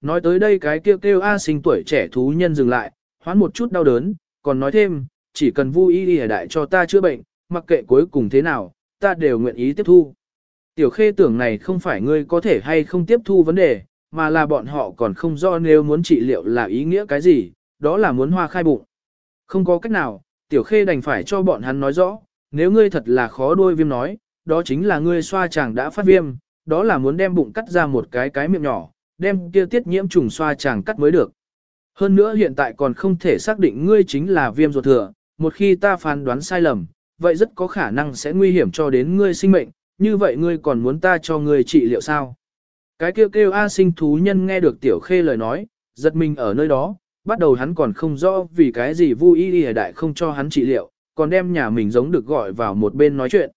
nói tới đây cái kêu kêu A sinh tuổi trẻ thú nhân dừng lại, hoán một chút đau đớn, còn nói thêm, chỉ cần vui y y đại cho ta chữa bệnh, mặc kệ cuối cùng thế nào, ta đều nguyện ý tiếp thu. Tiểu khê tưởng này không phải ngươi có thể hay không tiếp thu vấn đề, mà là bọn họ còn không rõ nếu muốn trị liệu là ý nghĩa cái gì, đó là muốn hoa khai bụng. Không có cách nào, tiểu khê đành phải cho bọn hắn nói rõ, nếu ngươi thật là khó đuôi viêm nói, đó chính là ngươi xoa chàng đã phát viêm, đó là muốn đem bụng cắt ra một cái cái miệng nhỏ, đem kia tiết nhiễm trùng xoa chàng cắt mới được. Hơn nữa hiện tại còn không thể xác định ngươi chính là viêm ruột thừa, một khi ta phán đoán sai lầm, vậy rất có khả năng sẽ nguy hiểm cho đến ngươi sinh mệnh, như vậy ngươi còn muốn ta cho ngươi trị liệu sao? Cái kêu kêu A sinh thú nhân nghe được tiểu khê lời nói, giật mình ở nơi đó, bắt đầu hắn còn không rõ vì cái gì vui y y đại không cho hắn trị liệu, còn đem nhà mình giống được gọi vào một bên nói chuyện.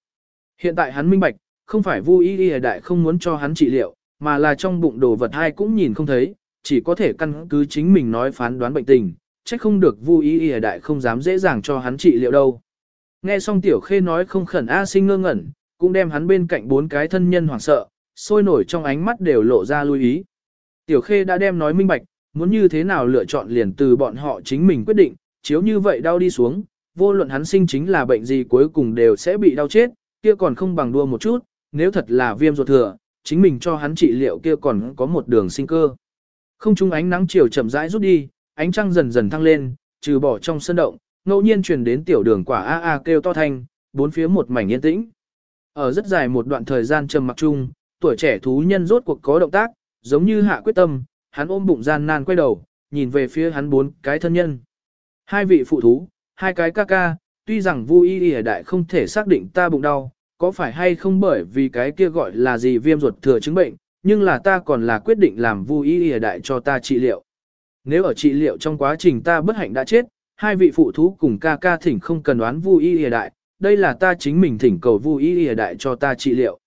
Hiện tại hắn minh bạch, không phải vui y y đại không muốn cho hắn trị liệu, mà là trong bụng đồ vật hai cũng nhìn không thấy, chỉ có thể căn cứ chính mình nói phán đoán bệnh tình, trách không được vu ý ỉa đại không dám dễ dàng cho hắn trị liệu đâu. Nghe xong tiểu khê nói không khẩn A sinh ngơ ngẩn, cũng đem hắn bên cạnh bốn cái thân nhân hoảng sợ, sôi nổi trong ánh mắt đều lộ ra lưu ý. Tiểu khê đã đem nói minh bạch, muốn như thế nào lựa chọn liền từ bọn họ chính mình quyết định, chiếu như vậy đau đi xuống, vô luận hắn sinh chính là bệnh gì cuối cùng đều sẽ bị đau chết, kia còn không bằng đua một chút, nếu thật là viêm ruột thừa, chính mình cho hắn trị liệu kia còn có một đường sinh cơ. Không trung ánh nắng chiều chậm rãi rút đi, ánh trăng dần dần thăng lên, trừ bỏ trong sân động, ngẫu nhiên truyền đến tiểu đường quả a a kêu to thanh, bốn phía một mảnh yên tĩnh. Ở rất dài một đoạn thời gian trầm mặc chung, tuổi trẻ thú nhân rốt cuộc có động tác, giống như hạ quyết tâm, hắn ôm bụng gian nan quay đầu, nhìn về phía hắn bốn cái thân nhân. Hai vị phụ thú, hai cái ca ca, tuy rằng vui y đại không thể xác định ta bụng đau, có phải hay không bởi vì cái kia gọi là gì viêm ruột thừa chứng bệnh, nhưng là ta còn là quyết định làm vui y đại cho ta trị liệu. Nếu ở trị liệu trong quá trình ta bất hạnh đã chết, hai vị phụ thú cùng ca ca thỉnh không cần đoán vui y đại, đây là ta chính mình thỉnh cầu vui y đại cho ta trị liệu.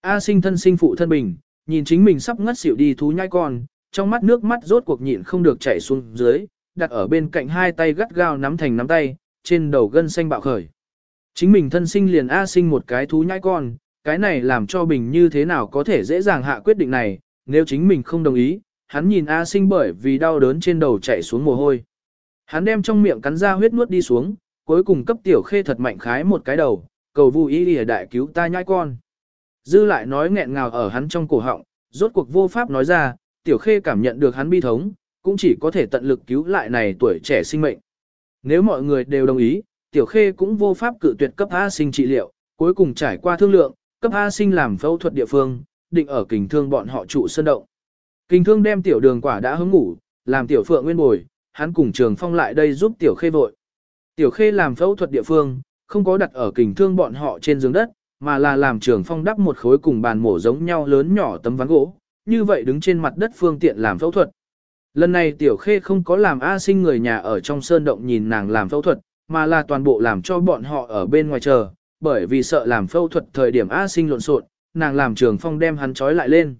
A sinh thân sinh phụ thân bình, nhìn chính mình sắp ngất xỉu đi thú nhai con, trong mắt nước mắt rốt cuộc nhịn không được chảy xuống dưới, đặt ở bên cạnh hai tay gắt gao nắm thành nắm tay, trên đầu gân xanh bạo khởi. Chính mình thân sinh liền A sinh một cái thú nhãi con, cái này làm cho Bình như thế nào có thể dễ dàng hạ quyết định này, nếu chính mình không đồng ý, hắn nhìn A sinh bởi vì đau đớn trên đầu chảy xuống mồ hôi. Hắn đem trong miệng cắn ra huyết nuốt đi xuống, cuối cùng cấp tiểu khê thật mạnh khái một cái đầu, cầu vui ý để đại cứu ta nhãi con. Dư lại nói nghẹn ngào ở hắn trong cổ họng, rốt cuộc vô pháp nói ra, tiểu khê cảm nhận được hắn bi thống, cũng chỉ có thể tận lực cứu lại này tuổi trẻ sinh mệnh. Nếu mọi người đều đồng ý, tiểu khê cũng vô pháp cự tuyệt cấp A sinh trị liệu, cuối cùng trải qua thương lượng, cấp A sinh làm phẫu thuật địa phương, định ở kình thương bọn họ trụ sơn động. Kình thương đem tiểu đường quả đã hứng ngủ, làm tiểu phượng nguyên bồi, hắn cùng trường phong lại đây giúp tiểu khê vội. Tiểu khê làm phẫu thuật địa phương, không có đặt ở kình thương bọn họ trên giường đất, mà là làm trường phong đắp một khối cùng bàn mổ giống nhau lớn nhỏ tấm ván gỗ, như vậy đứng trên mặt đất phương tiện làm phẫu thuật. Lần này tiểu khê không có làm A sinh người nhà ở trong sơn động nhìn nàng làm phẫu thuật, mà là toàn bộ làm cho bọn họ ở bên ngoài chờ, bởi vì sợ làm phẫu thuật thời điểm A sinh lộn xộn, nàng làm trường phong đem hắn trói lại lên.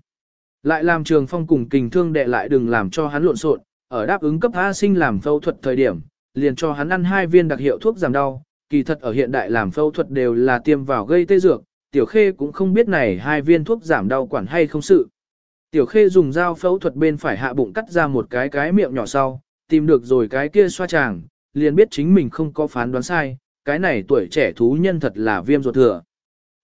Lại làm trường phong cùng kình thương đệ lại đừng làm cho hắn lộn xộn, ở đáp ứng cấp A sinh làm phẫu thuật thời điểm, liền cho hắn ăn hai viên đặc hiệu thuốc giảm đau, kỳ thật ở hiện đại làm phẫu thuật đều là tiêm vào gây tê dược, tiểu khê cũng không biết này hai viên thuốc giảm đau quản hay không sự. Tiểu khê dùng dao phẫu thuật bên phải hạ bụng cắt ra một cái cái miệng nhỏ sau, tìm được rồi cái kia xoa chàng, liền biết chính mình không có phán đoán sai, cái này tuổi trẻ thú nhân thật là viêm ruột thừa.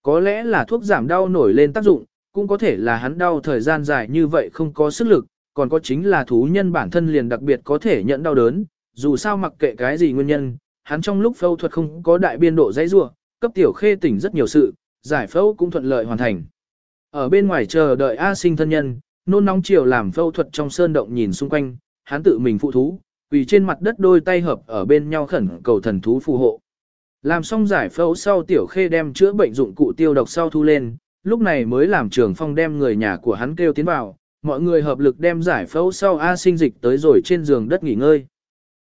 Có lẽ là thuốc giảm đau nổi lên tác dụng, cũng có thể là hắn đau thời gian dài như vậy không có sức lực, còn có chính là thú nhân bản thân liền đặc biệt có thể nhận đau đớn, dù sao mặc kệ cái gì nguyên nhân, hắn trong lúc phẫu thuật không có đại biên độ dãy rua, cấp tiểu khê tỉnh rất nhiều sự, giải phẫu cũng thuận lợi hoàn thành. Ở bên ngoài chờ đợi A sinh thân nhân, nôn nóng chiều làm phẫu thuật trong sơn động nhìn xung quanh, hắn tự mình phụ thú, vì trên mặt đất đôi tay hợp ở bên nhau khẩn cầu thần thú phù hộ. Làm xong giải phẫu sau tiểu khê đem chữa bệnh dụng cụ tiêu độc sau thu lên, lúc này mới làm trường phong đem người nhà của hắn kêu tiến vào, mọi người hợp lực đem giải phẫu sau A sinh dịch tới rồi trên giường đất nghỉ ngơi.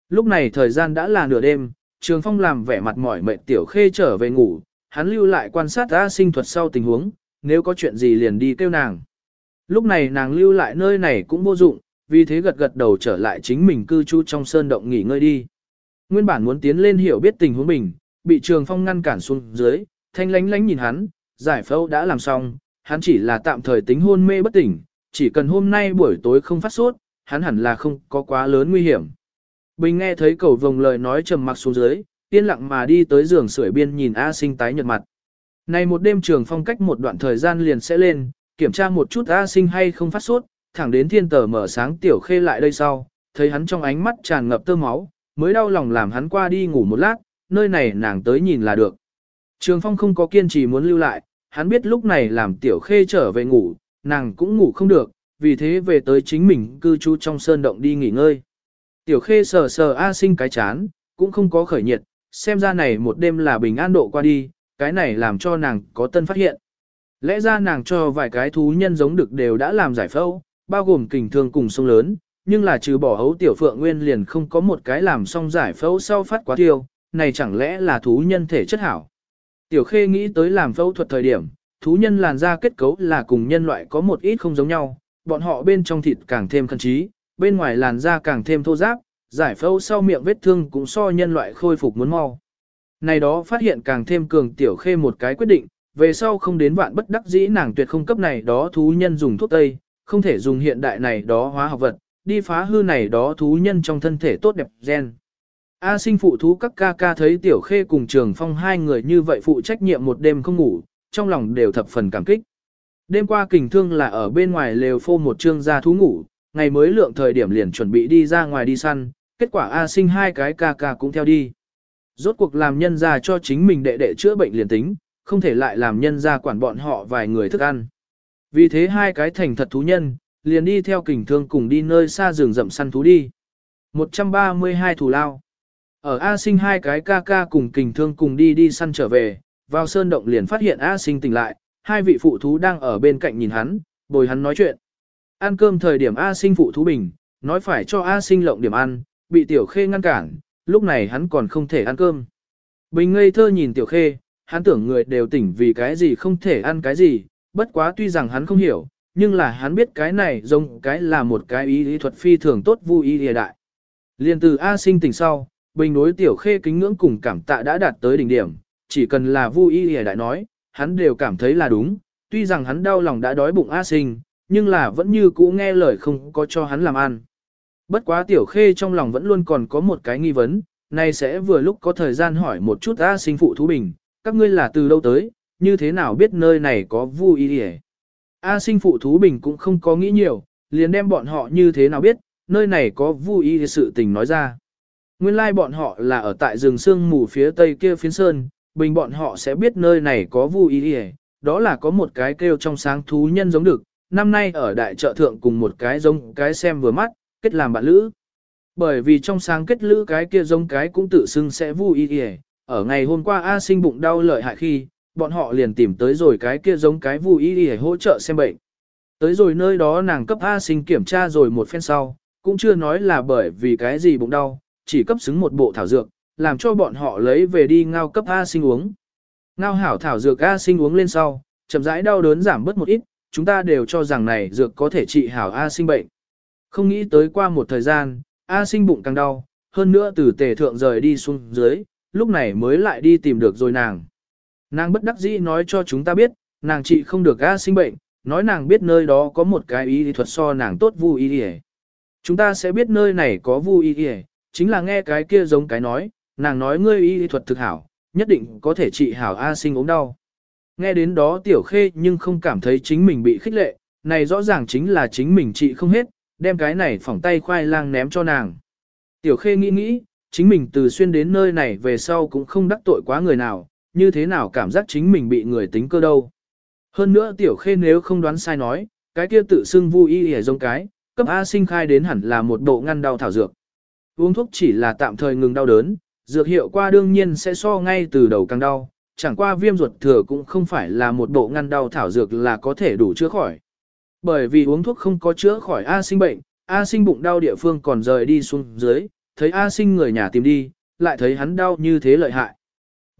Lúc này thời gian đã là nửa đêm, trường phong làm vẻ mặt mỏi mệt tiểu khê trở về ngủ, hắn lưu lại quan sát A sinh thuật sau tình huống, nếu có chuyện gì liền đi kêu nàng. Lúc này nàng lưu lại nơi này cũng vô dụng, vì thế gật gật đầu trở lại chính mình cư trú trong sơn động nghỉ ngơi đi. Nguyên bản muốn tiến lên hiểu biết tình huống mình, bị trường phong ngăn cản xuống dưới, thanh lánh lánh nhìn hắn, giải phẫu đã làm xong, hắn chỉ là tạm thời tính hôn mê bất tỉnh, chỉ cần hôm nay buổi tối không phát sốt, hắn hẳn là không có quá lớn nguy hiểm. Bình nghe thấy cầu vồng lời nói trầm mặc xuống dưới, yên lặng mà đi tới giường sưởi biên nhìn A sinh tái nhợt mặt. Này một đêm trường phong cách một đoạn thời gian liền sẽ lên, kiểm tra một chút A sinh hay không phát sốt, thẳng đến thiên tờ mở sáng tiểu khê lại đây sau, thấy hắn trong ánh mắt tràn ngập tơ máu, mới đau lòng làm hắn qua đi ngủ một lát, nơi này nàng tới nhìn là được. Trường phong không có kiên trì muốn lưu lại, hắn biết lúc này làm tiểu khê trở về ngủ, nàng cũng ngủ không được, vì thế về tới chính mình cư trú trong sơn động đi nghỉ ngơi. Tiểu khê sờ sờ A sinh cái chán, cũng không có khởi nhiệt, xem ra này một đêm là bình an độ qua đi, cái này làm cho nàng có tân phát hiện. Lẽ ra nàng cho vài cái thú nhân giống được đều đã làm giải phẫu, bao gồm kình thương cùng sông lớn, nhưng là trừ bỏ hấu tiểu phượng nguyên liền không có một cái làm xong giải phẫu sau phát quá tiêu, này chẳng lẽ là thú nhân thể chất hảo. Tiểu khê nghĩ tới làm phẫu thuật thời điểm, thú nhân làn da kết cấu là cùng nhân loại có một ít không giống nhau, bọn họ bên trong thịt càng thêm khăn trí, bên ngoài làn da càng thêm thô ráp, giải phẫu sau miệng vết thương cũng so nhân loại khôi phục muốn mau. Này đó phát hiện càng thêm cường tiểu khê một cái quyết định, về sau không đến vạn bất đắc dĩ nàng tuyệt không cấp này đó thú nhân dùng thuốc tây, không thể dùng hiện đại này đó hóa học vật, đi phá hư này đó thú nhân trong thân thể tốt đẹp gen. A sinh phụ thú các ca ca thấy tiểu khê cùng trường phong hai người như vậy phụ trách nhiệm một đêm không ngủ, trong lòng đều thập phần cảm kích. Đêm qua kình thương là ở bên ngoài lều phô một trương gia thú ngủ, ngày mới lượng thời điểm liền chuẩn bị đi ra ngoài đi săn, kết quả A sinh hai cái ca ca cũng theo đi. Rốt cuộc làm nhân ra cho chính mình đệ đệ chữa bệnh liền tính, không thể lại làm nhân ra quản bọn họ vài người thức ăn. Vì thế hai cái thành thật thú nhân, liền đi theo kình thương cùng đi nơi xa rừng rậm săn thú đi. 132 thủ lao. Ở A sinh hai cái ca ca cùng kình thương cùng đi đi săn trở về, vào sơn động liền phát hiện A sinh tỉnh lại, hai vị phụ thú đang ở bên cạnh nhìn hắn, bồi hắn nói chuyện. Ăn cơm thời điểm A sinh phụ thú bình, nói phải cho A sinh lộng điểm ăn, bị tiểu khê ngăn cản, lúc này hắn còn không thể ăn cơm. Bình ngây thơ nhìn tiểu khê, hắn tưởng người đều tỉnh vì cái gì không thể ăn cái gì, bất quá tuy rằng hắn không hiểu, nhưng là hắn biết cái này giống cái là một cái ý lý thuật phi thường tốt vui ý địa đại. Liên từ A sinh tỉnh sau, bình đối tiểu khê kính ngưỡng cùng cảm tạ đã đạt tới đỉnh điểm, chỉ cần là vui ý địa đại nói, hắn đều cảm thấy là đúng, tuy rằng hắn đau lòng đã đói bụng A sinh, nhưng là vẫn như cũ nghe lời không có cho hắn làm ăn. Bất quá tiểu khê trong lòng vẫn luôn còn có một cái nghi vấn, nay sẽ vừa lúc có thời gian hỏi một chút A sinh phụ thú bình, các ngươi là từ đâu tới, như thế nào biết nơi này có vu y hề. A sinh phụ thú bình cũng không có nghĩ nhiều, liền đem bọn họ như thế nào biết, nơi này có vu y sự tình nói ra. Nguyên lai like bọn họ là ở tại rừng sương mù phía tây kia phiến sơn, bình bọn họ sẽ biết nơi này có vu y hề, đó là có một cái kêu trong sáng thú nhân giống được, năm nay ở đại trợ thượng cùng một cái giống cái xem vừa mắt, kết làm bạn lữ. Bởi vì trong sáng kết lữ cái kia giống cái cũng tự xưng sẽ vui y y ở ngày hôm qua A sinh bụng đau lợi hại khi, bọn họ liền tìm tới rồi cái kia giống cái vui y để hỗ trợ xem bệnh. Tới rồi nơi đó nàng cấp A sinh kiểm tra rồi một phen sau, cũng chưa nói là bởi vì cái gì bụng đau, chỉ cấp xứng một bộ thảo dược, làm cho bọn họ lấy về đi ngao cấp A sinh uống. Ngao hảo thảo dược A sinh uống lên sau, chậm rãi đau đớn giảm bớt một ít, chúng ta đều cho rằng này dược có thể trị hảo A sinh bệnh. Không nghĩ tới qua một thời gian, A sinh bụng càng đau, hơn nữa từ tề thượng rời đi xuống dưới, lúc này mới lại đi tìm được rồi nàng. Nàng bất đắc dĩ nói cho chúng ta biết, nàng chị không được A sinh bệnh, nói nàng biết nơi đó có một cái y thuật so nàng tốt vu y y Chúng ta sẽ biết nơi này có vu y y chính là nghe cái kia giống cái nói, nàng nói ngươi y thuật thực hảo, nhất định có thể trị hảo A sinh ốm đau. Nghe đến đó tiểu khê nhưng không cảm thấy chính mình bị khích lệ, này rõ ràng chính là chính mình trị không hết, đem cái này phỏng tay khoai lang ném cho nàng. Tiểu khê nghĩ nghĩ, chính mình từ xuyên đến nơi này về sau cũng không đắc tội quá người nào, như thế nào cảm giác chính mình bị người tính cơ đâu. Hơn nữa tiểu khê nếu không đoán sai nói, cái kia tự xưng vui y hề giống cái, cấp A sinh khai đến hẳn là một bộ ngăn đau thảo dược. Uống thuốc chỉ là tạm thời ngừng đau đớn, dược hiệu qua đương nhiên sẽ so ngay từ đầu càng đau, chẳng qua viêm ruột thừa cũng không phải là một bộ ngăn đau thảo dược là có thể đủ chữa khỏi. Bởi vì uống thuốc không có chữa khỏi A sinh bệnh, A sinh bụng đau địa phương còn rời đi xuống dưới, thấy A sinh người nhà tìm đi, lại thấy hắn đau như thế lợi hại.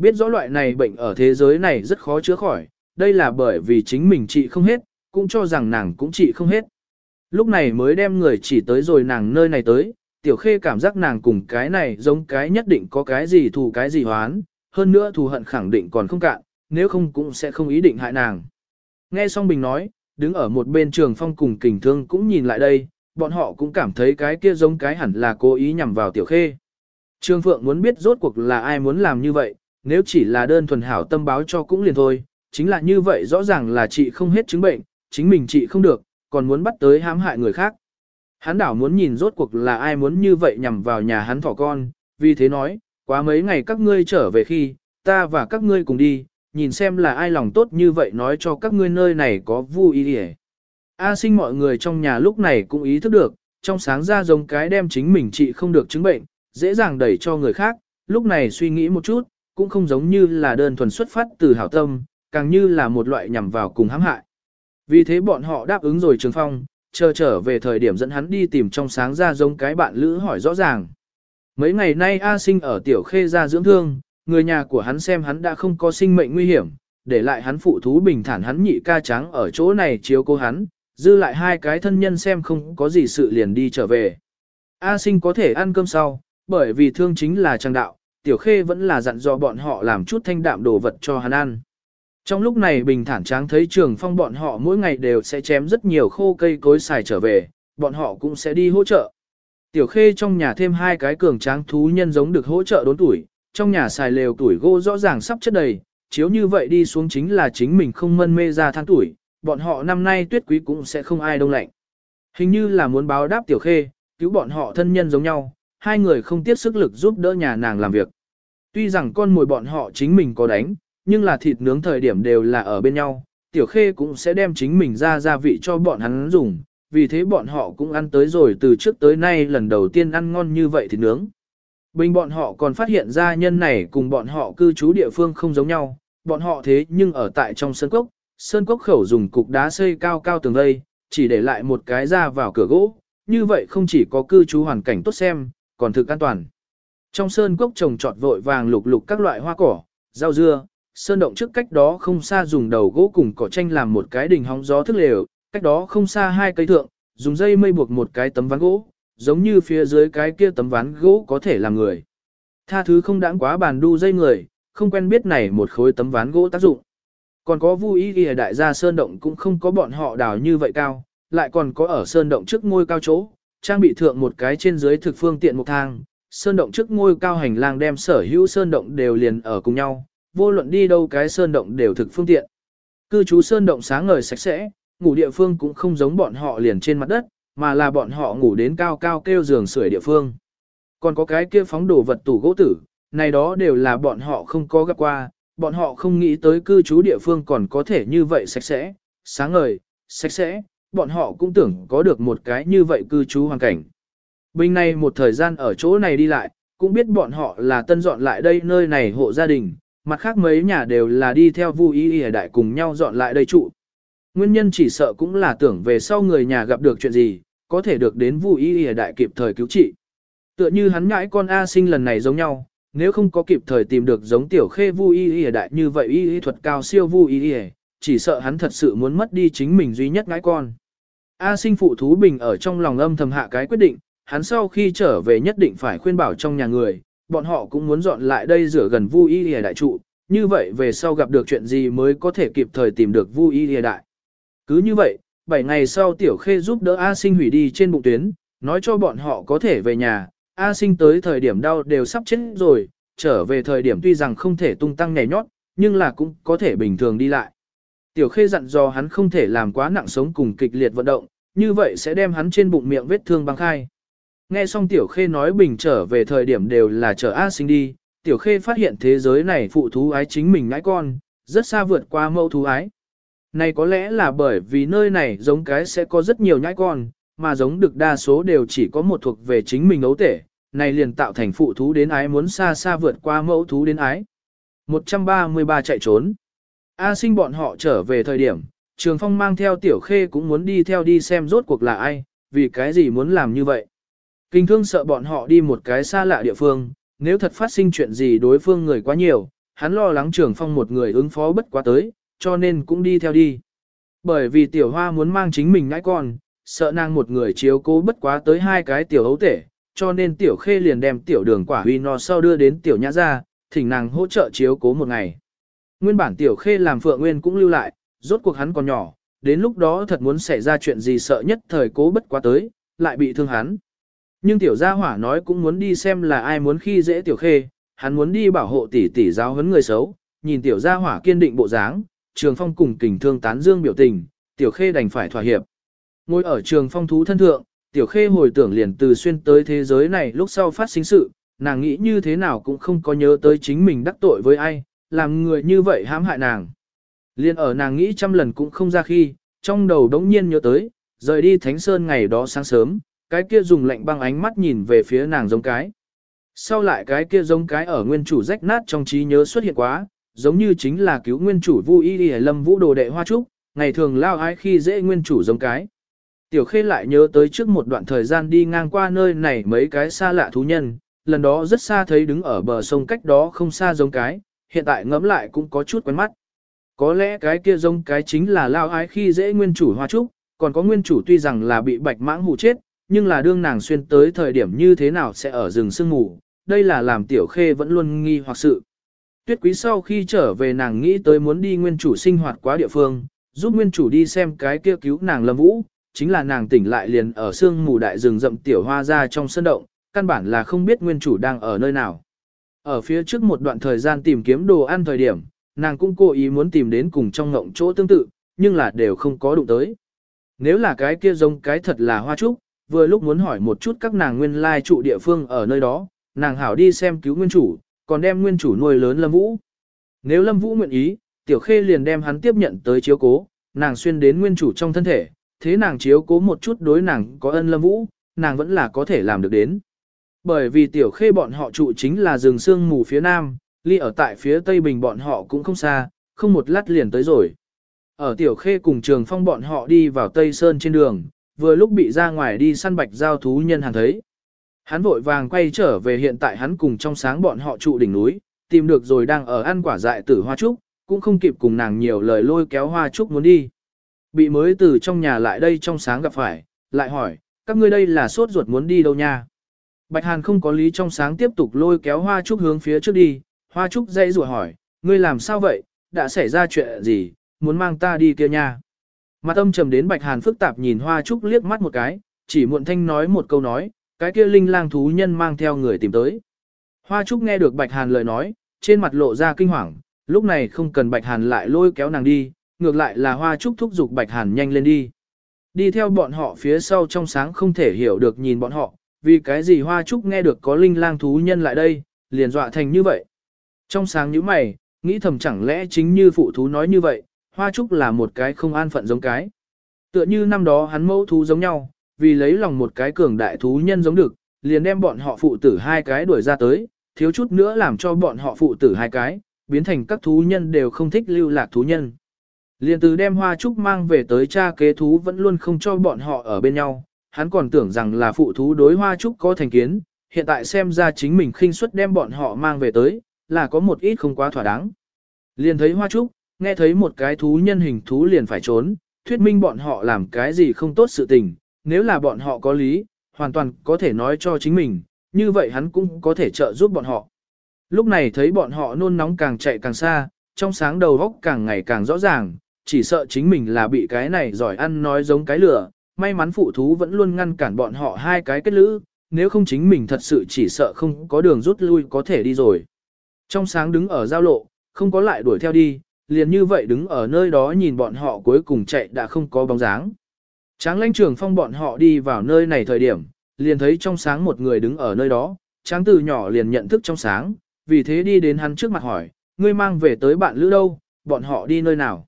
Biết rõ loại này bệnh ở thế giới này rất khó chữa khỏi, đây là bởi vì chính mình trị không hết, cũng cho rằng nàng cũng trị không hết. Lúc này mới đem người chỉ tới rồi nàng nơi này tới, tiểu khê cảm giác nàng cùng cái này giống cái nhất định có cái gì thù cái gì hoán, hơn nữa thù hận khẳng định còn không cạn, nếu không cũng sẽ không ý định hại nàng. Nghe xong Bình nói, đứng ở một bên trường phong cùng kình thương cũng nhìn lại đây, bọn họ cũng cảm thấy cái kia giống cái hẳn là cố ý nhằm vào tiểu khê. Trương Phượng muốn biết rốt cuộc là ai muốn làm như vậy, nếu chỉ là đơn thuần hảo tâm báo cho cũng liền thôi, chính là như vậy rõ ràng là chị không hết chứng bệnh, chính mình chị không được, còn muốn bắt tới hãm hại người khác. Hắn đảo muốn nhìn rốt cuộc là ai muốn như vậy nhằm vào nhà hắn thỏ con, vì thế nói, quá mấy ngày các ngươi trở về khi, ta và các ngươi cùng đi, nhìn xem là ai lòng tốt như vậy nói cho các ngươi nơi này có vui ý đi A sinh mọi người trong nhà lúc này cũng ý thức được, trong sáng ra giống cái đem chính mình trị không được chứng bệnh, dễ dàng đẩy cho người khác, lúc này suy nghĩ một chút, cũng không giống như là đơn thuần xuất phát từ hảo tâm, càng như là một loại nhằm vào cùng hãm hại. Vì thế bọn họ đáp ứng rồi Trường Phong, chờ trở về thời điểm dẫn hắn đi tìm trong sáng ra giống cái bạn lữ hỏi rõ ràng. Mấy ngày nay A sinh ở tiểu khê ra dưỡng thương, người nhà của hắn xem hắn đã không có sinh mệnh nguy hiểm, để lại hắn phụ thú bình thản hắn nhị ca trắng ở chỗ này chiếu cố hắn, dư lại hai cái thân nhân xem không có gì sự liền đi trở về. A sinh có thể ăn cơm sau, bởi vì thương chính là trang đạo, tiểu khê vẫn là dặn dò bọn họ làm chút thanh đạm đồ vật cho hắn ăn. Trong lúc này bình thản tráng thấy trường phong bọn họ mỗi ngày đều sẽ chém rất nhiều khô cây cối xài trở về, bọn họ cũng sẽ đi hỗ trợ. Tiểu khê trong nhà thêm hai cái cường tráng thú nhân giống được hỗ trợ đốn tuổi, trong nhà xài lều tuổi gỗ rõ ràng sắp chất đầy, chiếu như vậy đi xuống chính là chính mình không mân mê ra than tuổi, bọn họ năm nay tuyết quý cũng sẽ không ai đông lạnh. Hình như là muốn báo đáp tiểu khê, cứu bọn họ thân nhân giống nhau, hai người không tiếc sức lực giúp đỡ nhà nàng làm việc. Tuy rằng con mồi bọn họ chính mình có đánh, nhưng là thịt nướng thời điểm đều là ở bên nhau, tiểu khê cũng sẽ đem chính mình ra gia vị cho bọn hắn dùng, vì thế bọn họ cũng ăn tới rồi từ trước tới nay lần đầu tiên ăn ngon như vậy thịt nướng. Bình bọn họ còn phát hiện ra nhân này cùng bọn họ cư trú địa phương không giống nhau, bọn họ thế nhưng ở tại trong sơn cốc, sơn cốc khẩu dùng cục đá xây cao cao tường vây, chỉ để lại một cái ra vào cửa gỗ, như vậy không chỉ có cư trú hoàn cảnh tốt xem, còn thực an toàn. Trong sơn cốc trồng trọt vội vàng lục lục các loại hoa cỏ, rau dưa, sơn động trước cách đó không xa dùng đầu gỗ cùng cỏ tranh làm một cái đỉnh hóng gió thức lều, cách đó không xa hai cây thượng, dùng dây mây buộc một cái tấm ván gỗ, giống như phía dưới cái kia tấm ván gỗ có thể làm người. Tha thứ không đáng quá bàn đu dây người, không quen biết này một khối tấm ván gỗ tác dụng. Còn có vui ý ghi đại gia sơn động cũng không có bọn họ đào như vậy cao, lại còn có ở sơn động trước ngôi cao chỗ, trang bị thượng một cái trên dưới thực phương tiện một thang, sơn động trước ngôi cao hành lang đem sở hữu sơn động đều liền ở cùng nhau, vô luận đi đâu cái sơn động đều thực phương tiện. Cư trú sơn động sáng ngời sạch sẽ, ngủ địa phương cũng không giống bọn họ liền trên mặt đất, mà là bọn họ ngủ đến cao cao kêu giường sưởi địa phương. Còn có cái kia phóng đồ vật tủ gỗ tử, này đó đều là bọn họ không có gặp qua, bọn họ không nghĩ tới cư trú địa phương còn có thể như vậy sạch sẽ, sáng ngời, sạch sẽ, bọn họ cũng tưởng có được một cái như vậy cư trú hoàn cảnh. Bình này một thời gian ở chỗ này đi lại, cũng biết bọn họ là tân dọn lại đây nơi này hộ gia đình, mặt khác mấy nhà đều là đi theo Vu Ý Y đại cùng nhau dọn lại đây trụ. Nguyên nhân chỉ sợ cũng là tưởng về sau người nhà gặp được chuyện gì, có thể được đến Vu Y Y đại kịp thời cứu trị. Tựa như hắn ngãi con A sinh lần này giống nhau, nếu không có kịp thời tìm được giống tiểu khê Vu Y Y đại như vậy y y thuật cao siêu Vu Y Y, chỉ sợ hắn thật sự muốn mất đi chính mình duy nhất ngãi con. A sinh phụ thú bình ở trong lòng âm thầm hạ cái quyết định, hắn sau khi trở về nhất định phải khuyên bảo trong nhà người, bọn họ cũng muốn dọn lại đây rửa gần Vu Y Lìa đại trụ, như vậy về sau gặp được chuyện gì mới có thể kịp thời tìm được Vu Y Lìa đại. Cứ như vậy, 7 ngày sau Tiểu Khê giúp đỡ A Sinh hủy đi trên bụng tuyến, nói cho bọn họ có thể về nhà, A Sinh tới thời điểm đau đều sắp chết rồi, trở về thời điểm tuy rằng không thể tung tăng nhảy nhót, nhưng là cũng có thể bình thường đi lại. Tiểu Khê dặn dò hắn không thể làm quá nặng sống cùng kịch liệt vận động, như vậy sẽ đem hắn trên bụng miệng vết thương băng khai. Nghe xong Tiểu Khê nói bình trở về thời điểm đều là chờ A sinh đi, Tiểu Khê phát hiện thế giới này phụ thú ái chính mình ngãi con, rất xa vượt qua mẫu thú ái. Này có lẽ là bởi vì nơi này giống cái sẽ có rất nhiều nhãi con, mà giống được đa số đều chỉ có một thuộc về chính mình ấu tể, này liền tạo thành phụ thú đến ái muốn xa xa vượt qua mẫu thú đến ái. 133 chạy trốn. A sinh bọn họ trở về thời điểm, Trường Phong mang theo Tiểu Khê cũng muốn đi theo đi xem rốt cuộc là ai, vì cái gì muốn làm như vậy. Kinh thương sợ bọn họ đi một cái xa lạ địa phương, nếu thật phát sinh chuyện gì đối phương người quá nhiều, hắn lo lắng trường phong một người ứng phó bất quá tới, cho nên cũng đi theo đi. Bởi vì tiểu hoa muốn mang chính mình ngãi con, sợ nàng một người chiếu cố bất quá tới hai cái tiểu hấu tể, cho nên tiểu khê liền đem tiểu đường quả huy no sau đưa đến tiểu nhã ra, thỉnh nàng hỗ trợ chiếu cố một ngày. Nguyên bản tiểu khê làm phượng nguyên cũng lưu lại, rốt cuộc hắn còn nhỏ, đến lúc đó thật muốn xảy ra chuyện gì sợ nhất thời cố bất quá tới, lại bị thương hắn. Nhưng tiểu gia hỏa nói cũng muốn đi xem là ai muốn khi dễ tiểu khê, hắn muốn đi bảo hộ tỷ tỷ giáo huấn người xấu, nhìn tiểu gia hỏa kiên định bộ dáng, trường phong cùng kình thương tán dương biểu tình, tiểu khê đành phải thỏa hiệp. Ngồi ở trường phong thú thân thượng, tiểu khê hồi tưởng liền từ xuyên tới thế giới này lúc sau phát sinh sự, nàng nghĩ như thế nào cũng không có nhớ tới chính mình đắc tội với ai, làm người như vậy hãm hại nàng. Liên ở nàng nghĩ trăm lần cũng không ra khi, trong đầu đống nhiên nhớ tới, rời đi Thánh Sơn ngày đó sáng sớm, cái kia dùng lạnh băng ánh mắt nhìn về phía nàng giống cái. Sau lại cái kia giống cái ở nguyên chủ rách nát trong trí nhớ xuất hiện quá, giống như chính là cứu nguyên chủ Vu Y Y Lâm Vũ Đồ đệ Hoa Trúc, ngày thường lao ái khi dễ nguyên chủ giống cái. Tiểu Khê lại nhớ tới trước một đoạn thời gian đi ngang qua nơi này mấy cái xa lạ thú nhân, lần đó rất xa thấy đứng ở bờ sông cách đó không xa giống cái, hiện tại ngẫm lại cũng có chút quen mắt. Có lẽ cái kia giống cái chính là lao ái khi dễ nguyên chủ Hoa Trúc, còn có nguyên chủ tuy rằng là bị bạch mãng hù chết, nhưng là đương nàng xuyên tới thời điểm như thế nào sẽ ở rừng sương ngủ đây là làm tiểu khê vẫn luôn nghi hoặc sự. Tuyết quý sau khi trở về nàng nghĩ tới muốn đi nguyên chủ sinh hoạt quá địa phương, giúp nguyên chủ đi xem cái kia cứu nàng lâm vũ, chính là nàng tỉnh lại liền ở sương mù đại rừng rậm tiểu hoa ra trong sân động, căn bản là không biết nguyên chủ đang ở nơi nào. Ở phía trước một đoạn thời gian tìm kiếm đồ ăn thời điểm, nàng cũng cố ý muốn tìm đến cùng trong ngộng chỗ tương tự, nhưng là đều không có đụng tới. Nếu là cái kia giống cái thật là hoa trúc, vừa lúc muốn hỏi một chút các nàng nguyên lai trụ địa phương ở nơi đó, nàng hảo đi xem cứu nguyên chủ, còn đem nguyên chủ nuôi lớn Lâm Vũ. Nếu Lâm Vũ nguyện ý, Tiểu Khê liền đem hắn tiếp nhận tới chiếu cố, nàng xuyên đến nguyên chủ trong thân thể, thế nàng chiếu cố một chút đối nàng có ân Lâm Vũ, nàng vẫn là có thể làm được đến. Bởi vì Tiểu Khê bọn họ trụ chính là rừng sương mù phía nam, ly ở tại phía tây bình bọn họ cũng không xa, không một lát liền tới rồi. Ở Tiểu Khê cùng Trường Phong bọn họ đi vào Tây Sơn trên đường, vừa lúc bị ra ngoài đi săn bạch giao thú nhân hàng thấy. Hắn vội vàng quay trở về hiện tại hắn cùng trong sáng bọn họ trụ đỉnh núi, tìm được rồi đang ở ăn quả dại tử hoa trúc, cũng không kịp cùng nàng nhiều lời lôi kéo hoa trúc muốn đi. Bị mới từ trong nhà lại đây trong sáng gặp phải, lại hỏi, các ngươi đây là sốt ruột muốn đi đâu nha? Bạch Hàn không có lý trong sáng tiếp tục lôi kéo hoa trúc hướng phía trước đi, hoa trúc dây rủa hỏi, ngươi làm sao vậy, đã xảy ra chuyện gì, muốn mang ta đi kia nha? Mặt âm trầm đến Bạch Hàn phức tạp nhìn hoa trúc liếc mắt một cái, chỉ muộn thanh nói một câu nói, cái kia linh lang thú nhân mang theo người tìm tới. Hoa Trúc nghe được Bạch Hàn lời nói, trên mặt lộ ra kinh hoàng, lúc này không cần Bạch Hàn lại lôi kéo nàng đi, ngược lại là Hoa Trúc thúc giục Bạch Hàn nhanh lên đi. Đi theo bọn họ phía sau trong sáng không thể hiểu được nhìn bọn họ, vì cái gì Hoa Trúc nghe được có linh lang thú nhân lại đây, liền dọa thành như vậy. Trong sáng như mày, nghĩ thầm chẳng lẽ chính như phụ thú nói như vậy, Hoa Trúc là một cái không an phận giống cái. Tựa như năm đó hắn mẫu thú giống nhau, vì lấy lòng một cái cường đại thú nhân giống được, liền đem bọn họ phụ tử hai cái đuổi ra tới, thiếu chút nữa làm cho bọn họ phụ tử hai cái, biến thành các thú nhân đều không thích lưu lạc thú nhân. Liền từ đem hoa trúc mang về tới cha kế thú vẫn luôn không cho bọn họ ở bên nhau, hắn còn tưởng rằng là phụ thú đối hoa trúc có thành kiến, hiện tại xem ra chính mình khinh suất đem bọn họ mang về tới, là có một ít không quá thỏa đáng. Liền thấy hoa trúc, nghe thấy một cái thú nhân hình thú liền phải trốn, thuyết minh bọn họ làm cái gì không tốt sự tình, nếu là bọn họ có lý, hoàn toàn có thể nói cho chính mình, như vậy hắn cũng có thể trợ giúp bọn họ. Lúc này thấy bọn họ nôn nóng càng chạy càng xa, trong sáng đầu góc càng ngày càng rõ ràng, chỉ sợ chính mình là bị cái này giỏi ăn nói giống cái lửa, may mắn phụ thú vẫn luôn ngăn cản bọn họ hai cái kết lữ, nếu không chính mình thật sự chỉ sợ không có đường rút lui có thể đi rồi. Trong sáng đứng ở giao lộ, không có lại đuổi theo đi, liền như vậy đứng ở nơi đó nhìn bọn họ cuối cùng chạy đã không có bóng dáng. Tráng lãnh trưởng phong bọn họ đi vào nơi này thời điểm, liền thấy trong sáng một người đứng ở nơi đó, tráng từ nhỏ liền nhận thức trong sáng, vì thế đi đến hắn trước mặt hỏi, ngươi mang về tới bạn lữ đâu, bọn họ đi nơi nào.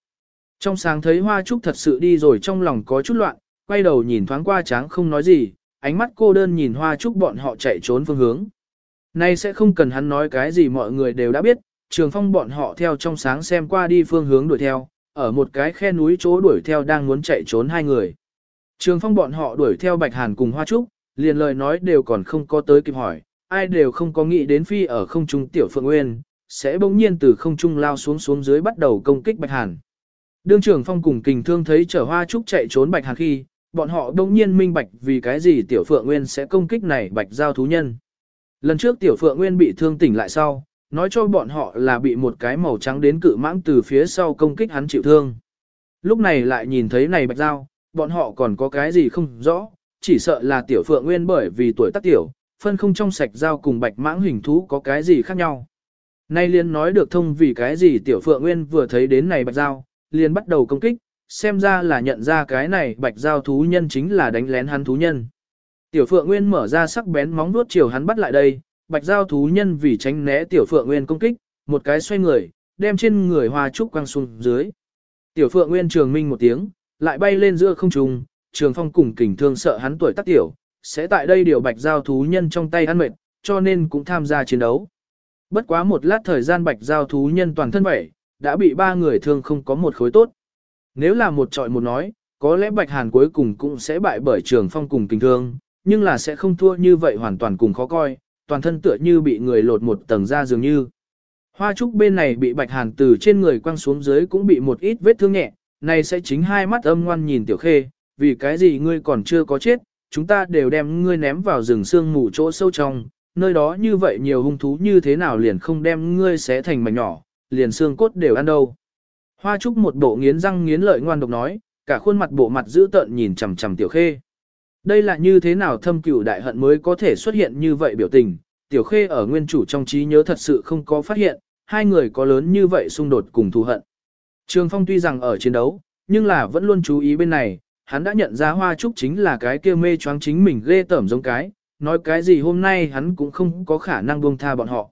Trong sáng thấy hoa trúc thật sự đi rồi trong lòng có chút loạn, quay đầu nhìn thoáng qua tráng không nói gì, ánh mắt cô đơn nhìn hoa trúc bọn họ chạy trốn phương hướng. Nay sẽ không cần hắn nói cái gì mọi người đều đã biết, trường phong bọn họ theo trong sáng xem qua đi phương hướng đuổi theo, ở một cái khe núi chỗ đuổi theo đang muốn chạy trốn hai người. Trường phong bọn họ đuổi theo Bạch Hàn cùng Hoa Trúc, liền lời nói đều còn không có tới kịp hỏi, ai đều không có nghĩ đến phi ở không trung tiểu phượng nguyên, sẽ bỗng nhiên từ không trung lao xuống xuống dưới bắt đầu công kích Bạch Hàn. Đương Trường phong cùng kình thương thấy chở Hoa Trúc chạy trốn Bạch Hàn khi, bọn họ bỗng nhiên minh bạch vì cái gì tiểu phượng nguyên sẽ công kích này Bạch giao thú nhân. Lần trước tiểu phượng nguyên bị thương tỉnh lại sau, nói cho bọn họ là bị một cái màu trắng đến cự mãng từ phía sau công kích hắn chịu thương. Lúc này lại nhìn thấy này Bạch dao bọn họ còn có cái gì không rõ, chỉ sợ là tiểu phượng nguyên bởi vì tuổi tác tiểu, phân không trong sạch dao cùng bạch mãng hình thú có cái gì khác nhau. Nay liền nói được thông vì cái gì tiểu phượng nguyên vừa thấy đến này bạch dao liền bắt đầu công kích, xem ra là nhận ra cái này bạch giao thú nhân chính là đánh lén hắn thú nhân. Tiểu phượng nguyên mở ra sắc bén móng vuốt chiều hắn bắt lại đây, bạch giao thú nhân vì tránh né tiểu phượng nguyên công kích, một cái xoay người, đem trên người hoa trúc quăng xuống dưới. Tiểu phượng nguyên trường minh một tiếng, lại bay lên giữa không trung, trường phong cùng kình thương sợ hắn tuổi tác tiểu, sẽ tại đây điều bạch giao thú nhân trong tay ăn mệt, cho nên cũng tham gia chiến đấu. Bất quá một lát thời gian bạch giao thú nhân toàn thân vậy, đã bị ba người thương không có một khối tốt. Nếu là một trọi một nói, có lẽ bạch hàn cuối cùng cũng sẽ bại bởi trường phong cùng kình thương, nhưng là sẽ không thua như vậy hoàn toàn cùng khó coi, toàn thân tựa như bị người lột một tầng da dường như. Hoa trúc bên này bị bạch hàn từ trên người quăng xuống dưới cũng bị một ít vết thương nhẹ, này sẽ chính hai mắt âm ngoan nhìn tiểu khê, vì cái gì ngươi còn chưa có chết, chúng ta đều đem ngươi ném vào rừng sương mù chỗ sâu trong, nơi đó như vậy nhiều hung thú như thế nào liền không đem ngươi xé thành mảnh nhỏ, liền xương cốt đều ăn đâu. Hoa trúc một bộ nghiến răng nghiến lợi ngoan độc nói, cả khuôn mặt bộ mặt dữ tợn nhìn chằm chằm tiểu khê. Đây là như thế nào thâm cửu đại hận mới có thể xuất hiện như vậy biểu tình, tiểu khê ở nguyên chủ trong trí nhớ thật sự không có phát hiện, hai người có lớn như vậy xung đột cùng thù hận. Trường Phong tuy rằng ở chiến đấu, nhưng là vẫn luôn chú ý bên này, hắn đã nhận ra hoa trúc chính là cái kia mê choáng chính mình ghê tởm giống cái, nói cái gì hôm nay hắn cũng không có khả năng buông tha bọn họ.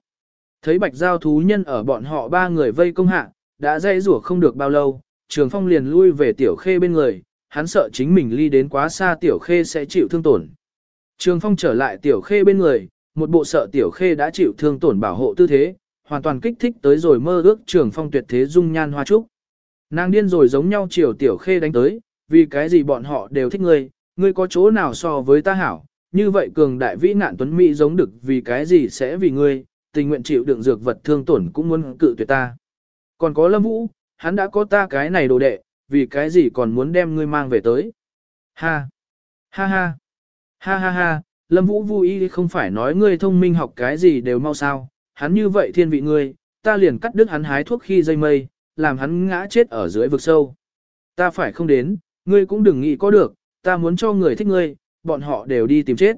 Thấy bạch giao thú nhân ở bọn họ ba người vây công hạ, đã dây rủa không được bao lâu, trường phong liền lui về tiểu khê bên người, hắn sợ chính mình ly đến quá xa tiểu khê sẽ chịu thương tổn. Trường phong trở lại tiểu khê bên người, một bộ sợ tiểu khê đã chịu thương tổn bảo hộ tư thế, hoàn toàn kích thích tới rồi mơ ước trường phong tuyệt thế dung nhan hoa trúc. Nàng điên rồi giống nhau chiều tiểu khê đánh tới, vì cái gì bọn họ đều thích ngươi, ngươi có chỗ nào so với ta hảo, như vậy cường đại vĩ nạn tuấn Mỹ giống được vì cái gì sẽ vì ngươi, tình nguyện chịu đựng dược vật thương tổn cũng muốn cự tuyệt ta. Còn có lâm vũ, hắn đã có ta cái này đồ đệ, vì cái gì còn muốn đem ngươi mang về tới. Ha! Ha ha! Ha ha ha! Lâm vũ vui không phải nói ngươi thông minh học cái gì đều mau sao, hắn như vậy thiên vị ngươi, ta liền cắt đứt hắn hái thuốc khi dây mây, làm hắn ngã chết ở dưới vực sâu. Ta phải không đến, ngươi cũng đừng nghĩ có được, ta muốn cho người thích ngươi, bọn họ đều đi tìm chết.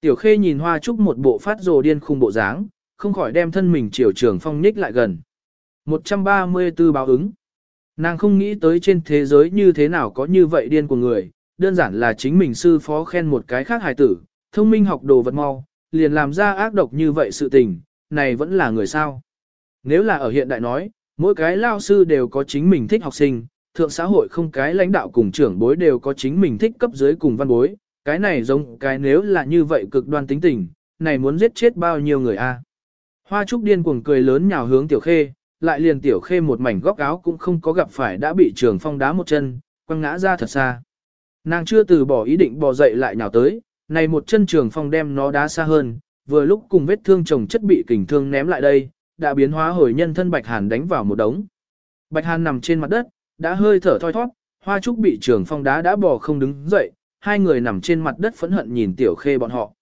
Tiểu khê nhìn hoa trúc một bộ phát rồ điên khung bộ dáng, không khỏi đem thân mình chiều trường phong nhích lại gần. 134 báo ứng. Nàng không nghĩ tới trên thế giới như thế nào có như vậy điên của người, đơn giản là chính mình sư phó khen một cái khác hài tử, thông minh học đồ vật mau, liền làm ra ác độc như vậy sự tình, này vẫn là người sao. Nếu là ở hiện đại nói, mỗi cái lao sư đều có chính mình thích học sinh, thượng xã hội không cái lãnh đạo cùng trưởng bối đều có chính mình thích cấp dưới cùng văn bối, cái này giống cái nếu là như vậy cực đoan tính tình, này muốn giết chết bao nhiêu người a? Hoa trúc điên cuồng cười lớn nhào hướng tiểu khê, lại liền tiểu khê một mảnh góc áo cũng không có gặp phải đã bị trường phong đá một chân, quăng ngã ra thật xa. Nàng chưa từ bỏ ý định bò dậy lại nhào tới, này một chân trường phong đem nó đá xa hơn, vừa lúc cùng vết thương chồng chất bị kình thương ném lại đây, đã biến hóa hồi nhân thân Bạch Hàn đánh vào một đống. Bạch Hàn nằm trên mặt đất, đã hơi thở thoi thoát, hoa trúc bị trường phong đá đã bò không đứng dậy, hai người nằm trên mặt đất phẫn hận nhìn tiểu khê bọn họ.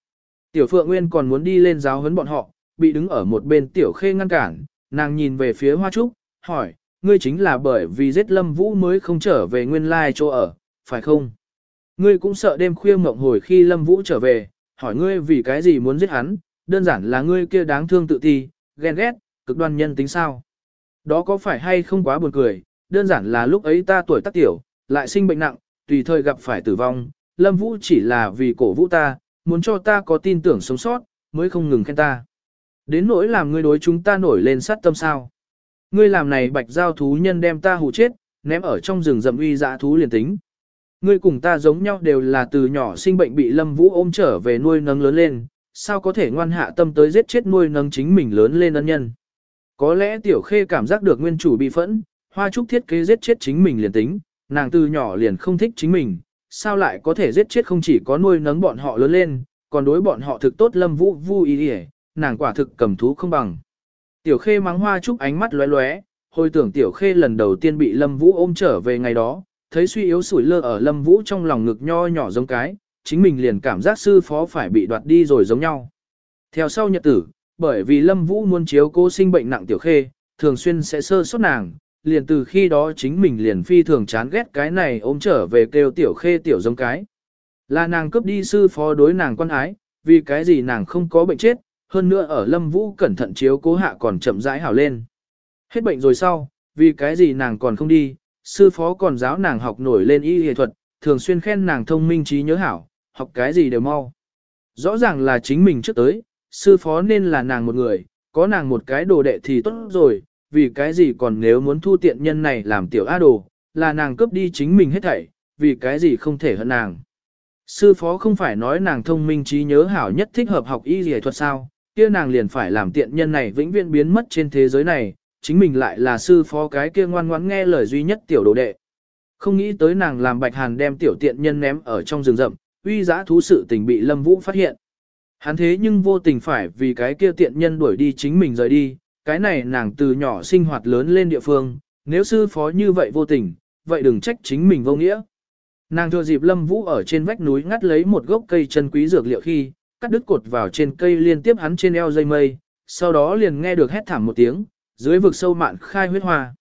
Tiểu Phượng Nguyên còn muốn đi lên giáo huấn bọn họ, bị đứng ở một bên tiểu khê ngăn cản, nàng nhìn về phía hoa trúc, hỏi, ngươi chính là bởi vì giết lâm vũ mới không trở về nguyên lai chỗ ở, phải không? Ngươi cũng sợ đêm khuya mộng hồi khi lâm vũ trở về, hỏi ngươi vì cái gì muốn giết hắn, đơn giản là ngươi kia đáng thương tự ti, ghen ghét, cực đoan nhân tính sao. Đó có phải hay không quá buồn cười, đơn giản là lúc ấy ta tuổi tác tiểu, lại sinh bệnh nặng, tùy thời gặp phải tử vong, Lâm Vũ chỉ là vì cổ vũ ta, muốn cho ta có tin tưởng sống sót, mới không ngừng khen ta. Đến nỗi làm ngươi đối chúng ta nổi lên sát tâm sao. Ngươi làm này bạch giao thú nhân đem ta hù chết, ném ở trong rừng rậm uy dã thú liền tính. Ngươi cùng ta giống nhau đều là từ nhỏ sinh bệnh bị Lâm Vũ ôm trở về nuôi nấng lớn lên, sao có thể ngoan hạ tâm tới giết chết nuôi nấng chính mình lớn lên ân nhân. Có lẽ tiểu khê cảm giác được nguyên chủ bị phẫn, hoa trúc thiết kế giết chết chính mình liền tính, nàng từ nhỏ liền không thích chính mình, sao lại có thể giết chết không chỉ có nuôi nấng bọn họ lớn lên, còn đối bọn họ thực tốt lâm vũ vu ý ý nàng quả thực cầm thú không bằng. Tiểu khê mắng hoa trúc ánh mắt lóe lóe, hồi tưởng tiểu khê lần đầu tiên bị lâm vũ ôm trở về ngày đó, thấy suy yếu sủi lơ ở lâm vũ trong lòng ngực nho nhỏ giống cái, chính mình liền cảm giác sư phó phải bị đoạt đi rồi giống nhau. Theo sau nhật tử, bởi vì lâm vũ muốn chiếu cô sinh bệnh nặng tiểu khê, thường xuyên sẽ sơ sót nàng, liền từ khi đó chính mình liền phi thường chán ghét cái này ôm trở về kêu tiểu khê tiểu giống cái. Là nàng cướp đi sư phó đối nàng quan ái, vì cái gì nàng không có bệnh chết, hơn nữa ở lâm vũ cẩn thận chiếu cố hạ còn chậm rãi hảo lên. Hết bệnh rồi sau, vì cái gì nàng còn không đi, sư phó còn giáo nàng học nổi lên y y thuật, thường xuyên khen nàng thông minh trí nhớ hảo, học cái gì đều mau. Rõ ràng là chính mình trước tới, sư phó nên là nàng một người, có nàng một cái đồ đệ thì tốt rồi, vì cái gì còn nếu muốn thu tiện nhân này làm tiểu A đồ, là nàng cướp đi chính mình hết thảy, vì cái gì không thể hận nàng. Sư phó không phải nói nàng thông minh trí nhớ hảo nhất thích hợp học y y thuật sao, kia nàng liền phải làm tiện nhân này vĩnh viễn biến mất trên thế giới này, chính mình lại là sư phó cái kia ngoan ngoãn nghe lời duy nhất tiểu đồ đệ. Không nghĩ tới nàng làm bạch hàn đem tiểu tiện nhân ném ở trong rừng rậm, uy giá thú sự tình bị Lâm Vũ phát hiện. Hắn thế nhưng vô tình phải vì cái kia tiện nhân đuổi đi chính mình rời đi, cái này nàng từ nhỏ sinh hoạt lớn lên địa phương, nếu sư phó như vậy vô tình, vậy đừng trách chính mình vô nghĩa. Nàng thừa dịp Lâm Vũ ở trên vách núi ngắt lấy một gốc cây chân quý dược liệu khi, cắt đứt cột vào trên cây liên tiếp hắn trên eo dây mây, sau đó liền nghe được hét thảm một tiếng, dưới vực sâu mạn khai huyết hoa.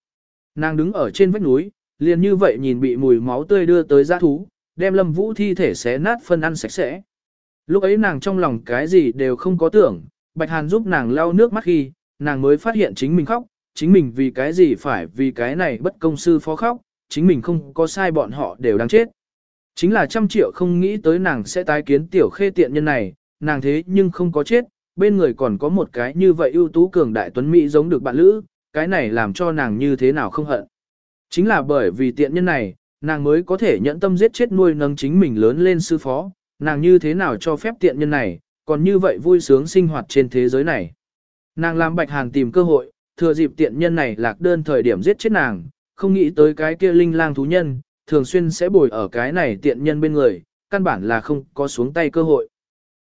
Nàng đứng ở trên vách núi, liền như vậy nhìn bị mùi máu tươi đưa tới giã thú, đem Lâm Vũ thi thể xé nát phân ăn sạch sẽ. Lúc ấy nàng trong lòng cái gì đều không có tưởng, Bạch Hàn giúp nàng lau nước mắt khi, nàng mới phát hiện chính mình khóc, chính mình vì cái gì phải vì cái này bất công sư phó khóc, chính mình không có sai bọn họ đều đang chết. Chính là trăm triệu không nghĩ tới nàng sẽ tái kiến tiểu khê tiện nhân này, nàng thế nhưng không có chết, bên người còn có một cái như vậy ưu tú cường đại tuấn Mỹ giống được bạn lữ, cái này làm cho nàng như thế nào không hận. Chính là bởi vì tiện nhân này, nàng mới có thể nhẫn tâm giết chết nuôi nâng chính mình lớn lên sư phó, nàng như thế nào cho phép tiện nhân này, còn như vậy vui sướng sinh hoạt trên thế giới này. Nàng làm bạch hàn tìm cơ hội, thừa dịp tiện nhân này lạc đơn thời điểm giết chết nàng, không nghĩ tới cái kia linh lang thú nhân, thường xuyên sẽ bồi ở cái này tiện nhân bên người, căn bản là không có xuống tay cơ hội.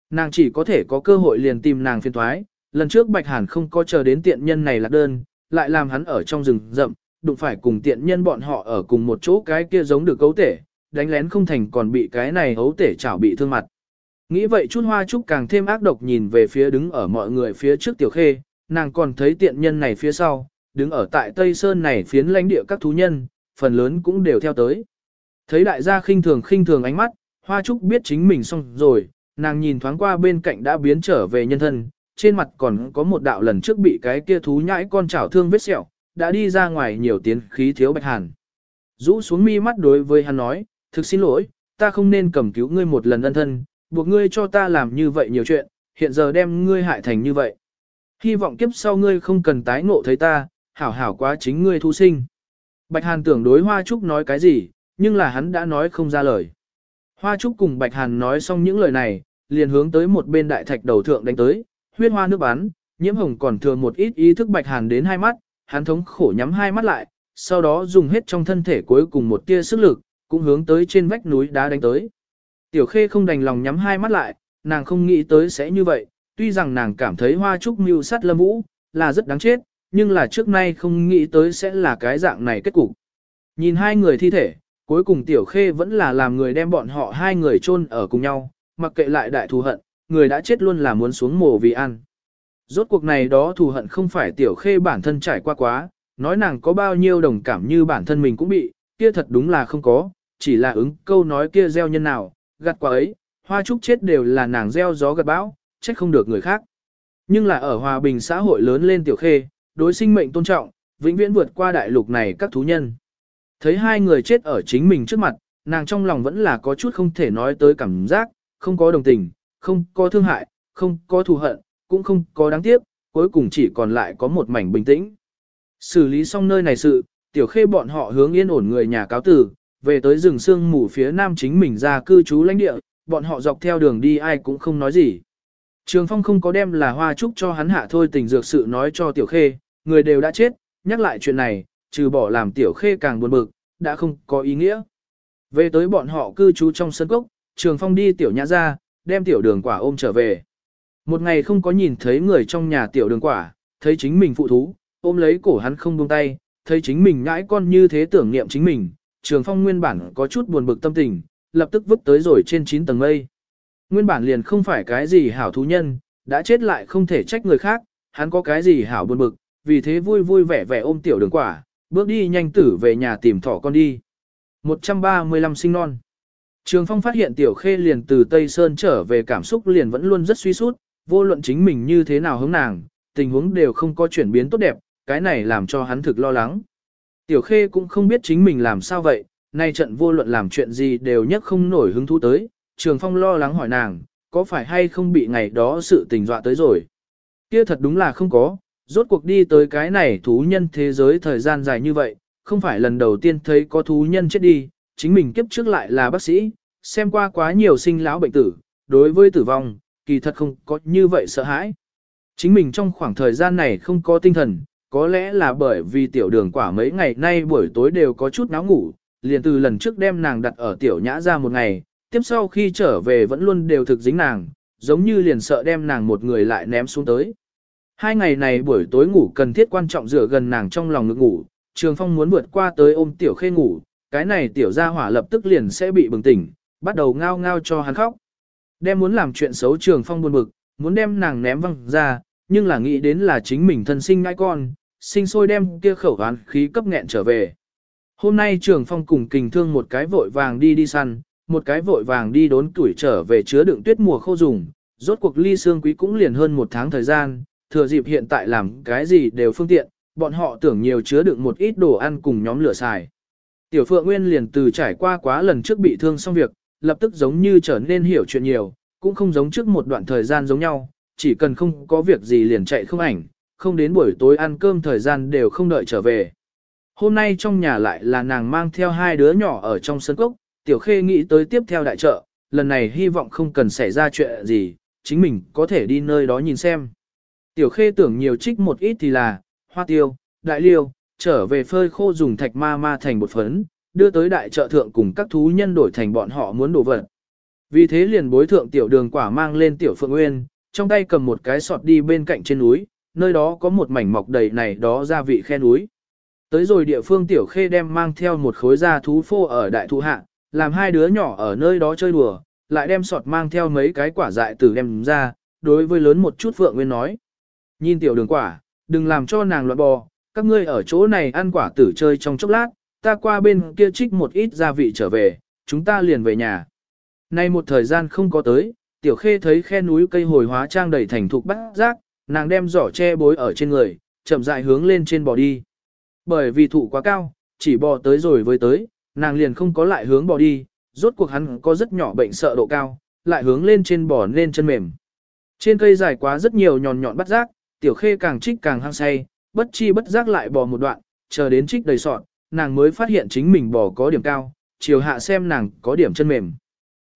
Nàng chỉ có thể có cơ hội liền tìm nàng phiên thoái, lần trước Bạch Hàn không có chờ đến tiện nhân này lạc đơn, lại làm hắn ở trong rừng rậm, đụng phải cùng tiện nhân bọn họ ở cùng một chỗ cái kia giống được cấu tể, đánh lén không thành còn bị cái này hấu tể chảo bị thương mặt. Nghĩ vậy chút hoa trúc càng thêm ác độc nhìn về phía đứng ở mọi người phía trước tiểu khê, nàng còn thấy tiện nhân này phía sau, đứng ở tại Tây Sơn này phiến lãnh địa các thú nhân, phần lớn cũng đều theo tới. Thấy đại gia khinh thường khinh thường ánh mắt, hoa trúc biết chính mình xong rồi, nàng nhìn thoáng qua bên cạnh đã biến trở về nhân thân, trên mặt còn có một đạo lần trước bị cái kia thú nhãi con chảo thương vết sẹo, đã đi ra ngoài nhiều tiến khí thiếu bạch hàn. Rũ xuống mi mắt đối với hắn nói, thực xin lỗi, ta không nên cầm cứu ngươi một lần ân thân, buộc ngươi cho ta làm như vậy nhiều chuyện, hiện giờ đem ngươi hại thành như vậy. Hy vọng kiếp sau ngươi không cần tái ngộ thấy ta, hảo hảo quá chính ngươi thu sinh. Bạch Hàn tưởng đối Hoa Trúc nói cái gì, nhưng là hắn đã nói không ra lời. Hoa Trúc cùng Bạch Hàn nói xong những lời này, liền hướng tới một bên đại thạch đầu thượng đánh tới, huyết hoa nước bắn, nhiễm hồng còn thừa một ít ý thức Bạch Hàn đến hai mắt, hắn thống khổ nhắm hai mắt lại, sau đó dùng hết trong thân thể cuối cùng một tia sức lực, cũng hướng tới trên vách núi đá đánh tới. Tiểu Khê không đành lòng nhắm hai mắt lại, nàng không nghĩ tới sẽ như vậy, tuy rằng nàng cảm thấy Hoa Trúc mưu sát Lâm Vũ là rất đáng chết, nhưng là trước nay không nghĩ tới sẽ là cái dạng này kết cục. Nhìn hai người thi thể, cuối cùng Tiểu Khê vẫn là làm người đem bọn họ hai người chôn ở cùng nhau, mặc kệ lại đại thù hận, người đã chết luôn là muốn xuống mồ vì ăn. Rốt cuộc này đó thù hận không phải Tiểu Khê bản thân trải qua quá, nói nàng có bao nhiêu đồng cảm như bản thân mình cũng bị, kia thật đúng là không có, chỉ là ứng câu nói kia gieo nhân nào, gặt quả ấy, hoa trúc chết đều là nàng gieo gió gặt bão, trách không được người khác. Nhưng là ở hòa bình xã hội lớn lên Tiểu Khê, đối sinh mệnh tôn trọng, vĩnh viễn vượt qua đại lục này các thú nhân. Thấy hai người chết ở chính mình trước mặt, nàng trong lòng vẫn là có chút không thể nói tới cảm giác, không có đồng tình, không có thương hại, không có thù hận, cũng không có đáng tiếc, cuối cùng chỉ còn lại có một mảnh bình tĩnh. Xử lý xong nơi này sự, tiểu khê bọn họ hướng yên ổn người nhà cáo tử, về tới rừng sương mù phía nam chính mình ra cư trú lãnh địa, bọn họ dọc theo đường đi ai cũng không nói gì. Trường Phong không có đem là hoa trúc cho hắn hạ thôi tình dược sự nói cho tiểu khê, người đều đã chết, nhắc lại chuyện này, trừ bỏ làm tiểu khê càng buồn bực, đã không có ý nghĩa. Về tới bọn họ cư trú trong sân cốc, Trường Phong đi tiểu nhã ra, đem tiểu đường quả ôm trở về. Một ngày không có nhìn thấy người trong nhà tiểu đường quả, thấy chính mình phụ thú, ôm lấy cổ hắn không buông tay, thấy chính mình ngãi con như thế tưởng niệm chính mình, Trường Phong nguyên bản có chút buồn bực tâm tình, lập tức vứt tới rồi trên 9 tầng mây. Nguyên bản liền không phải cái gì hảo thú nhân, đã chết lại không thể trách người khác, hắn có cái gì hảo buồn bực, vì thế vui vui vẻ vẻ ôm tiểu đường quả, bước đi nhanh tử về nhà tìm thỏ con đi. 135 sinh non Trường Phong phát hiện Tiểu Khê liền từ Tây Sơn trở về cảm xúc liền vẫn luôn rất suy sút, vô luận chính mình như thế nào hướng nàng, tình huống đều không có chuyển biến tốt đẹp, cái này làm cho hắn thực lo lắng. Tiểu Khê cũng không biết chính mình làm sao vậy, nay trận vô luận làm chuyện gì đều nhất không nổi hứng thú tới, Trường Phong lo lắng hỏi nàng, có phải hay không bị ngày đó sự tình dọa tới rồi. Kia thật đúng là không có, rốt cuộc đi tới cái này thú nhân thế giới thời gian dài như vậy, không phải lần đầu tiên thấy có thú nhân chết đi, chính mình kiếp trước lại là bác sĩ, xem qua quá nhiều sinh lão bệnh tử, đối với tử vong, kỳ thật không có như vậy sợ hãi. Chính mình trong khoảng thời gian này không có tinh thần, có lẽ là bởi vì tiểu đường quả mấy ngày nay buổi tối đều có chút náo ngủ, liền từ lần trước đem nàng đặt ở tiểu nhã ra một ngày, tiếp sau khi trở về vẫn luôn đều thực dính nàng, giống như liền sợ đem nàng một người lại ném xuống tới. Hai ngày này buổi tối ngủ cần thiết quan trọng dựa gần nàng trong lòng ngực ngủ, Trường Phong muốn vượt qua tới ôm tiểu khê ngủ, cái này tiểu gia hỏa lập tức liền sẽ bị bừng tỉnh, bắt đầu ngao ngao cho hắn khóc. Đem muốn làm chuyện xấu Trường Phong buồn bực, muốn đem nàng ném văng ra, nhưng là nghĩ đến là chính mình thân sinh ngai con, sinh sôi đem kia khẩu hán khí cấp nghẹn trở về. Hôm nay Trường Phong cùng kình thương một cái vội vàng đi đi săn, một cái vội vàng đi đốn tuổi trở về chứa đựng tuyết mùa khô dùng, rốt cuộc ly xương quý cũng liền hơn một tháng thời gian, thừa dịp hiện tại làm cái gì đều phương tiện, bọn họ tưởng nhiều chứa đựng một ít đồ ăn cùng nhóm lửa xài. Tiểu Phượng Nguyên liền từ trải qua quá lần trước bị thương xong việc, lập tức giống như trở nên hiểu chuyện nhiều, cũng không giống trước một đoạn thời gian giống nhau, chỉ cần không có việc gì liền chạy không ảnh, không đến buổi tối ăn cơm thời gian đều không đợi trở về. Hôm nay trong nhà lại là nàng mang theo hai đứa nhỏ ở trong sân cốc, Tiểu Khê nghĩ tới tiếp theo đại chợ, lần này hy vọng không cần xảy ra chuyện gì, chính mình có thể đi nơi đó nhìn xem. Tiểu Khê tưởng nhiều trích một ít thì là, hoa tiêu, đại liêu, trở về phơi khô dùng thạch ma ma thành bột phấn, đưa tới đại chợ thượng cùng các thú nhân đổi thành bọn họ muốn đổ vật. Vì thế liền bối thượng tiểu đường quả mang lên tiểu phượng nguyên, trong tay cầm một cái sọt đi bên cạnh trên núi, nơi đó có một mảnh mọc đầy này đó gia vị khe núi. Tới rồi địa phương tiểu khê đem mang theo một khối da thú phô ở đại thụ hạ, làm hai đứa nhỏ ở nơi đó chơi đùa, lại đem sọt mang theo mấy cái quả dại từ đem ra, đối với lớn một chút Phượng Nguyên nói. Nhìn tiểu đường quả, đừng làm cho nàng loạn bò, các ngươi ở chỗ này ăn quả tử chơi trong chốc lát, ta qua bên kia trích một ít gia vị trở về, chúng ta liền về nhà. Nay một thời gian không có tới, tiểu khê thấy khe núi cây hồi hóa trang đầy thành thục bát rác, nàng đem giỏ che bối ở trên người, chậm rãi hướng lên trên bò đi. Bởi vì thụ quá cao, chỉ bò tới rồi với tới, nàng liền không có lại hướng bò đi, rốt cuộc hắn có rất nhỏ bệnh sợ độ cao, lại hướng lên trên bò lên chân mềm. Trên cây dài quá rất nhiều nhọn nhọn bắt rác, tiểu khê càng trích càng hăng say, bất chi bất giác lại bò một đoạn, chờ đến trích đầy sọt nàng mới phát hiện chính mình bò có điểm cao, chiều hạ xem nàng có điểm chân mềm.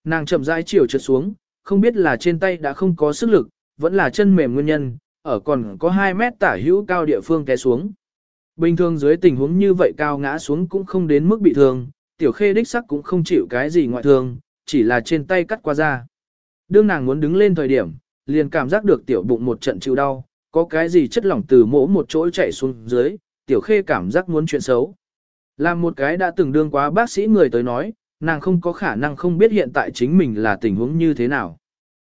Nàng chậm rãi chiều trượt xuống, không biết là trên tay đã không có sức lực, vẫn là chân mềm nguyên nhân, ở còn có 2 mét tả hữu cao địa phương té xuống. Bình thường dưới tình huống như vậy cao ngã xuống cũng không đến mức bị thương, tiểu khê đích sắc cũng không chịu cái gì ngoại thương, chỉ là trên tay cắt qua da. Đương nàng muốn đứng lên thời điểm, liền cảm giác được tiểu bụng một trận chịu đau, có cái gì chất lỏng từ mỗ một chỗ chạy xuống dưới, tiểu khê cảm giác muốn chuyện xấu. Làm một cái đã từng đương quá bác sĩ người tới nói, nàng không có khả năng không biết hiện tại chính mình là tình huống như thế nào.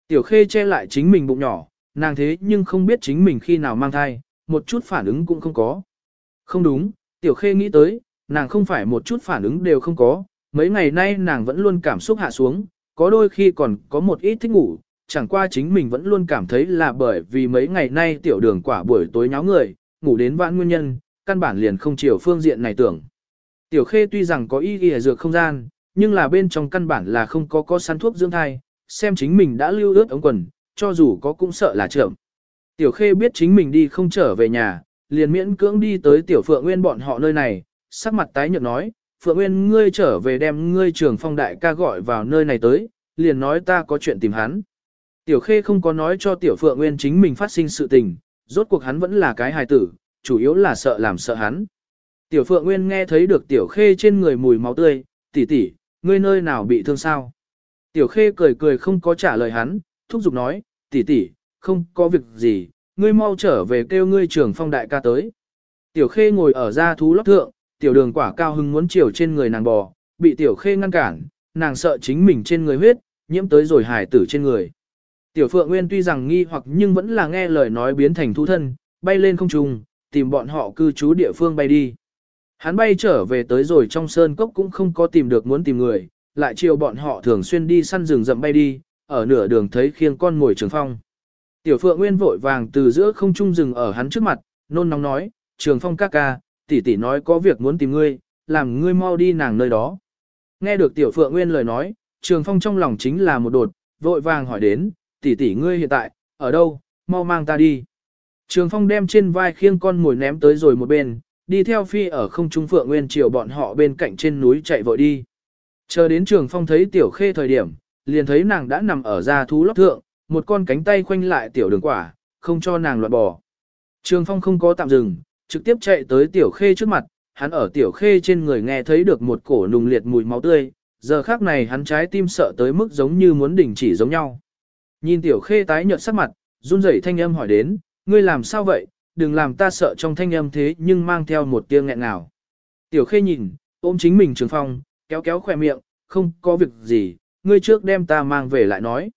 Tiểu khê che lại chính mình bụng nhỏ, nàng thế nhưng không biết chính mình khi nào mang thai, một chút phản ứng cũng không có. Không đúng, tiểu khê nghĩ tới, nàng không phải một chút phản ứng đều không có, mấy ngày nay nàng vẫn luôn cảm xúc hạ xuống, có đôi khi còn có một ít thích ngủ, chẳng qua chính mình vẫn luôn cảm thấy là bởi vì mấy ngày nay tiểu đường quả buổi tối nháo người, ngủ đến vãn nguyên nhân, căn bản liền không chiều phương diện này tưởng. Tiểu khê tuy rằng có ý y dược không gian, nhưng là bên trong căn bản là không có có sắn thuốc dưỡng thai, xem chính mình đã lưu ướt ống quần, cho dù có cũng sợ là trưởng. Tiểu khê biết chính mình đi không trở về nhà, liền miễn cưỡng đi tới tiểu phượng nguyên bọn họ nơi này, sắc mặt tái nhợt nói, phượng nguyên ngươi trở về đem ngươi trường phong đại ca gọi vào nơi này tới, liền nói ta có chuyện tìm hắn. Tiểu khê không có nói cho tiểu phượng nguyên chính mình phát sinh sự tình, rốt cuộc hắn vẫn là cái hài tử, chủ yếu là sợ làm sợ hắn. Tiểu phượng nguyên nghe thấy được tiểu khê trên người mùi máu tươi, tỷ tỷ, ngươi nơi nào bị thương sao? Tiểu khê cười cười không có trả lời hắn, thúc giục nói, tỷ tỷ, không có việc gì, ngươi mau trở về kêu ngươi trưởng phong đại ca tới. Tiểu khê ngồi ở ra thú lót thượng, tiểu đường quả cao hưng muốn chiều trên người nàng bò, bị tiểu khê ngăn cản, nàng sợ chính mình trên người huyết, nhiễm tới rồi hải tử trên người. Tiểu phượng nguyên tuy rằng nghi hoặc nhưng vẫn là nghe lời nói biến thành thú thân, bay lên không trung, tìm bọn họ cư trú địa phương bay đi. Hắn bay trở về tới rồi trong sơn cốc cũng không có tìm được muốn tìm người, lại chiều bọn họ thường xuyên đi săn rừng rậm bay đi, ở nửa đường thấy khiêng con ngồi trường phong. Tiểu Phượng Nguyên vội vàng từ giữa không trung rừng ở hắn trước mặt, nôn nóng nói, trường phong ca ca, tỷ tỷ nói có việc muốn tìm ngươi, làm ngươi mau đi nàng nơi đó. Nghe được Tiểu Phượng Nguyên lời nói, trường phong trong lòng chính là một đột, vội vàng hỏi đến, tỷ tỷ ngươi hiện tại, ở đâu, mau mang ta đi. Trường phong đem trên vai khiêng con ngồi ném tới rồi một bên, đi theo phi ở không trung Phượng Nguyên triều bọn họ bên cạnh trên núi chạy vội đi. Chờ đến trường phong thấy Tiểu Khê thời điểm, liền thấy nàng đã nằm ở ra thú lóc thượng, một con cánh tay khoanh lại tiểu đường quả, không cho nàng loạn bò. Trường Phong không có tạm dừng, trực tiếp chạy tới tiểu khê trước mặt, hắn ở tiểu khê trên người nghe thấy được một cổ nùng liệt mùi máu tươi, giờ khác này hắn trái tim sợ tới mức giống như muốn đình chỉ giống nhau. Nhìn tiểu khê tái nhợt sắc mặt, run rẩy thanh âm hỏi đến, ngươi làm sao vậy, đừng làm ta sợ trong thanh âm thế nhưng mang theo một tiếng nghẹn nào. Tiểu khê nhìn, ôm chính mình trường phong, kéo kéo khỏe miệng, không có việc gì, ngươi trước đem ta mang về lại nói.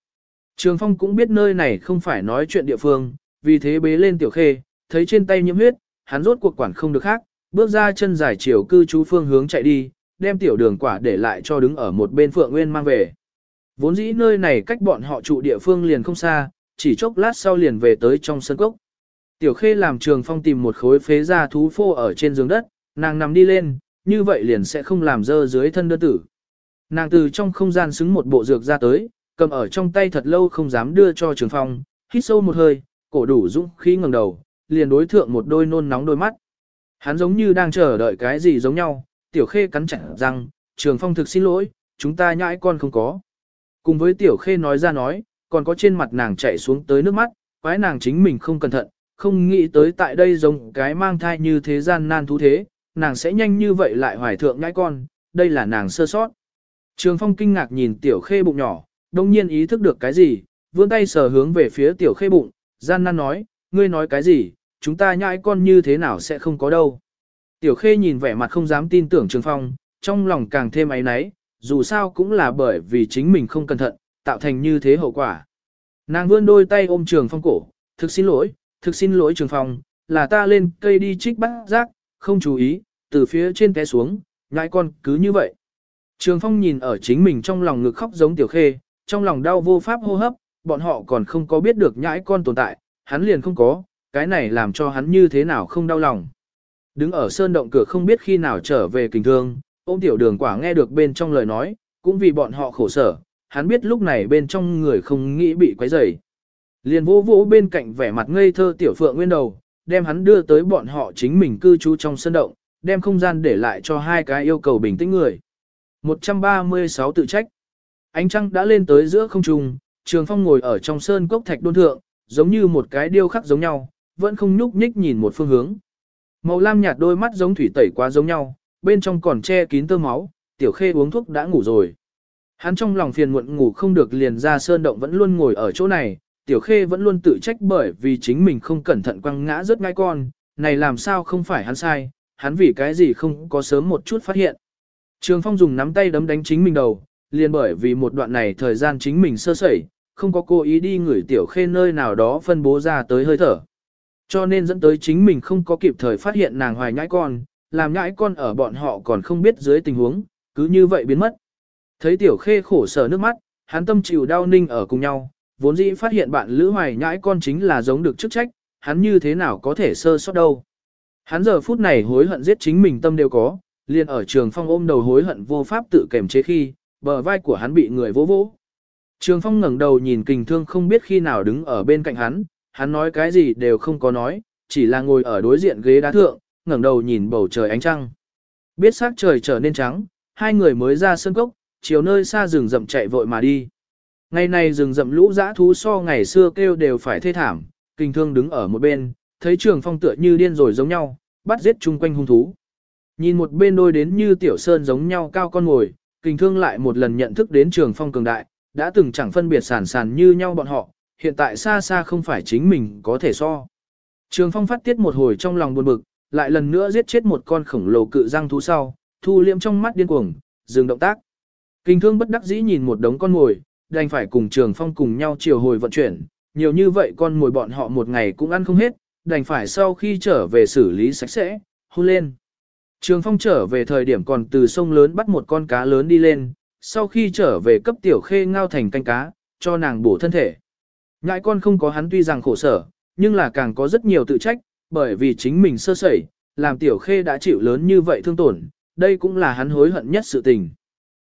Trường Phong cũng biết nơi này không phải nói chuyện địa phương, vì thế bế lên tiểu khê, thấy trên tay nhiễm huyết, hắn rốt cuộc quản không được khác, bước ra chân dài chiều cư trú phương hướng chạy đi, đem tiểu đường quả để lại cho đứng ở một bên Phượng Nguyên mang về. Vốn dĩ nơi này cách bọn họ trụ địa phương liền không xa, chỉ chốc lát sau liền về tới trong sân cốc. Tiểu khê làm trường phong tìm một khối phế ra thú phô ở trên giường đất, nàng nằm đi lên, như vậy liền sẽ không làm dơ dưới thân đơn tử. Nàng từ trong không gian xứng một bộ dược ra tới, cầm ở trong tay thật lâu không dám đưa cho Trường Phong, hít sâu một hơi, cổ đủ dũng khí ngẩng đầu, liền đối thượng một đôi nôn nóng đôi mắt. Hắn giống như đang chờ đợi cái gì giống nhau, Tiểu Khê cắn chặt răng, Trường Phong thực xin lỗi, chúng ta nhãi con không có. Cùng với Tiểu Khê nói ra nói, còn có trên mặt nàng chảy xuống tới nước mắt, quái nàng chính mình không cẩn thận, không nghĩ tới tại đây giống cái mang thai như thế gian nan thú thế, nàng sẽ nhanh như vậy lại hoài thượng nhãi con, đây là nàng sơ sót. Trường Phong kinh ngạc nhìn Tiểu Khê bụng nhỏ, đông nhiên ý thức được cái gì, vươn tay sờ hướng về phía Tiểu Khê bụng, gian nan nói, ngươi nói cái gì, chúng ta nhãi con như thế nào sẽ không có đâu. Tiểu Khê nhìn vẻ mặt không dám tin tưởng Trường Phong, trong lòng càng thêm áy náy, dù sao cũng là bởi vì chính mình không cẩn thận, tạo thành như thế hậu quả. Nàng vươn đôi tay ôm Trường Phong cổ, thực xin lỗi, thực xin lỗi Trường phòng là ta lên cây đi trích bắt rác, không chú ý, từ phía trên té xuống, nhãi con cứ như vậy. Trường Phong nhìn ở chính mình trong lòng ngực khóc giống tiểu khê, trong lòng đau vô pháp hô hấp, bọn họ còn không có biết được nhãi con tồn tại, hắn liền không có, cái này làm cho hắn như thế nào không đau lòng. Đứng ở sơn động cửa không biết khi nào trở về kinh thương, ôm tiểu đường quả nghe được bên trong lời nói, cũng vì bọn họ khổ sở, hắn biết lúc này bên trong người không nghĩ bị quấy rầy. Liền vỗ vỗ bên cạnh vẻ mặt ngây thơ tiểu phượng nguyên đầu, đem hắn đưa tới bọn họ chính mình cư trú trong sơn động, đem không gian để lại cho hai cái yêu cầu bình tĩnh người. 136 tự trách. Ánh trăng đã lên tới giữa không trung, Trường Phong ngồi ở trong sơn cốc thạch đôn thượng, giống như một cái điêu khắc giống nhau, vẫn không nhúc nhích nhìn một phương hướng. Màu lam nhạt đôi mắt giống thủy tẩy quá giống nhau, bên trong còn che kín tơ máu, tiểu khê uống thuốc đã ngủ rồi. Hắn trong lòng phiền muộn ngủ không được liền ra sơn động vẫn luôn ngồi ở chỗ này, tiểu khê vẫn luôn tự trách bởi vì chính mình không cẩn thận quăng ngã rớt ngai con, này làm sao không phải hắn sai, hắn vì cái gì không có sớm một chút phát hiện. Trường Phong dùng nắm tay đấm đánh chính mình đầu, liền bởi vì một đoạn này thời gian chính mình sơ sẩy, không có cố ý đi ngửi tiểu khê nơi nào đó phân bố ra tới hơi thở. Cho nên dẫn tới chính mình không có kịp thời phát hiện nàng hoài nhãi con, làm nhãi con ở bọn họ còn không biết dưới tình huống, cứ như vậy biến mất. Thấy tiểu khê khổ sở nước mắt, hắn tâm chịu đau ninh ở cùng nhau, vốn dĩ phát hiện bạn lữ hoài nhãi con chính là giống được chức trách, hắn như thế nào có thể sơ sót đâu. Hắn giờ phút này hối hận giết chính mình tâm đều có, liền ở trường phong ôm đầu hối hận vô pháp tự kềm chế khi, bờ vai của hắn bị người vỗ vỗ. Trường phong ngẩng đầu nhìn kình thương không biết khi nào đứng ở bên cạnh hắn, hắn nói cái gì đều không có nói, chỉ là ngồi ở đối diện ghế đá thượng, ngẩng đầu nhìn bầu trời ánh trăng. Biết sắc trời trở nên trắng, hai người mới ra sân cốc, chiều nơi xa rừng rậm chạy vội mà đi. Ngày này rừng rậm lũ dã thú so ngày xưa kêu đều phải thê thảm, kình thương đứng ở một bên, thấy trường phong tựa như điên rồi giống nhau, bắt giết chung quanh hung thú. Nhìn một bên đôi đến như tiểu sơn giống nhau cao con ngồi, kình thương lại một lần nhận thức đến trường phong cường đại, đã từng chẳng phân biệt sản sản như nhau bọn họ, hiện tại xa xa không phải chính mình có thể so. Trường phong phát tiết một hồi trong lòng buồn bực, lại lần nữa giết chết một con khổng lồ cự răng thú sau, thu liệm trong mắt điên cuồng, dừng động tác. Kình thương bất đắc dĩ nhìn một đống con ngồi, đành phải cùng trường phong cùng nhau chiều hồi vận chuyển, nhiều như vậy con ngồi bọn họ một ngày cũng ăn không hết, đành phải sau khi trở về xử lý sạch sẽ, hôn lên. Trường Phong trở về thời điểm còn từ sông lớn bắt một con cá lớn đi lên, sau khi trở về cấp tiểu khê ngao thành canh cá, cho nàng bổ thân thể. Ngại con không có hắn tuy rằng khổ sở, nhưng là càng có rất nhiều tự trách, bởi vì chính mình sơ sẩy, làm tiểu khê đã chịu lớn như vậy thương tổn, đây cũng là hắn hối hận nhất sự tình.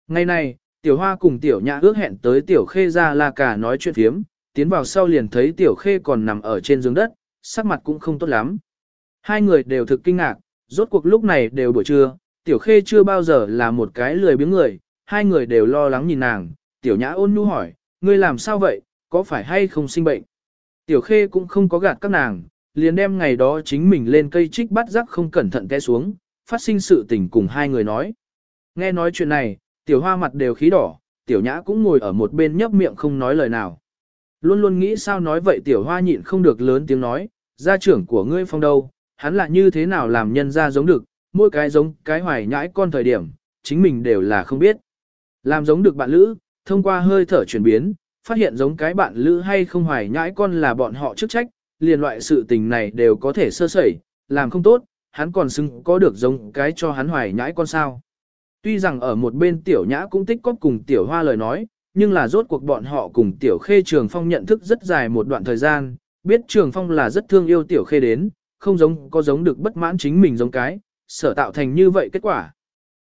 Ngày này, tiểu hoa cùng tiểu nhã ước hẹn tới tiểu khê ra là cả nói chuyện phiếm, tiến vào sau liền thấy tiểu khê còn nằm ở trên giường đất, sắc mặt cũng không tốt lắm. Hai người đều thực kinh ngạc, rốt cuộc lúc này đều buổi trưa, tiểu khê chưa bao giờ là một cái lười biếng người, hai người đều lo lắng nhìn nàng, tiểu nhã ôn nhu hỏi, ngươi làm sao vậy, có phải hay không sinh bệnh? Tiểu khê cũng không có gạt các nàng, liền đem ngày đó chính mình lên cây trích bắt rắc không cẩn thận té xuống, phát sinh sự tình cùng hai người nói. Nghe nói chuyện này, tiểu hoa mặt đều khí đỏ, tiểu nhã cũng ngồi ở một bên nhấp miệng không nói lời nào. Luôn luôn nghĩ sao nói vậy tiểu hoa nhịn không được lớn tiếng nói, gia trưởng của ngươi phong đâu, hắn là như thế nào làm nhân ra giống được, mỗi cái giống cái hoài nhãi con thời điểm, chính mình đều là không biết. Làm giống được bạn lữ, thông qua hơi thở chuyển biến, phát hiện giống cái bạn lữ hay không hoài nhãi con là bọn họ chức trách, liền loại sự tình này đều có thể sơ sẩy, làm không tốt, hắn còn xứng có được giống cái cho hắn hoài nhãi con sao. Tuy rằng ở một bên tiểu nhã cũng tích cóp cùng tiểu hoa lời nói, nhưng là rốt cuộc bọn họ cùng tiểu khê trường phong nhận thức rất dài một đoạn thời gian, biết trường phong là rất thương yêu tiểu khê đến, không giống có giống được bất mãn chính mình giống cái, sở tạo thành như vậy kết quả.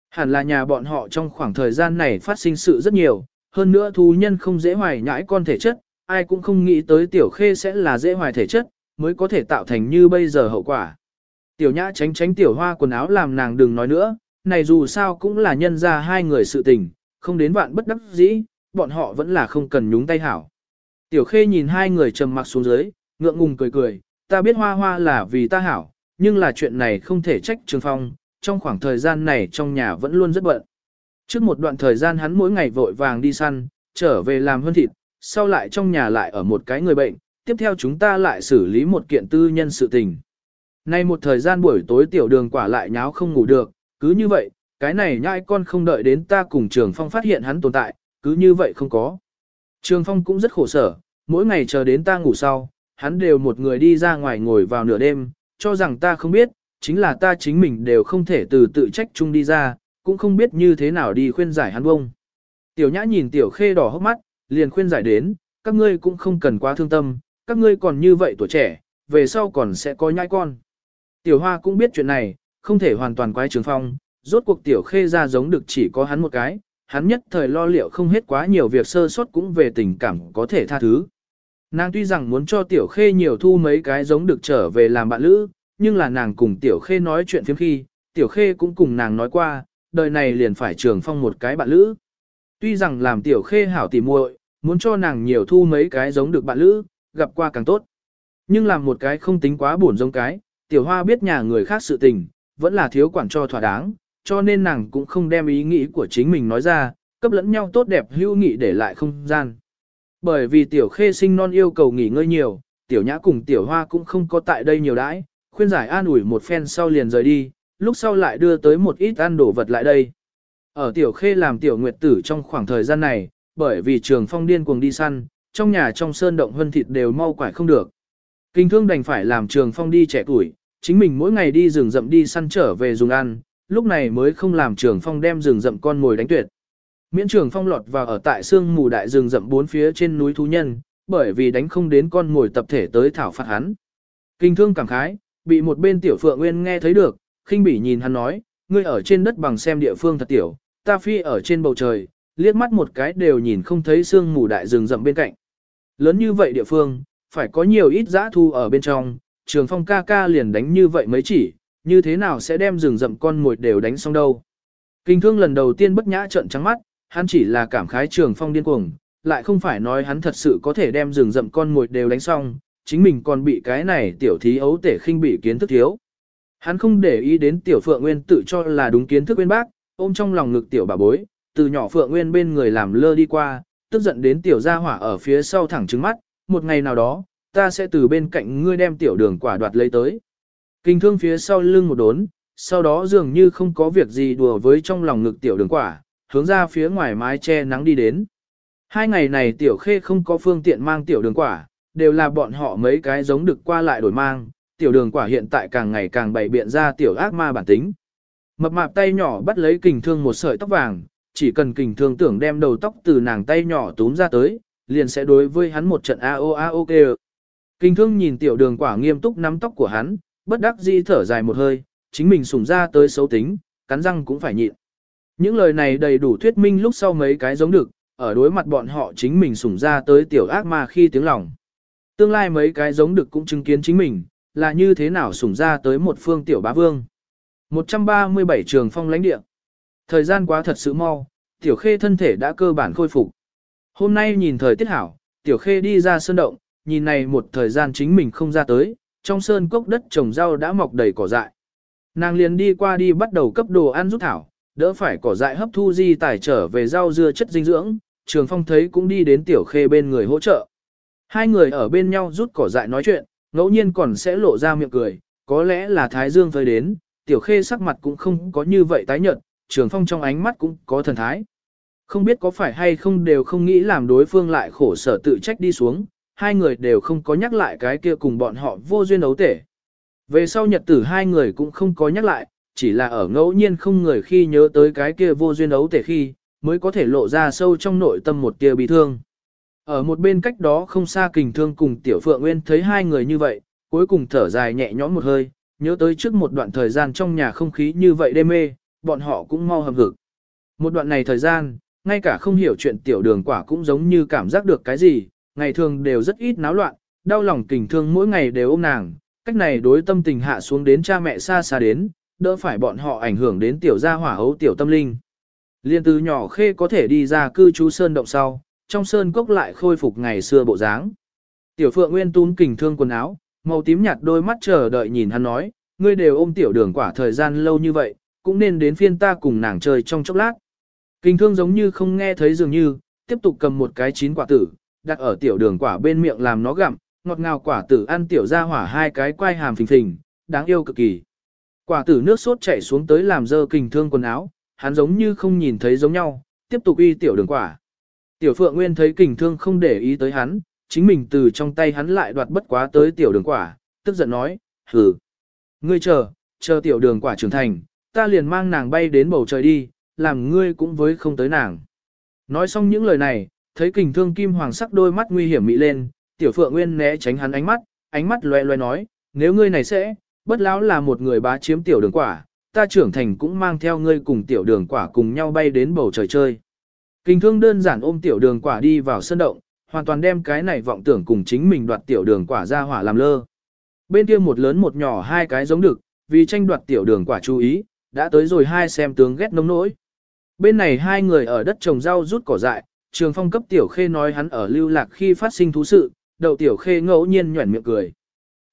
Hẳn là nhà bọn họ trong khoảng thời gian này phát sinh sự rất nhiều, hơn nữa thú nhân không dễ hoài nhãi con thể chất, ai cũng không nghĩ tới tiểu khê sẽ là dễ hoài thể chất, mới có thể tạo thành như bây giờ hậu quả. Tiểu nhã tránh tránh tiểu hoa quần áo làm nàng đừng nói nữa, này dù sao cũng là nhân ra hai người sự tình, không đến vạn bất đắc dĩ, bọn họ vẫn là không cần nhúng tay hảo. Tiểu khê nhìn hai người trầm mặc xuống dưới, ngượng ngùng cười cười, ta biết hoa hoa là vì ta hảo, nhưng là chuyện này không thể trách Trường Phong, trong khoảng thời gian này trong nhà vẫn luôn rất bận. Trước một đoạn thời gian hắn mỗi ngày vội vàng đi săn, trở về làm hơn thịt, sau lại trong nhà lại ở một cái người bệnh, tiếp theo chúng ta lại xử lý một kiện tư nhân sự tình. Nay một thời gian buổi tối tiểu đường quả lại nháo không ngủ được, cứ như vậy, cái này nhãi con không đợi đến ta cùng Trường Phong phát hiện hắn tồn tại, cứ như vậy không có. Trường Phong cũng rất khổ sở, mỗi ngày chờ đến ta ngủ sau, hắn đều một người đi ra ngoài ngồi vào nửa đêm, cho rằng ta không biết, chính là ta chính mình đều không thể từ tự trách chung đi ra, cũng không biết như thế nào đi khuyên giải hắn bông. Tiểu nhã nhìn tiểu khê đỏ hốc mắt, liền khuyên giải đến, các ngươi cũng không cần quá thương tâm, các ngươi còn như vậy tuổi trẻ, về sau còn sẽ có nhãi con. Tiểu hoa cũng biết chuyện này, không thể hoàn toàn quái trường phong, rốt cuộc tiểu khê ra giống được chỉ có hắn một cái, hắn nhất thời lo liệu không hết quá nhiều việc sơ suất cũng về tình cảm có thể tha thứ. Nàng tuy rằng muốn cho tiểu khê nhiều thu mấy cái giống được trở về làm bạn lữ, nhưng là nàng cùng tiểu khê nói chuyện phiếm khi, tiểu khê cũng cùng nàng nói qua, đời này liền phải trường phong một cái bạn lữ. Tuy rằng làm tiểu khê hảo tỉ muội, muốn cho nàng nhiều thu mấy cái giống được bạn lữ, gặp qua càng tốt. Nhưng làm một cái không tính quá buồn giống cái, tiểu hoa biết nhà người khác sự tình, vẫn là thiếu quản cho thỏa đáng, cho nên nàng cũng không đem ý nghĩ của chính mình nói ra, cấp lẫn nhau tốt đẹp hữu nghị để lại không gian. Bởi vì tiểu khê sinh non yêu cầu nghỉ ngơi nhiều, tiểu nhã cùng tiểu hoa cũng không có tại đây nhiều đãi, khuyên giải an ủi một phen sau liền rời đi, lúc sau lại đưa tới một ít ăn đồ vật lại đây. Ở tiểu khê làm tiểu nguyệt tử trong khoảng thời gian này, bởi vì trường phong điên cuồng đi săn, trong nhà trong sơn động hân thịt đều mau quải không được. Kinh thương đành phải làm trường phong đi trẻ tuổi, chính mình mỗi ngày đi rừng rậm đi săn trở về dùng ăn, lúc này mới không làm trường phong đem rừng rậm con ngồi đánh tuyệt. Miễn trường phong lọt vào ở tại sương mù đại rừng rậm bốn phía trên núi thú nhân, bởi vì đánh không đến con ngồi tập thể tới thảo phạt hắn. Kinh thương cảm khái, bị một bên tiểu phượng nguyên nghe thấy được, khinh bỉ nhìn hắn nói, ngươi ở trên đất bằng xem địa phương thật tiểu, ta phi ở trên bầu trời, liếc mắt một cái đều nhìn không thấy sương mù đại rừng rậm bên cạnh. Lớn như vậy địa phương, phải có nhiều ít giã thu ở bên trong, trường phong ca ca liền đánh như vậy mấy chỉ, như thế nào sẽ đem rừng rậm con mồi đều đánh xong đâu. Kinh thương lần đầu tiên bất nhã trận trắng mắt, hắn chỉ là cảm khái trường phong điên cuồng, lại không phải nói hắn thật sự có thể đem rừng rậm con mồi đều đánh xong, chính mình còn bị cái này tiểu thí ấu tể khinh bị kiến thức thiếu. Hắn không để ý đến tiểu Phượng Nguyên tự cho là đúng kiến thức bên bác, ôm trong lòng ngực tiểu bà bối, từ nhỏ Phượng Nguyên bên người làm lơ đi qua, tức giận đến tiểu gia hỏa ở phía sau thẳng trứng mắt, một ngày nào đó, ta sẽ từ bên cạnh ngươi đem tiểu đường quả đoạt lấy tới. Kinh thương phía sau lưng một đốn, sau đó dường như không có việc gì đùa với trong lòng ngực tiểu đường quả, hướng ra phía ngoài mái che nắng đi đến. Hai ngày này tiểu khê không có phương tiện mang tiểu đường quả, đều là bọn họ mấy cái giống được qua lại đổi mang, tiểu đường quả hiện tại càng ngày càng bày biện ra tiểu ác ma bản tính. Mập mạp tay nhỏ bắt lấy kình thương một sợi tóc vàng, chỉ cần kình thương tưởng đem đầu tóc từ nàng tay nhỏ túm ra tới, liền sẽ đối với hắn một trận a o a o kêu. Kinh thương nhìn tiểu đường quả nghiêm túc nắm tóc của hắn, bất đắc dĩ thở dài một hơi, chính mình sủng ra tới xấu tính, cắn răng cũng phải nhịn. Những lời này đầy đủ thuyết minh lúc sau mấy cái giống được, ở đối mặt bọn họ chính mình sủng ra tới tiểu ác ma khi tiếng lòng. Tương lai mấy cái giống được cũng chứng kiến chính mình, là như thế nào sủng ra tới một phương tiểu bá vương. 137 trường phong lãnh địa. Thời gian quá thật sự mau, tiểu khê thân thể đã cơ bản khôi phục. Hôm nay nhìn thời tiết hảo, tiểu khê đi ra sơn động, nhìn này một thời gian chính mình không ra tới, trong sơn cốc đất trồng rau đã mọc đầy cỏ dại. Nàng liền đi qua đi bắt đầu cấp đồ ăn rút thảo, đỡ phải cỏ dại hấp thu di tải trở về rau dưa chất dinh dưỡng, Trường Phong thấy cũng đi đến tiểu khê bên người hỗ trợ. Hai người ở bên nhau rút cỏ dại nói chuyện, ngẫu nhiên còn sẽ lộ ra miệng cười, có lẽ là Thái Dương phơi đến, tiểu khê sắc mặt cũng không có như vậy tái nhợt, Trường Phong trong ánh mắt cũng có thần thái. Không biết có phải hay không đều không nghĩ làm đối phương lại khổ sở tự trách đi xuống, hai người đều không có nhắc lại cái kia cùng bọn họ vô duyên ấu tể. Về sau nhật tử hai người cũng không có nhắc lại, chỉ là ở ngẫu nhiên không người khi nhớ tới cái kia vô duyên ấu tể khi, mới có thể lộ ra sâu trong nội tâm một tia bị thương. Ở một bên cách đó không xa kình thương cùng tiểu phượng nguyên thấy hai người như vậy, cuối cùng thở dài nhẹ nhõm một hơi, nhớ tới trước một đoạn thời gian trong nhà không khí như vậy đê mê, bọn họ cũng mau hầm hực. Một đoạn này thời gian, ngay cả không hiểu chuyện tiểu đường quả cũng giống như cảm giác được cái gì, ngày thường đều rất ít náo loạn, đau lòng tình thương mỗi ngày đều ôm nàng, cách này đối tâm tình hạ xuống đến cha mẹ xa xa đến, đỡ phải bọn họ ảnh hưởng đến tiểu gia hỏa ấu tiểu tâm linh. Liên từ nhỏ khê có thể đi ra cư trú sơn động sau, trong sơn cốc lại khôi phục ngày xưa bộ dáng. Tiểu phượng nguyên tún kình thương quần áo, màu tím nhạt đôi mắt chờ đợi nhìn hắn nói, ngươi đều ôm tiểu đường quả thời gian lâu như vậy, cũng nên đến phiên ta cùng nàng chơi trong chốc lát. Kình thương giống như không nghe thấy dường như, tiếp tục cầm một cái chín quả tử, đặt ở tiểu đường quả bên miệng làm nó gặm, ngọt ngào quả tử ăn tiểu ra hỏa hai cái quai hàm phình phình, đáng yêu cực kỳ. Quả tử nước sốt chảy xuống tới làm dơ kình thương quần áo, hắn giống như không nhìn thấy giống nhau, tiếp tục uy tiểu đường quả. Tiểu Phượng Nguyên thấy kình thương không để ý tới hắn, chính mình từ trong tay hắn lại đoạt bất quá tới tiểu đường quả, tức giận nói, hừ. Ngươi chờ, chờ tiểu đường quả trưởng thành, ta liền mang nàng bay đến bầu trời đi, làm ngươi cũng với không tới nàng. Nói xong những lời này, thấy kình thương kim hoàng sắc đôi mắt nguy hiểm mị lên, tiểu Phượng Nguyên né tránh hắn ánh mắt, ánh mắt loe loe nói, nếu ngươi này sẽ, bất lão là một người bá chiếm tiểu đường quả, ta trưởng thành cũng mang theo ngươi cùng tiểu đường quả cùng nhau bay đến bầu trời chơi. kình thương đơn giản ôm tiểu đường quả đi vào sân động, hoàn toàn đem cái này vọng tưởng cùng chính mình đoạt tiểu đường quả ra hỏa làm lơ. Bên kia một lớn một nhỏ hai cái giống được, vì tranh đoạt tiểu đường quả chú ý, đã tới rồi hai xem tướng ghét nông nỗi. Bên này hai người ở đất trồng rau rút cỏ dại, trường phong cấp tiểu khê nói hắn ở lưu lạc khi phát sinh thú sự, đầu tiểu khê ngẫu nhiên nhuẩn miệng cười.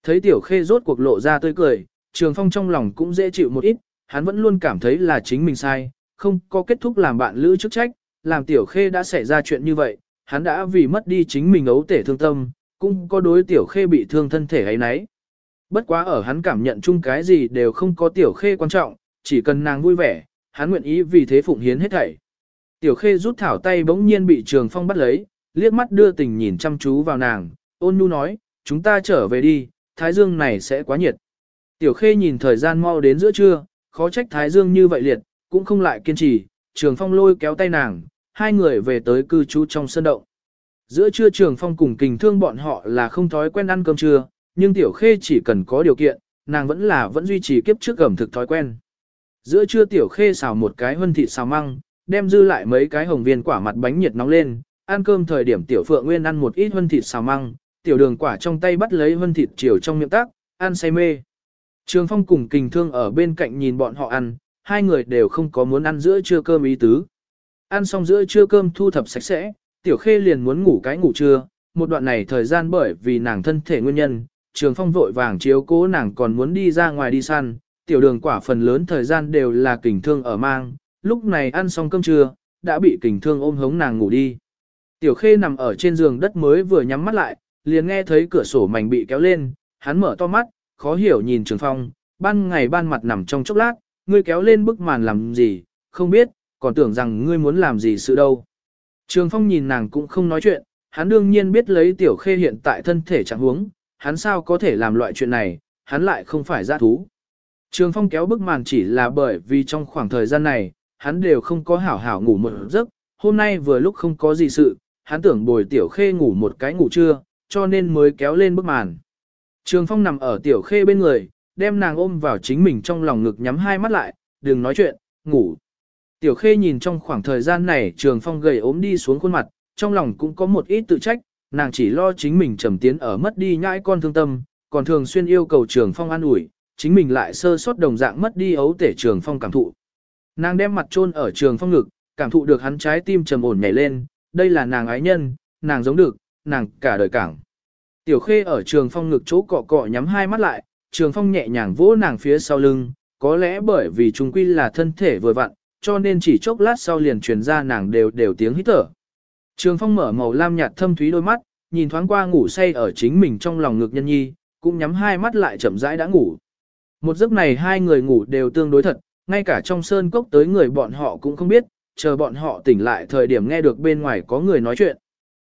Thấy tiểu khê rốt cuộc lộ ra tươi cười, trường phong trong lòng cũng dễ chịu một ít, hắn vẫn luôn cảm thấy là chính mình sai, không có kết thúc làm bạn lữ chức trách, làm tiểu khê đã xảy ra chuyện như vậy, hắn đã vì mất đi chính mình ấu tể thương tâm, cũng có đối tiểu khê bị thương thân thể ấy nấy. Bất quá ở hắn cảm nhận chung cái gì đều không có tiểu khê quan trọng, chỉ cần nàng vui vẻ, hắn nguyện ý vì thế phụng hiến hết thảy. Tiểu khê rút thảo tay bỗng nhiên bị trường phong bắt lấy, liếc mắt đưa tình nhìn chăm chú vào nàng, ôn nhu nói, chúng ta trở về đi, thái dương này sẽ quá nhiệt. Tiểu khê nhìn thời gian mau đến giữa trưa, khó trách thái dương như vậy liệt, cũng không lại kiên trì, trường phong lôi kéo tay nàng, hai người về tới cư trú trong sân động. Giữa trưa trường phong cùng kình thương bọn họ là không thói quen ăn cơm trưa, nhưng tiểu khê chỉ cần có điều kiện, nàng vẫn là vẫn duy trì kiếp trước ẩm thực thói quen. Giữa trưa tiểu khê xào một cái hân thịt xào măng, đem dư lại mấy cái hồng viên quả mặt bánh nhiệt nóng lên, ăn cơm thời điểm tiểu phượng nguyên ăn một ít hân thịt xào măng, tiểu đường quả trong tay bắt lấy hân thịt chiều trong miệng tác, ăn say mê. Trường phong cùng kình thương ở bên cạnh nhìn bọn họ ăn, hai người đều không có muốn ăn giữa trưa cơm ý tứ. Ăn xong giữa trưa cơm thu thập sạch sẽ, tiểu khê liền muốn ngủ cái ngủ trưa, một đoạn này thời gian bởi vì nàng thân thể nguyên nhân, trường phong vội vàng chiếu cố nàng còn muốn đi ra ngoài đi săn, tiểu đường quả phần lớn thời gian đều là kình thương ở mang, lúc này ăn xong cơm trưa, đã bị kình thương ôm hống nàng ngủ đi. Tiểu khê nằm ở trên giường đất mới vừa nhắm mắt lại, liền nghe thấy cửa sổ mảnh bị kéo lên, hắn mở to mắt, khó hiểu nhìn trường phong, ban ngày ban mặt nằm trong chốc lát, ngươi kéo lên bức màn làm gì, không biết, còn tưởng rằng ngươi muốn làm gì sự đâu. Trường phong nhìn nàng cũng không nói chuyện, hắn đương nhiên biết lấy tiểu khê hiện tại thân thể trạng huống, hắn sao có thể làm loại chuyện này, hắn lại không phải giã thú. Trường phong kéo bức màn chỉ là bởi vì trong khoảng thời gian này, hắn đều không có hảo hảo ngủ một giấc, hôm nay vừa lúc không có gì sự, hắn tưởng bồi tiểu khê ngủ một cái ngủ trưa, cho nên mới kéo lên bức màn. Trường Phong nằm ở tiểu khê bên người, đem nàng ôm vào chính mình trong lòng ngực nhắm hai mắt lại, đừng nói chuyện, ngủ. Tiểu khê nhìn trong khoảng thời gian này Trường Phong gầy ốm đi xuống khuôn mặt, trong lòng cũng có một ít tự trách, nàng chỉ lo chính mình trầm tiến ở mất đi nhãi con thương tâm, còn thường xuyên yêu cầu Trường Phong an ủi, chính mình lại sơ sót đồng dạng mất đi ấu tể Trường Phong cảm thụ. Nàng đem mặt chôn ở Trường Phong ngực, cảm thụ được hắn trái tim trầm ổn nhảy lên, đây là nàng ái nhân, nàng giống được, nàng cả đời cảng. Tiểu khê ở trường phong ngực chỗ cọ cọ nhắm hai mắt lại, trường phong nhẹ nhàng vỗ nàng phía sau lưng, có lẽ bởi vì chúng quy là thân thể vừa vặn, cho nên chỉ chốc lát sau liền truyền ra nàng đều đều tiếng hít thở. Trường phong mở màu lam nhạt thâm thúy đôi mắt, nhìn thoáng qua ngủ say ở chính mình trong lòng ngực nhân nhi, cũng nhắm hai mắt lại chậm rãi đã ngủ. Một giấc này hai người ngủ đều tương đối thật, ngay cả trong sơn cốc tới người bọn họ cũng không biết, chờ bọn họ tỉnh lại thời điểm nghe được bên ngoài có người nói chuyện.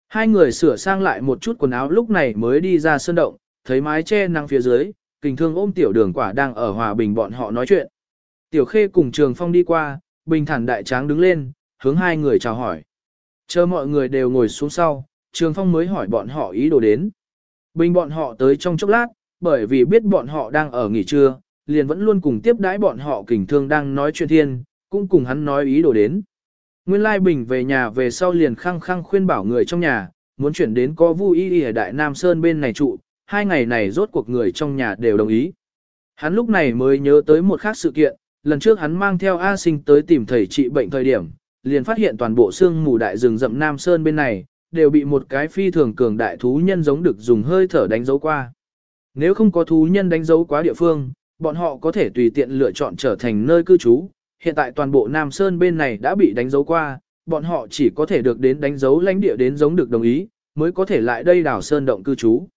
Hai người sửa sang lại một chút quần áo lúc này mới đi ra sơn động, thấy mái che nắng phía dưới, kình thương ôm tiểu đường quả đang ở hòa bình bọn họ nói chuyện. Tiểu khê cùng trường phong đi qua, bình thản đại tráng đứng lên, hướng hai người chào hỏi. Chờ mọi người đều ngồi xuống sau, trường phong mới hỏi bọn họ ý đồ đến. Bình bọn họ tới trong chốc lát, bởi vì biết bọn họ đang ở nghỉ trưa, liền vẫn luôn cùng tiếp đãi bọn họ kình thương đang nói chuyện thiên, cũng cùng hắn nói ý đồ đến. Nguyên Lai Bình về nhà về sau liền khăng khăng khuyên bảo người trong nhà, muốn chuyển đến có vui Y ở Đại Nam Sơn bên này trụ, hai ngày này rốt cuộc người trong nhà đều đồng ý. Hắn lúc này mới nhớ tới một khác sự kiện, lần trước hắn mang theo A Sinh tới tìm thầy trị bệnh thời điểm, liền phát hiện toàn bộ xương mù đại rừng rậm Nam Sơn bên này, đều bị một cái phi thường cường đại thú nhân giống được dùng hơi thở đánh dấu qua. Nếu không có thú nhân đánh dấu quá địa phương, bọn họ có thể tùy tiện lựa chọn trở thành nơi cư trú, hiện tại toàn bộ Nam Sơn bên này đã bị đánh dấu qua, bọn họ chỉ có thể được đến đánh dấu lãnh địa đến giống được đồng ý, mới có thể lại đây đảo Sơn động cư trú.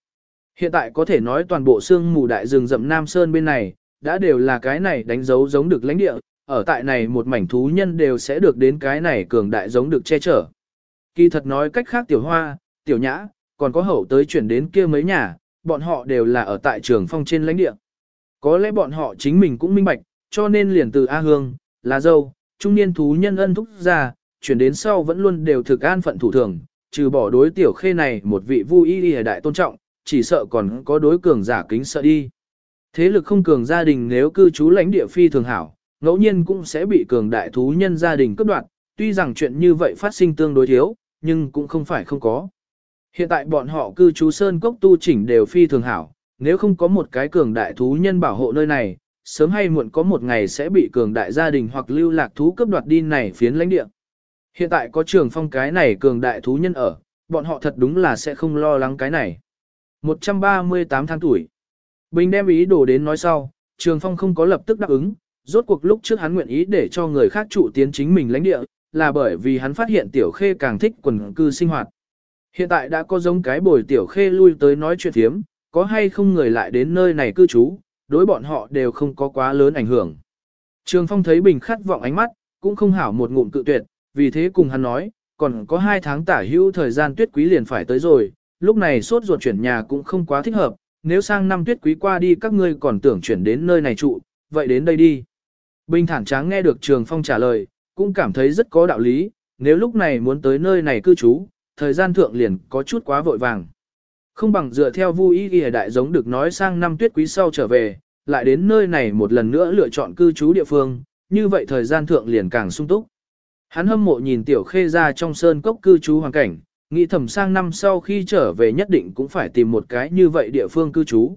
Hiện tại có thể nói toàn bộ xương mù đại rừng rậm Nam Sơn bên này, đã đều là cái này đánh dấu giống được lãnh địa, ở tại này một mảnh thú nhân đều sẽ được đến cái này cường đại giống được che chở. Kỳ thật nói cách khác tiểu hoa, tiểu nhã, còn có hậu tới chuyển đến kia mấy nhà, bọn họ đều là ở tại trường phong trên lãnh địa. Có lẽ bọn họ chính mình cũng minh bạch, cho nên liền từ A Hương, là dâu, trung niên thú nhân ân thúc ra, chuyển đến sau vẫn luôn đều thực an phận thủ thường, trừ bỏ đối tiểu khê này một vị vui y y đại tôn trọng, chỉ sợ còn có đối cường giả kính sợ đi. Thế lực không cường gia đình nếu cư trú lãnh địa phi thường hảo, ngẫu nhiên cũng sẽ bị cường đại thú nhân gia đình cướp đoạt, tuy rằng chuyện như vậy phát sinh tương đối thiếu, nhưng cũng không phải không có. Hiện tại bọn họ cư trú sơn cốc tu chỉnh đều phi thường hảo, nếu không có một cái cường đại thú nhân bảo hộ nơi này, sớm hay muộn có một ngày sẽ bị cường đại gia đình hoặc lưu lạc thú cướp đoạt đi này phiến lãnh địa. Hiện tại có trường phong cái này cường đại thú nhân ở, bọn họ thật đúng là sẽ không lo lắng cái này. 138 tháng tuổi. Bình đem ý đồ đến nói sau, trường phong không có lập tức đáp ứng, rốt cuộc lúc trước hắn nguyện ý để cho người khác trụ tiến chính mình lãnh địa, là bởi vì hắn phát hiện tiểu khê càng thích quần cư sinh hoạt. Hiện tại đã có giống cái bồi tiểu khê lui tới nói chuyện thiếm, có hay không người lại đến nơi này cư trú, đối bọn họ đều không có quá lớn ảnh hưởng. Trường Phong thấy Bình khát vọng ánh mắt, cũng không hảo một ngụm cự tuyệt, vì thế cùng hắn nói, còn có hai tháng tả hữu thời gian tuyết quý liền phải tới rồi, lúc này sốt ruột chuyển nhà cũng không quá thích hợp, nếu sang năm tuyết quý qua đi các ngươi còn tưởng chuyển đến nơi này trụ, vậy đến đây đi. Bình thản tráng nghe được Trường Phong trả lời, cũng cảm thấy rất có đạo lý, nếu lúc này muốn tới nơi này cư trú, thời gian thượng liền có chút quá vội vàng. Không bằng dựa theo Vu Ý Ghi đại giống được nói sang năm tuyết quý sau trở về, lại đến nơi này một lần nữa lựa chọn cư trú địa phương, như vậy thời gian thượng liền càng sung túc. Hắn hâm mộ nhìn tiểu khê ra trong sơn cốc cư trú hoàn cảnh, nghĩ thầm sang năm sau khi trở về nhất định cũng phải tìm một cái như vậy địa phương cư trú.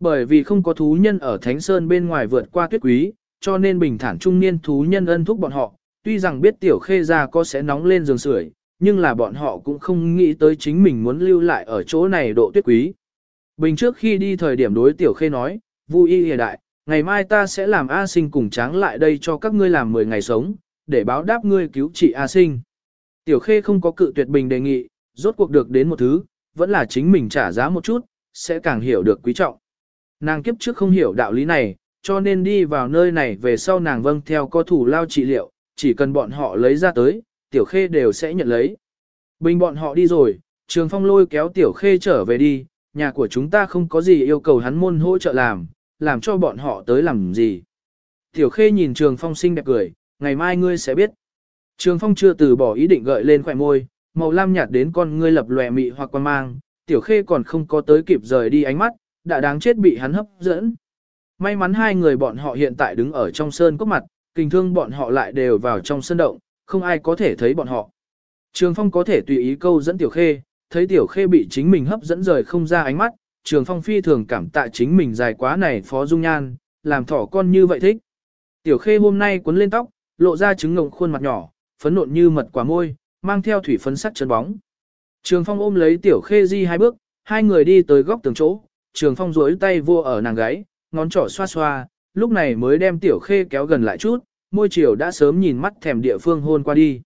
Bởi vì không có thú nhân ở Thánh Sơn bên ngoài vượt qua tuyết quý, cho nên bình thản trung niên thú nhân ân thúc bọn họ, tuy rằng biết tiểu khê ra có sẽ nóng lên giường sưởi, nhưng là bọn họ cũng không nghĩ tới chính mình muốn lưu lại ở chỗ này độ tuyết quý. Bình trước khi đi thời điểm đối tiểu khê nói, vui y hề đại, ngày mai ta sẽ làm A sinh cùng tráng lại đây cho các ngươi làm 10 ngày sống, để báo đáp ngươi cứu trị A sinh. Tiểu khê không có cự tuyệt bình đề nghị, rốt cuộc được đến một thứ, vẫn là chính mình trả giá một chút, sẽ càng hiểu được quý trọng. Nàng kiếp trước không hiểu đạo lý này, cho nên đi vào nơi này về sau nàng vâng theo có thủ lao trị liệu, chỉ cần bọn họ lấy ra tới, tiểu khê đều sẽ nhận lấy. Bình bọn họ đi rồi, trường phong lôi kéo tiểu khê trở về đi, nhà của chúng ta không có gì yêu cầu hắn môn hỗ trợ làm, làm cho bọn họ tới làm gì. Tiểu khê nhìn trường phong xinh đẹp cười, ngày mai ngươi sẽ biết. Trường Phong chưa từ bỏ ý định gợi lên khỏe môi, màu lam nhạt đến con ngươi lập lòe mị hoặc quan mang, tiểu khê còn không có tới kịp rời đi ánh mắt, đã đáng chết bị hắn hấp dẫn. May mắn hai người bọn họ hiện tại đứng ở trong sơn cốc mặt, kinh thương bọn họ lại đều vào trong sơn động, không ai có thể thấy bọn họ. Trường Phong có thể tùy ý câu dẫn tiểu khê, thấy tiểu khê bị chính mình hấp dẫn rời không ra ánh mắt, Trường Phong phi thường cảm tạ chính mình dài quá này phó dung nhan, làm thỏ con như vậy thích. Tiểu khê hôm nay cuốn lên tóc, lộ ra trứng ngồng khuôn mặt nhỏ, phấn nộn như mật quả môi, mang theo thủy phấn sắc chân bóng. Trường Phong ôm lấy tiểu khê di hai bước, hai người đi tới góc tường chỗ, Trường Phong duỗi tay vô ở nàng gáy, ngón trỏ xoa xoa, lúc này mới đem tiểu khê kéo gần lại chút, môi chiều đã sớm nhìn mắt thèm địa phương hôn qua đi.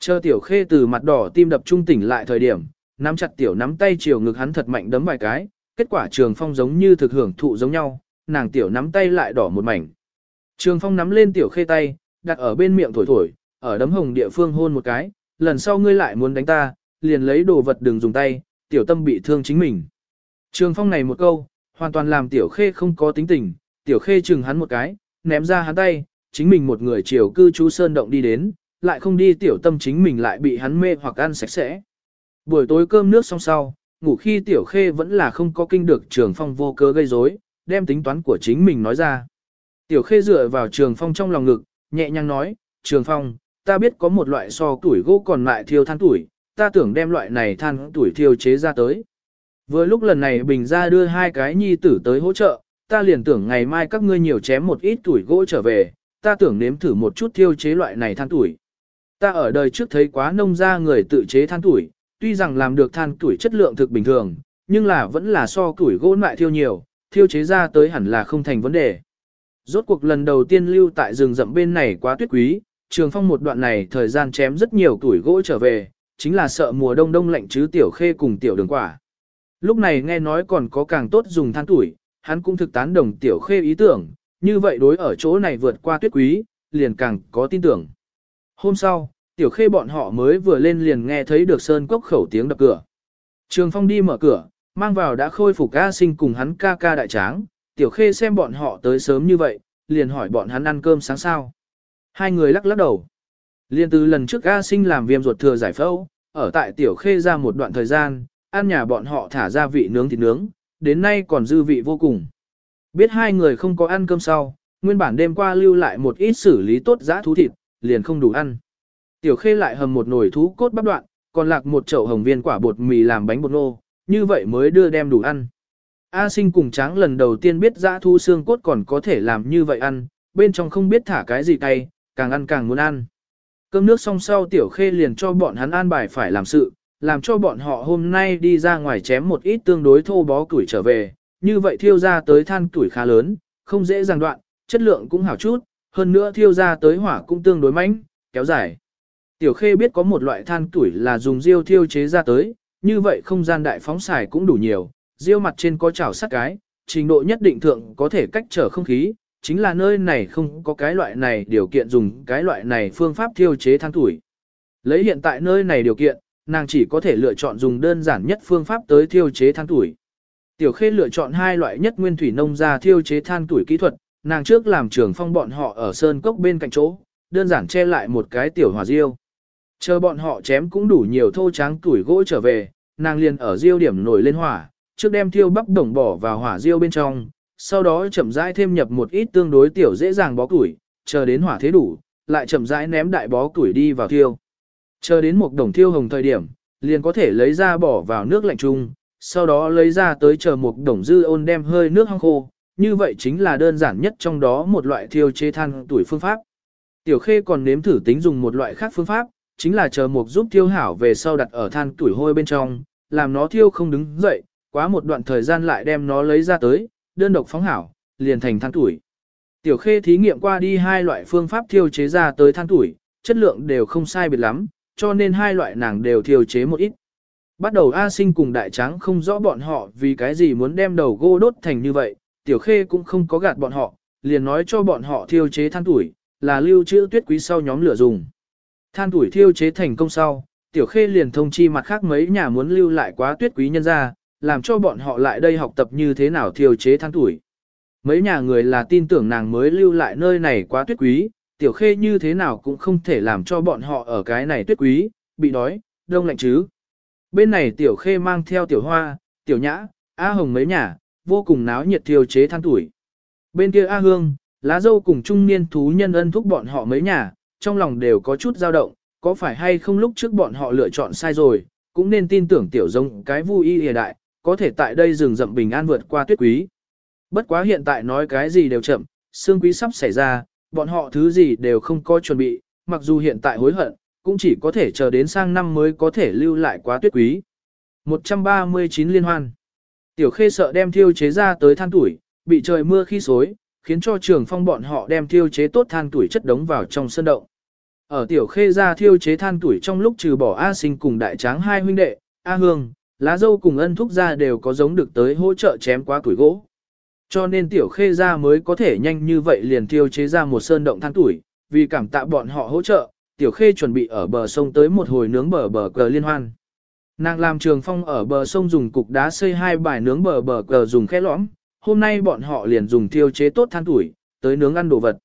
Chờ tiểu khê từ mặt đỏ tim đập trung tỉnh lại thời điểm, nắm chặt tiểu nắm tay chiều ngực hắn thật mạnh đấm vài cái, kết quả trường phong giống như thực hưởng thụ giống nhau, nàng tiểu nắm tay lại đỏ một mảnh. Trường phong nắm lên tiểu khê tay, đặt ở bên miệng thổi thổi, ở đấm hồng địa phương hôn một cái, lần sau ngươi lại muốn đánh ta, liền lấy đồ vật đừng dùng tay, tiểu tâm bị thương chính mình. Trường phong này một câu, hoàn toàn làm tiểu khê không có tính tình, tiểu khê chừng hắn một cái, ném ra hắn tay, chính mình một người chiều cư trú sơn động đi đến, lại không đi tiểu tâm chính mình lại bị hắn mê hoặc ăn sạch sẽ. Buổi tối cơm nước xong sau, ngủ khi tiểu khê vẫn là không có kinh được trường phong vô cớ gây rối, đem tính toán của chính mình nói ra. Tiểu khê dựa vào trường phong trong lòng ngực, nhẹ nhàng nói, trường phong, ta biết có một loại so tuổi gỗ còn lại thiêu than tuổi, ta tưởng đem loại này than tuổi thiêu chế ra tới. Vừa lúc lần này bình ra đưa hai cái nhi tử tới hỗ trợ, ta liền tưởng ngày mai các ngươi nhiều chém một ít tuổi gỗ trở về, ta tưởng nếm thử một chút thiêu chế loại này than tuổi. Ta ở đời trước thấy quá nông ra người tự chế than tuổi, tuy rằng làm được than tuổi chất lượng thực bình thường, nhưng là vẫn là so tuổi gỗ lại thiêu nhiều, thiêu chế ra tới hẳn là không thành vấn đề. Rốt cuộc lần đầu tiên lưu tại rừng rậm bên này quá tuyết quý, trường phong một đoạn này thời gian chém rất nhiều tuổi gỗ trở về, chính là sợ mùa đông đông lạnh chứ tiểu khê cùng tiểu đường quả. Lúc này nghe nói còn có càng tốt dùng than tuổi, hắn cũng thực tán đồng tiểu khê ý tưởng, như vậy đối ở chỗ này vượt qua tuyết quý, liền càng có tin tưởng. Hôm sau, tiểu khê bọn họ mới vừa lên liền nghe thấy được sơn cốc khẩu tiếng đập cửa. Trường phong đi mở cửa, mang vào đã khôi phục ca sinh cùng hắn ca ca đại tráng, tiểu khê xem bọn họ tới sớm như vậy, liền hỏi bọn hắn ăn cơm sáng sao. Hai người lắc lắc đầu. Liên từ lần trước ca sinh làm viêm ruột thừa giải phẫu, ở tại tiểu khê ra một đoạn thời gian, ăn nhà bọn họ thả ra vị nướng thịt nướng, đến nay còn dư vị vô cùng. Biết hai người không có ăn cơm sau, nguyên bản đêm qua lưu lại một ít xử lý tốt giã thú thịt, liền không đủ ăn. Tiểu khê lại hầm một nồi thú cốt bắp đoạn, còn lạc một chậu hồng viên quả bột mì làm bánh bột nô, như vậy mới đưa đem đủ ăn. A sinh cùng tráng lần đầu tiên biết giã thú xương cốt còn có thể làm như vậy ăn, bên trong không biết thả cái gì cay, càng ăn càng muốn ăn. Cơm nước xong sau tiểu khê liền cho bọn hắn an bài phải làm sự, làm cho bọn họ hôm nay đi ra ngoài chém một ít tương đối thô bó củi trở về, như vậy thiêu ra tới than tuổi khá lớn, không dễ dàng đoạn, chất lượng cũng hảo chút, hơn nữa thiêu ra tới hỏa cũng tương đối mạnh, kéo dài. Tiểu Khê biết có một loại than tuổi là dùng diêu thiêu chế ra tới, như vậy không gian đại phóng xài cũng đủ nhiều, diêu mặt trên có chảo sắt cái, trình độ nhất định thượng có thể cách trở không khí, chính là nơi này không có cái loại này điều kiện dùng cái loại này phương pháp thiêu chế than tuổi. Lấy hiện tại nơi này điều kiện, nàng chỉ có thể lựa chọn dùng đơn giản nhất phương pháp tới thiêu chế than tuổi. Tiểu Khê lựa chọn hai loại nhất nguyên thủy nông ra thiêu chế than tuổi kỹ thuật, nàng trước làm trường phong bọn họ ở sơn cốc bên cạnh chỗ, đơn giản che lại một cái tiểu hỏa diêu. Chờ bọn họ chém cũng đủ nhiều thô tráng tuổi gỗ trở về, nàng liền ở diêu điểm nổi lên hỏa, trước đem thiêu bắp đồng bỏ vào hỏa diêu bên trong, sau đó chậm rãi thêm nhập một ít tương đối tiểu dễ dàng bó tuổi, chờ đến hỏa thế đủ, lại chậm rãi ném đại bó tuổi đi vào thiêu. Chờ đến một đồng thiêu hồng thời điểm, liền có thể lấy ra bỏ vào nước lạnh chung, sau đó lấy ra tới chờ một đồng dư ôn đem hơi nước hong khô, như vậy chính là đơn giản nhất trong đó một loại thiêu chế than tuổi phương pháp. Tiểu khê còn nếm thử tính dùng một loại khác phương pháp, chính là chờ một giúp thiêu hảo về sau đặt ở than tuổi hôi bên trong, làm nó thiêu không đứng dậy, quá một đoạn thời gian lại đem nó lấy ra tới, đơn độc phóng hảo, liền thành than tuổi. Tiểu khê thí nghiệm qua đi hai loại phương pháp thiêu chế ra tới than tuổi, chất lượng đều không sai biệt lắm, cho nên hai loại nàng đều thiêu chế một ít. Bắt đầu A sinh cùng đại tráng không rõ bọn họ vì cái gì muốn đem đầu gỗ đốt thành như vậy, tiểu khê cũng không có gạt bọn họ, liền nói cho bọn họ thiêu chế than tuổi, là lưu trữ tuyết quý sau nhóm lửa dùng. Than tuổi thiêu chế thành công sau, tiểu khê liền thông chi mặt khác mấy nhà muốn lưu lại quá tuyết quý nhân ra, làm cho bọn họ lại đây học tập như thế nào thiêu chế than tuổi. Mấy nhà người là tin tưởng nàng mới lưu lại nơi này quá tuyết quý, tiểu khê như thế nào cũng không thể làm cho bọn họ ở cái này tuyết quý, bị đói, đông lạnh chứ. Bên này tiểu khê mang theo tiểu hoa, tiểu nhã, A hồng mấy nhà, vô cùng náo nhiệt thiêu chế than tuổi. Bên kia A hương, lá dâu cùng trung niên thú nhân ân thúc bọn họ mấy nhà, trong lòng đều có chút dao động, có phải hay không lúc trước bọn họ lựa chọn sai rồi, cũng nên tin tưởng tiểu giống cái vui y hiện đại, có thể tại đây rừng rậm bình an vượt qua tuyết quý. Bất quá hiện tại nói cái gì đều chậm, xương quý sắp xảy ra, bọn họ thứ gì đều không có chuẩn bị, mặc dù hiện tại hối hận, cũng chỉ có thể chờ đến sang năm mới có thể lưu lại quá tuyết quý. 139 liên hoan. Tiểu khê sợ đem thiêu chế ra tới than tuổi, bị trời mưa khi xối, khiến cho trường phong bọn họ đem thiêu chế tốt than tuổi chất đống vào trong sân động. Ở tiểu khê ra thiêu chế than tuổi trong lúc trừ bỏ A sinh cùng đại tráng hai huynh đệ, A hương, lá dâu cùng ân thúc ra đều có giống được tới hỗ trợ chém quá tuổi gỗ. Cho nên tiểu khê ra mới có thể nhanh như vậy liền thiêu chế ra một sơn động than tuổi, vì cảm tạ bọn họ hỗ trợ, tiểu khê chuẩn bị ở bờ sông tới một hồi nướng bờ bờ cờ liên hoan. Nàng làm trường phong ở bờ sông dùng cục đá xây hai bài nướng bờ bờ cờ dùng khẽ lõm, hôm nay bọn họ liền dùng thiêu chế tốt than tuổi, tới nướng ăn đồ vật.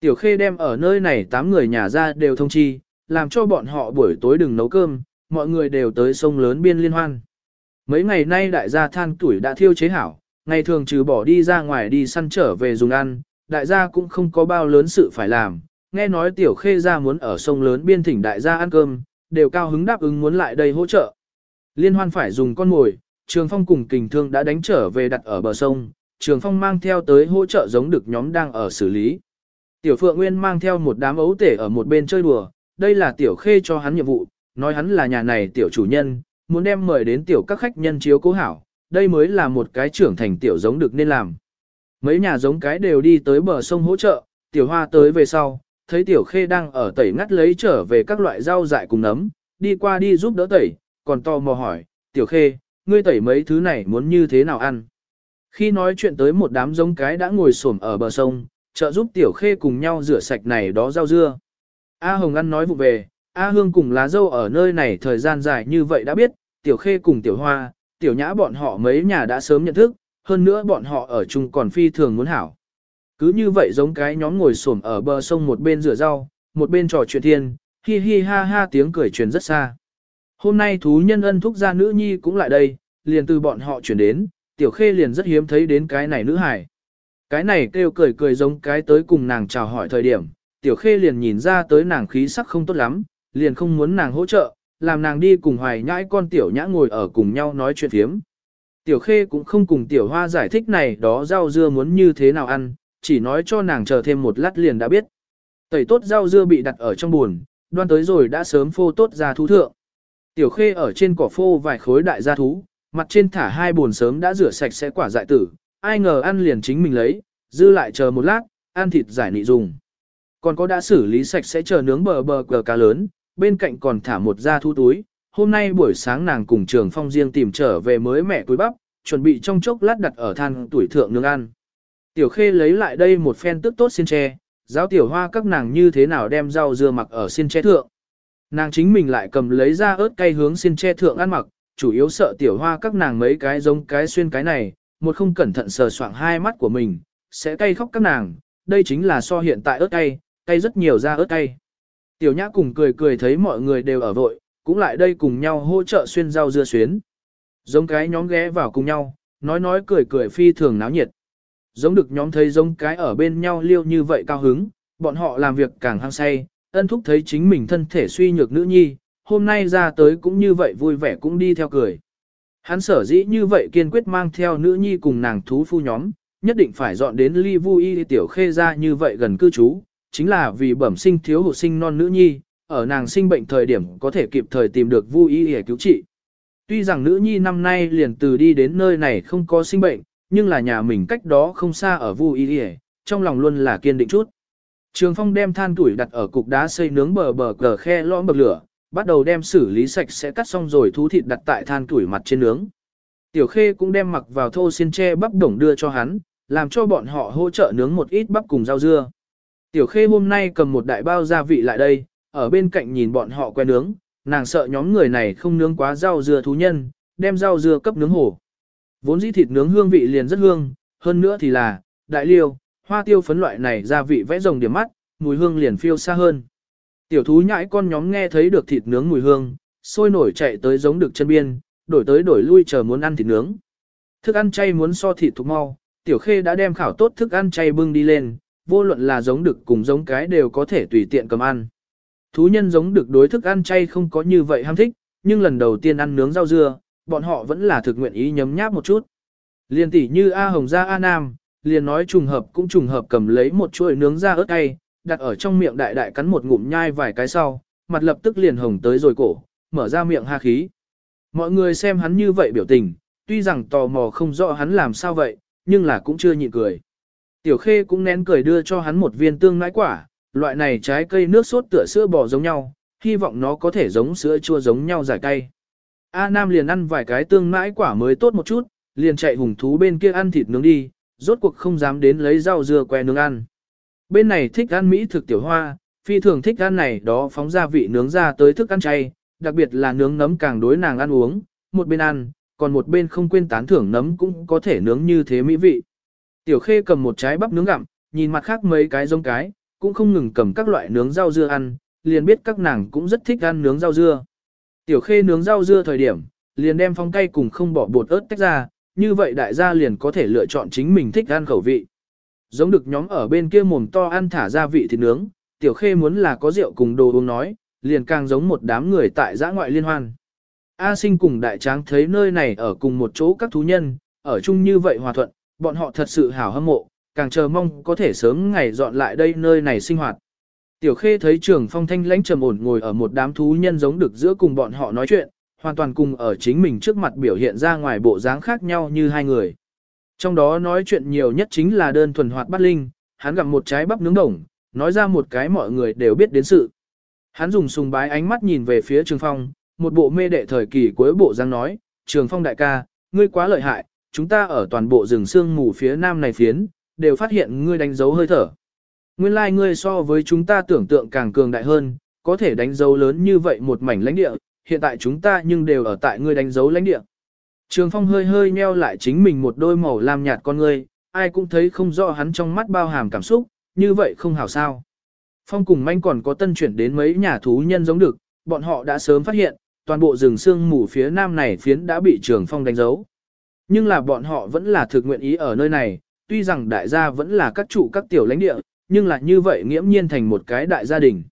Tiểu khê đem ở nơi này tám người nhà ra đều thông chi, làm cho bọn họ buổi tối đừng nấu cơm, mọi người đều tới sông lớn biên liên hoan. Mấy ngày nay đại gia than tuổi đã thiêu chế hảo, ngày thường trừ bỏ đi ra ngoài đi săn trở về dùng ăn, đại gia cũng không có bao lớn sự phải làm. Nghe nói tiểu khê gia muốn ở sông lớn biên thỉnh đại gia ăn cơm, đều cao hứng đáp ứng muốn lại đây hỗ trợ. Liên hoan phải dùng con mồi, Trường Phong cùng kình thương đã đánh trở về đặt ở bờ sông, Trường Phong mang theo tới hỗ trợ giống được nhóm đang ở xử lý. Tiểu Phượng Nguyên mang theo một đám ấu tể ở một bên chơi đùa, đây là tiểu khê cho hắn nhiệm vụ, nói hắn là nhà này tiểu chủ nhân, muốn đem mời đến tiểu các khách nhân chiếu cố hảo, đây mới là một cái trưởng thành tiểu giống được nên làm. Mấy nhà giống cái đều đi tới bờ sông hỗ trợ, tiểu hoa tới về sau, thấy tiểu khê đang ở tẩy ngắt lấy trở về các loại rau dại cùng nấm, đi qua đi giúp đỡ tẩy, còn to mò hỏi, tiểu khê, ngươi tẩy mấy thứ này muốn như thế nào ăn? Khi nói chuyện tới một đám giống cái đã ngồi xổm ở bờ sông, trợ giúp tiểu khê cùng nhau rửa sạch này đó rau dưa. A Hồng ăn nói vụ về, A Hương cùng lá dâu ở nơi này thời gian dài như vậy đã biết, tiểu khê cùng tiểu hoa, tiểu nhã bọn họ mấy nhà đã sớm nhận thức, hơn nữa bọn họ ở chung còn phi thường muốn hảo. Cứ như vậy giống cái nhóm ngồi xổm ở bờ sông một bên rửa rau, một bên trò chuyện thiên, hi hi ha ha tiếng cười truyền rất xa. Hôm nay thú nhân ân thúc gia nữ nhi cũng lại đây, liền từ bọn họ chuyển đến, tiểu khê liền rất hiếm thấy đến cái này nữ hải. Cái này kêu cười cười giống cái tới cùng nàng chào hỏi thời điểm, tiểu khê liền nhìn ra tới nàng khí sắc không tốt lắm, liền không muốn nàng hỗ trợ, làm nàng đi cùng hoài nhãi con tiểu nhã ngồi ở cùng nhau nói chuyện thiếm. Tiểu khê cũng không cùng tiểu hoa giải thích này đó rau dưa muốn như thế nào ăn, chỉ nói cho nàng chờ thêm một lát liền đã biết. Tẩy tốt rau dưa bị đặt ở trong buồn, đoan tới rồi đã sớm phô tốt ra thú thượng. Tiểu khê ở trên cỏ phô vài khối đại gia thú, mặt trên thả hai buồn sớm đã rửa sạch sẽ quả dại tử, ai ngờ ăn liền chính mình lấy, dư lại chờ một lát, ăn thịt giải nị dùng. Còn có đã xử lý sạch sẽ chờ nướng bờ bờ cờ cá lớn, bên cạnh còn thả một da thu túi. Hôm nay buổi sáng nàng cùng trường phong riêng tìm trở về mới mẹ túi bắp, chuẩn bị trong chốc lát đặt ở than tuổi thượng nướng ăn. Tiểu khê lấy lại đây một phen tức tốt xin tre, giáo tiểu hoa các nàng như thế nào đem rau dưa mặc ở xin tre thượng. Nàng chính mình lại cầm lấy ra ớt cay hướng xin tre thượng ăn mặc, chủ yếu sợ tiểu hoa các nàng mấy cái giống cái xuyên cái này, một không cẩn thận sờ soạng hai mắt của mình, sẽ cay khóc các nàng, đây chính là so hiện tại ớt cay, cay rất nhiều ra ớt cay. Tiểu nhã cùng cười cười thấy mọi người đều ở vội, cũng lại đây cùng nhau hỗ trợ xuyên rau dưa xuyến. Giống cái nhóm ghé vào cùng nhau, nói nói cười cười phi thường náo nhiệt. Giống được nhóm thấy giống cái ở bên nhau liêu như vậy cao hứng, bọn họ làm việc càng hăng say, ân thúc thấy chính mình thân thể suy nhược nữ nhi, hôm nay ra tới cũng như vậy vui vẻ cũng đi theo cười. Hắn sở dĩ như vậy kiên quyết mang theo nữ nhi cùng nàng thú phu nhóm, nhất định phải dọn đến ly vui tiểu khê ra như vậy gần cư trú, chính là vì bẩm sinh thiếu hụt sinh non nữ nhi, ở nàng sinh bệnh thời điểm có thể kịp thời tìm được vui để cứu trị. Tuy rằng nữ nhi năm nay liền từ đi đến nơi này không có sinh bệnh, nhưng là nhà mình cách đó không xa ở Vu y trong lòng luôn là kiên định chút. Trường Phong đem than tuổi đặt ở cục đá xây nướng bờ bờ cờ khe lõm bậc lửa, bắt đầu đem xử lý sạch sẽ cắt xong rồi thú thịt đặt tại than tuổi mặt trên nướng. Tiểu Khê cũng đem mặc vào thô xiên tre bắp đồng đưa cho hắn, làm cho bọn họ hỗ trợ nướng một ít bắp cùng rau dưa. Tiểu Khê hôm nay cầm một đại bao gia vị lại đây, ở bên cạnh nhìn bọn họ quen nướng, nàng sợ nhóm người này không nướng quá rau dưa thú nhân, đem rau dưa cấp nướng hổ. Vốn dĩ thịt nướng hương vị liền rất hương, hơn nữa thì là, đại liêu, hoa tiêu phấn loại này gia vị vẽ rồng điểm mắt, mùi hương liền phiêu xa hơn. Tiểu thú nhãi con nhóm nghe thấy được thịt nướng mùi hương, sôi nổi chạy tới giống được chân biên, đổi tới đổi lui chờ muốn ăn thịt nướng. Thức ăn chay muốn so thịt thục mau, tiểu khê đã đem khảo tốt thức ăn chay bưng đi lên, vô luận là giống được cùng giống cái đều có thể tùy tiện cầm ăn. Thú nhân giống được đối thức ăn chay không có như vậy ham thích, nhưng lần đầu tiên ăn nướng rau dưa, bọn họ vẫn là thực nguyện ý nhấm nháp một chút. Liên tỷ như A Hồng ra A Nam, liền nói trùng hợp cũng trùng hợp cầm lấy một chuỗi nướng ra ớt cay, đặt ở trong miệng đại đại cắn một ngụm nhai vài cái sau, mặt lập tức liền hồng tới rồi cổ, mở ra miệng ha khí. Mọi người xem hắn như vậy biểu tình, tuy rằng tò mò không rõ hắn làm sao vậy, nhưng là cũng chưa nhịn cười. Tiểu Khê cũng nén cười đưa cho hắn một viên tương nãi quả, loại này trái cây nước sốt tựa sữa bò giống nhau, hy vọng nó có thể giống sữa chua giống nhau giải cay. A Nam liền ăn vài cái tương mãi quả mới tốt một chút, liền chạy hùng thú bên kia ăn thịt nướng đi, rốt cuộc không dám đến lấy rau dưa que nướng ăn. Bên này thích ăn mỹ thực tiểu hoa, phi thường thích ăn này đó phóng gia vị nướng ra tới thức ăn chay, đặc biệt là nướng nấm càng đối nàng ăn uống, một bên ăn, còn một bên không quên tán thưởng nấm cũng có thể nướng như thế mỹ vị. Tiểu khê cầm một trái bắp nướng gặm, nhìn mặt khác mấy cái giống cái, cũng không ngừng cầm các loại nướng rau dưa ăn, liền biết các nàng cũng rất thích ăn nướng rau dưa. Tiểu khê nướng rau dưa thời điểm, liền đem phong cay cùng không bỏ bột ớt tách ra, như vậy đại gia liền có thể lựa chọn chính mình thích ăn khẩu vị. Giống được nhóm ở bên kia mồm to ăn thả gia vị thịt nướng, tiểu khê muốn là có rượu cùng đồ uống nói, liền càng giống một đám người tại giã ngoại liên hoan. A sinh cùng đại tráng thấy nơi này ở cùng một chỗ các thú nhân, ở chung như vậy hòa thuận, bọn họ thật sự hào hâm mộ, càng chờ mong có thể sớm ngày dọn lại đây nơi này sinh hoạt. Tiểu khê thấy trường phong thanh lãnh trầm ổn ngồi ở một đám thú nhân giống được giữa cùng bọn họ nói chuyện, hoàn toàn cùng ở chính mình trước mặt biểu hiện ra ngoài bộ dáng khác nhau như hai người. Trong đó nói chuyện nhiều nhất chính là đơn thuần hoạt bát linh, hắn gặp một trái bắp nướng đồng, nói ra một cái mọi người đều biết đến sự. Hắn dùng sùng bái ánh mắt nhìn về phía Trường Phong, một bộ mê đệ thời kỳ cuối bộ giang nói, Trường Phong đại ca, ngươi quá lợi hại, chúng ta ở toàn bộ rừng sương mù phía nam này phiến, đều phát hiện ngươi đánh dấu hơi thở. Nguyên lai like ngươi so với chúng ta tưởng tượng càng cường đại hơn, có thể đánh dấu lớn như vậy một mảnh lãnh địa, hiện tại chúng ta nhưng đều ở tại ngươi đánh dấu lãnh địa. Trường Phong hơi hơi nheo lại chính mình một đôi màu lam nhạt con ngươi, ai cũng thấy không rõ hắn trong mắt bao hàm cảm xúc, như vậy không hảo sao. Phong cùng manh còn có tân chuyển đến mấy nhà thú nhân giống được, bọn họ đã sớm phát hiện, toàn bộ rừng sương mù phía nam này phiến đã bị trường phong đánh dấu. Nhưng là bọn họ vẫn là thực nguyện ý ở nơi này, tuy rằng đại gia vẫn là các trụ các tiểu lãnh địa, nhưng là như vậy nghiễm nhiên thành một cái đại gia đình.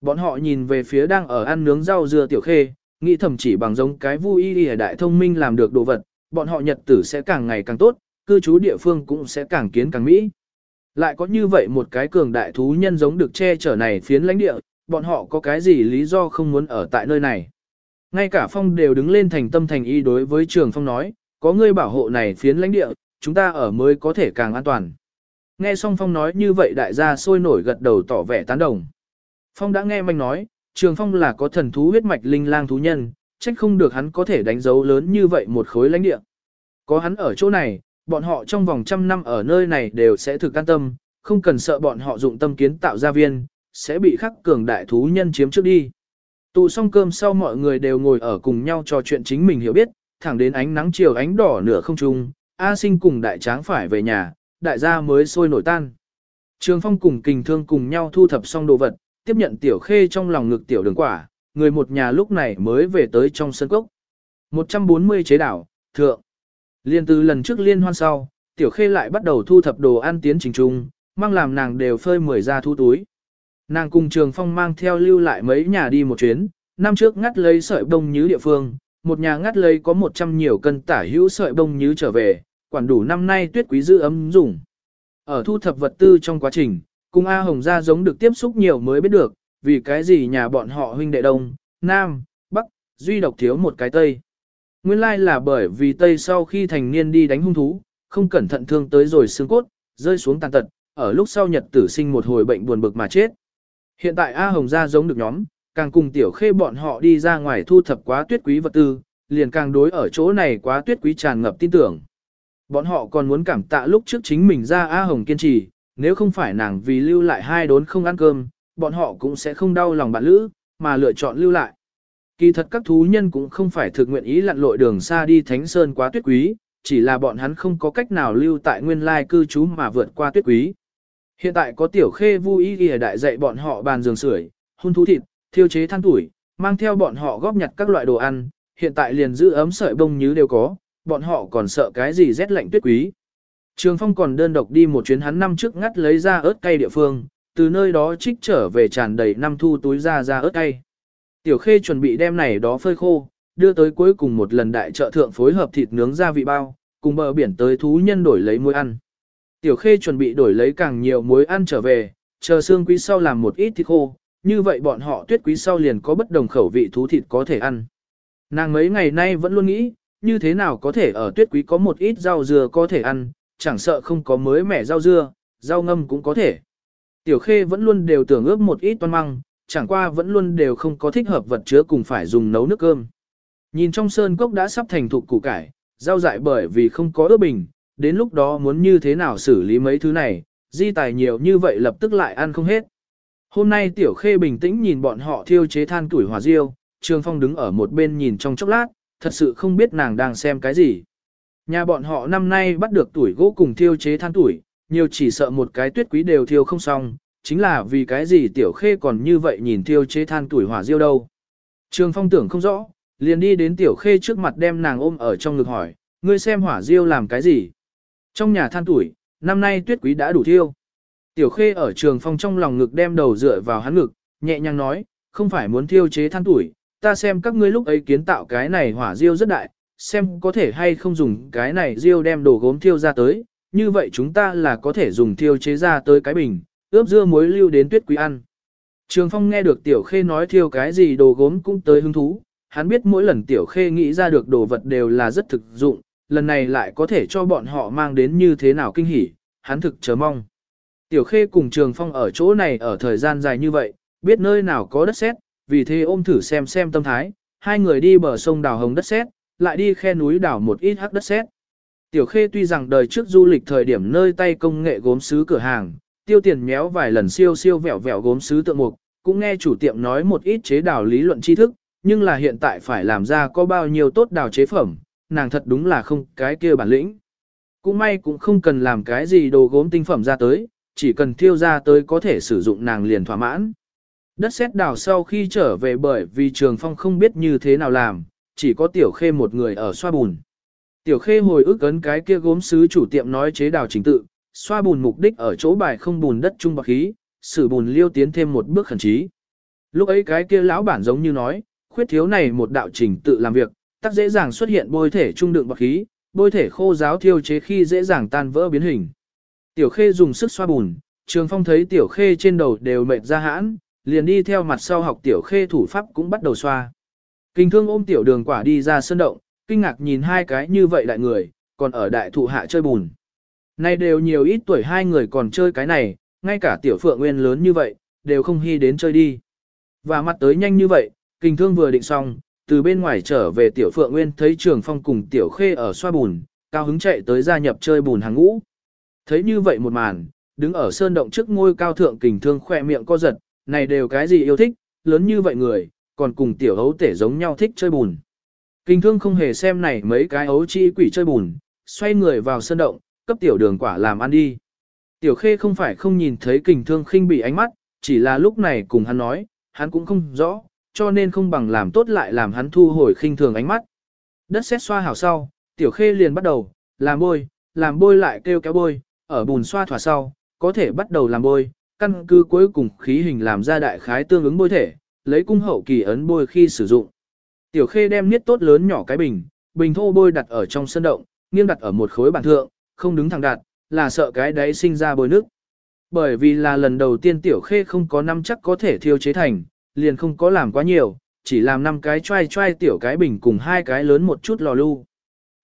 Bọn họ nhìn về phía đang ở ăn nướng rau dưa tiểu khê, nghĩ thầm chỉ bằng giống cái vui y đại thông minh làm được đồ vật, bọn họ nhật tử sẽ càng ngày càng tốt, cư trú địa phương cũng sẽ càng kiến càng mỹ. Lại có như vậy một cái cường đại thú nhân giống được che chở này phiến lãnh địa, bọn họ có cái gì lý do không muốn ở tại nơi này. Ngay cả phong đều đứng lên thành tâm thành y đối với trường phong nói, có ngươi bảo hộ này phiến lãnh địa, chúng ta ở mới có thể càng an toàn. Nghe xong phong nói như vậy đại gia sôi nổi gật đầu tỏ vẻ tán đồng. Phong đã nghe manh nói, trường phong là có thần thú huyết mạch linh lang thú nhân, trách không được hắn có thể đánh dấu lớn như vậy một khối lãnh địa. Có hắn ở chỗ này, bọn họ trong vòng trăm năm ở nơi này đều sẽ thực an tâm, không cần sợ bọn họ dụng tâm kiến tạo gia viên, sẽ bị khắc cường đại thú nhân chiếm trước đi. Tụ xong cơm sau mọi người đều ngồi ở cùng nhau trò chuyện chính mình hiểu biết, thẳng đến ánh nắng chiều ánh đỏ nửa không trung, A sinh cùng đại tráng phải về nhà, đại gia mới sôi nổi tan. Trường phong cùng kình thương cùng nhau thu thập xong đồ vật, tiếp nhận tiểu khê trong lòng ngực tiểu đường quả, người một nhà lúc này mới về tới trong sân cốc. 140 chế đảo, thượng. Liên từ lần trước liên hoan sau, tiểu khê lại bắt đầu thu thập đồ ăn tiến trình trung, mang làm nàng đều phơi mười ra thu túi. Nàng cùng trường phong mang theo lưu lại mấy nhà đi một chuyến, năm trước ngắt lấy sợi bông nhứ địa phương, một nhà ngắt lấy có 100 nhiều cân tả hữu sợi bông nhứ trở về, quản đủ năm nay tuyết quý dư ấm dùng. Ở thu thập vật tư trong quá trình, cùng A Hồng gia giống được tiếp xúc nhiều mới biết được, vì cái gì nhà bọn họ huynh đệ đông, nam, bắc, duy độc thiếu một cái tây. Nguyên lai là bởi vì Tây sau khi thành niên đi đánh hung thú, không cẩn thận thương tới rồi xương cốt, rơi xuống tàn tật, ở lúc sau nhật tử sinh một hồi bệnh buồn bực mà chết. Hiện tại A Hồng gia giống được nhóm, càng cùng tiểu khê bọn họ đi ra ngoài thu thập quá tuyết quý vật tư, liền càng đối ở chỗ này quá tuyết quý tràn ngập tin tưởng. Bọn họ còn muốn cảm tạ lúc trước chính mình ra A Hồng kiên trì, nếu không phải nàng vì lưu lại hai đốn không ăn cơm, bọn họ cũng sẽ không đau lòng bạn lữ, mà lựa chọn lưu lại. Kỳ thật các thú nhân cũng không phải thực nguyện ý lặn lội đường xa đi Thánh Sơn quá tuyết quý, chỉ là bọn hắn không có cách nào lưu tại nguyên lai cư trú mà vượt qua tuyết quý. Hiện tại có tiểu khê vui ghi đại dạy bọn họ bàn giường sưởi, hun thú thịt, thiêu chế than tuổi, mang theo bọn họ góp nhặt các loại đồ ăn, hiện tại liền giữ ấm sợi bông như đều có, bọn họ còn sợ cái gì rét lạnh tuyết quý. Trường Phong còn đơn độc đi một chuyến hắn năm trước ngắt lấy ra ớt cay địa phương, từ nơi đó trích trở về tràn đầy năm thu túi ra ra ớt cay. Tiểu Khê chuẩn bị đem này đó phơi khô, đưa tới cuối cùng một lần đại chợ thượng phối hợp thịt nướng gia vị bao, cùng bờ biển tới thú nhân đổi lấy muối ăn. Tiểu Khê chuẩn bị đổi lấy càng nhiều muối ăn trở về, chờ xương quý sau làm một ít thịt khô, như vậy bọn họ tuyết quý sau liền có bất đồng khẩu vị thú thịt có thể ăn. Nàng mấy ngày nay vẫn luôn nghĩ, như thế nào có thể ở tuyết quý có một ít rau dưa có thể ăn, chẳng sợ không có mới mẻ rau dưa, rau ngâm cũng có thể. Tiểu Khê vẫn luôn đều tưởng ướp một ít toan măng, chẳng qua vẫn luôn đều không có thích hợp vật chứa cùng phải dùng nấu nước cơm. Nhìn trong sơn cốc đã sắp thành thục củ cải, rau dại bởi vì không có ướp bình, đến lúc đó muốn như thế nào xử lý mấy thứ này, di tài nhiều như vậy lập tức lại ăn không hết. Hôm nay Tiểu Khê bình tĩnh nhìn bọn họ thiêu chế than tuổi hòa diêu, Trường Phong đứng ở một bên nhìn trong chốc lát, thật sự không biết nàng đang xem cái gì. Nhà bọn họ năm nay bắt được tuổi gỗ cùng thiêu chế than tuổi, nhiều chỉ sợ một cái tuyết quý đều thiêu không xong, chính là vì cái gì Tiểu Khê còn như vậy nhìn thiêu chế than tuổi hỏa diêu đâu. Trường Phong tưởng không rõ, liền đi đến Tiểu Khê trước mặt đem nàng ôm ở trong ngực hỏi, ngươi xem hỏa diêu làm cái gì? Trong nhà than tuổi, năm nay tuyết quý đã đủ thiêu. Tiểu Khê ở Trường Phong trong lòng ngực đem đầu dựa vào hắn ngực, nhẹ nhàng nói, không phải muốn thiêu chế than tuổi, ta xem các ngươi lúc ấy kiến tạo cái này hỏa diêu rất đại, xem có thể hay không dùng cái này diêu đem đồ gốm thiêu ra tới, như vậy chúng ta là có thể dùng thiêu chế ra tới cái bình, ướp dưa muối lưu đến tuyết quý ăn. Trường Phong nghe được Tiểu Khê nói thiêu cái gì đồ gốm cũng tới hứng thú, hắn biết mỗi lần Tiểu Khê nghĩ ra được đồ vật đều là rất thực dụng, lần này lại có thể cho bọn họ mang đến như thế nào kinh hỉ, hắn thực chờ mong. Tiểu Khê cùng Trường Phong ở chỗ này ở thời gian dài như vậy, biết nơi nào có đất sét, vì thế ôm thử xem xem tâm thái, hai người đi bờ sông đào hồng đất sét, lại đi khe núi đào một ít hắc đất sét. Tiểu Khê tuy rằng đời trước du lịch thời điểm nơi tay công nghệ gốm sứ cửa hàng, tiêu tiền méo vài lần siêu siêu vẹo vẹo gốm sứ tượng mục, cũng nghe chủ tiệm nói một ít chế đào lý luận tri thức, nhưng là hiện tại phải làm ra có bao nhiêu tốt đào chế phẩm, nàng thật đúng là không cái kia bản lĩnh. Cũng may cũng không cần làm cái gì đồ gốm tinh phẩm ra tới, chỉ cần thiêu ra tới có thể sử dụng nàng liền thỏa mãn. Đất sét đào sau khi trở về bởi vì trường phong không biết như thế nào làm, chỉ có tiểu khê một người ở xoa bùn. Tiểu khê hồi ức ấn cái kia gốm sứ chủ tiệm nói chế đào chính tự, xoa bùn mục đích ở chỗ bài không bùn đất trung bạc khí, sử bùn liêu tiến thêm một bước khẩn trí. Lúc ấy cái kia lão bản giống như nói, khuyết thiếu này một đạo trình tự làm việc, tác dễ dàng xuất hiện bôi thể trung đựng bạc khí, bôi thể khô giáo thiêu chế khi dễ dàng tan vỡ biến hình. Tiểu khê dùng sức xoa bùn, trường phong thấy tiểu khê trên đầu đều mệt ra hãn, liền đi theo mặt sau học tiểu khê thủ pháp cũng bắt đầu xoa. Kinh thương ôm tiểu đường quả đi ra sân động, kinh ngạc nhìn hai cái như vậy đại người, còn ở đại thụ hạ chơi bùn. Nay đều nhiều ít tuổi hai người còn chơi cái này, ngay cả tiểu phượng nguyên lớn như vậy, đều không hy đến chơi đi. Và mặt tới nhanh như vậy, kinh thương vừa định xong, từ bên ngoài trở về tiểu phượng nguyên thấy trường phong cùng tiểu khê ở xoa bùn, cao hứng chạy tới gia nhập chơi bùn hàng ngũ. Thấy như vậy một màn, đứng ở sơn động trước ngôi cao thượng kình thương khỏe miệng co giật, này đều cái gì yêu thích, lớn như vậy người, còn cùng tiểu hấu tể giống nhau thích chơi bùn. Kinh thương không hề xem này mấy cái ấu chi quỷ chơi bùn, xoay người vào sân động, cấp tiểu đường quả làm ăn đi. Tiểu khê không phải không nhìn thấy kình thương khinh bị ánh mắt, chỉ là lúc này cùng hắn nói, hắn cũng không rõ, cho nên không bằng làm tốt lại làm hắn thu hồi khinh thường ánh mắt. Đất xét xoa hảo sau, tiểu khê liền bắt đầu, làm bôi, làm bôi lại kêu kéo bôi, ở bùn xoa thỏa sau, có thể bắt đầu làm bôi, căn cứ cuối cùng khí hình làm ra đại khái tương ứng bôi thể, lấy cung hậu kỳ ấn bôi khi sử dụng. Tiểu khê đem niết tốt lớn nhỏ cái bình, bình thô bôi đặt ở trong sân động, nghiêng đặt ở một khối bàn thượng, không đứng thẳng đặt, là sợ cái đấy sinh ra bôi nước. Bởi vì là lần đầu tiên tiểu khê không có năm chắc có thể thiêu chế thành, liền không có làm quá nhiều, chỉ làm năm cái choai choai tiểu cái bình cùng hai cái lớn một chút lò lưu.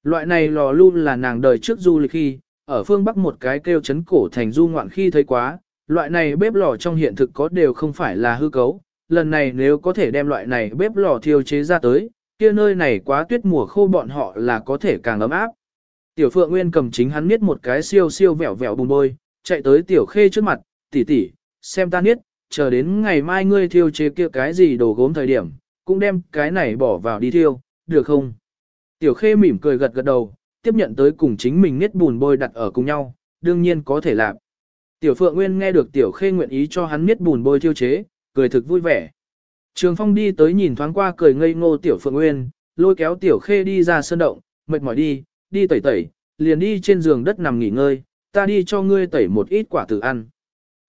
Loại này lò lưu là nàng đời trước du lịch khi, ở phương Bắc một cái kêu chấn cổ thành du ngoạn khi thấy quá, loại này bếp lò trong hiện thực có đều không phải là hư cấu, lần này nếu có thể đem loại này bếp lò thiêu chế ra tới, kia nơi này quá tuyết mùa khô bọn họ là có thể càng ấm áp. Tiểu Phượng Nguyên cầm chính hắn niết một cái siêu siêu vẹo vẹo bùn bôi, chạy tới Tiểu Khê trước mặt, tỷ tỷ, xem ta niết, chờ đến ngày mai ngươi thiêu chế kia cái gì đồ gốm thời điểm, cũng đem cái này bỏ vào đi thiêu, được không? Tiểu Khê mỉm cười gật gật đầu, tiếp nhận tới cùng chính mình niết bùn bôi đặt ở cùng nhau, đương nhiên có thể làm. Tiểu Phượng Nguyên nghe được Tiểu Khê nguyện ý cho hắn miết bùn bôi thiêu chế, cười thực vui vẻ. Trường Phong đi tới nhìn thoáng qua cười ngây ngô Tiểu Phượng Nguyên, lôi kéo Tiểu Khê đi ra sân động, mệt mỏi đi, đi tẩy tẩy, liền đi trên giường đất nằm nghỉ ngơi, ta đi cho ngươi tẩy một ít quả tử ăn.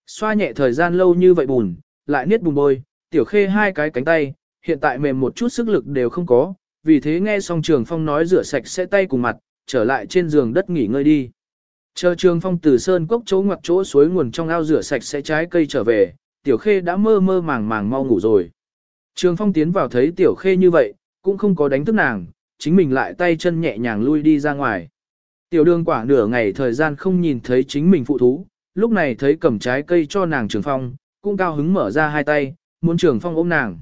Xoa nhẹ thời gian lâu như vậy bùn, lại niết bùn bôi, Tiểu Khê hai cái cánh tay, hiện tại mềm một chút sức lực đều không có, vì thế nghe xong Trường Phong nói rửa sạch sẽ tay cùng mặt, trở lại trên giường đất nghỉ ngơi đi. Chờ Trường Phong từ sơn cốc chỗ ngoặt chỗ suối nguồn trong ao rửa sạch sẽ trái cây trở về, Tiểu Khê đã mơ mơ màng màng mau ngủ rồi. Trường Phong tiến vào thấy Tiểu Khê như vậy, cũng không có đánh thức nàng, chính mình lại tay chân nhẹ nhàng lui đi ra ngoài. Tiểu đường quả nửa ngày thời gian không nhìn thấy chính mình phụ thú, lúc này thấy cầm trái cây cho nàng Trường Phong, cũng cao hứng mở ra hai tay, muốn Trường Phong ôm nàng.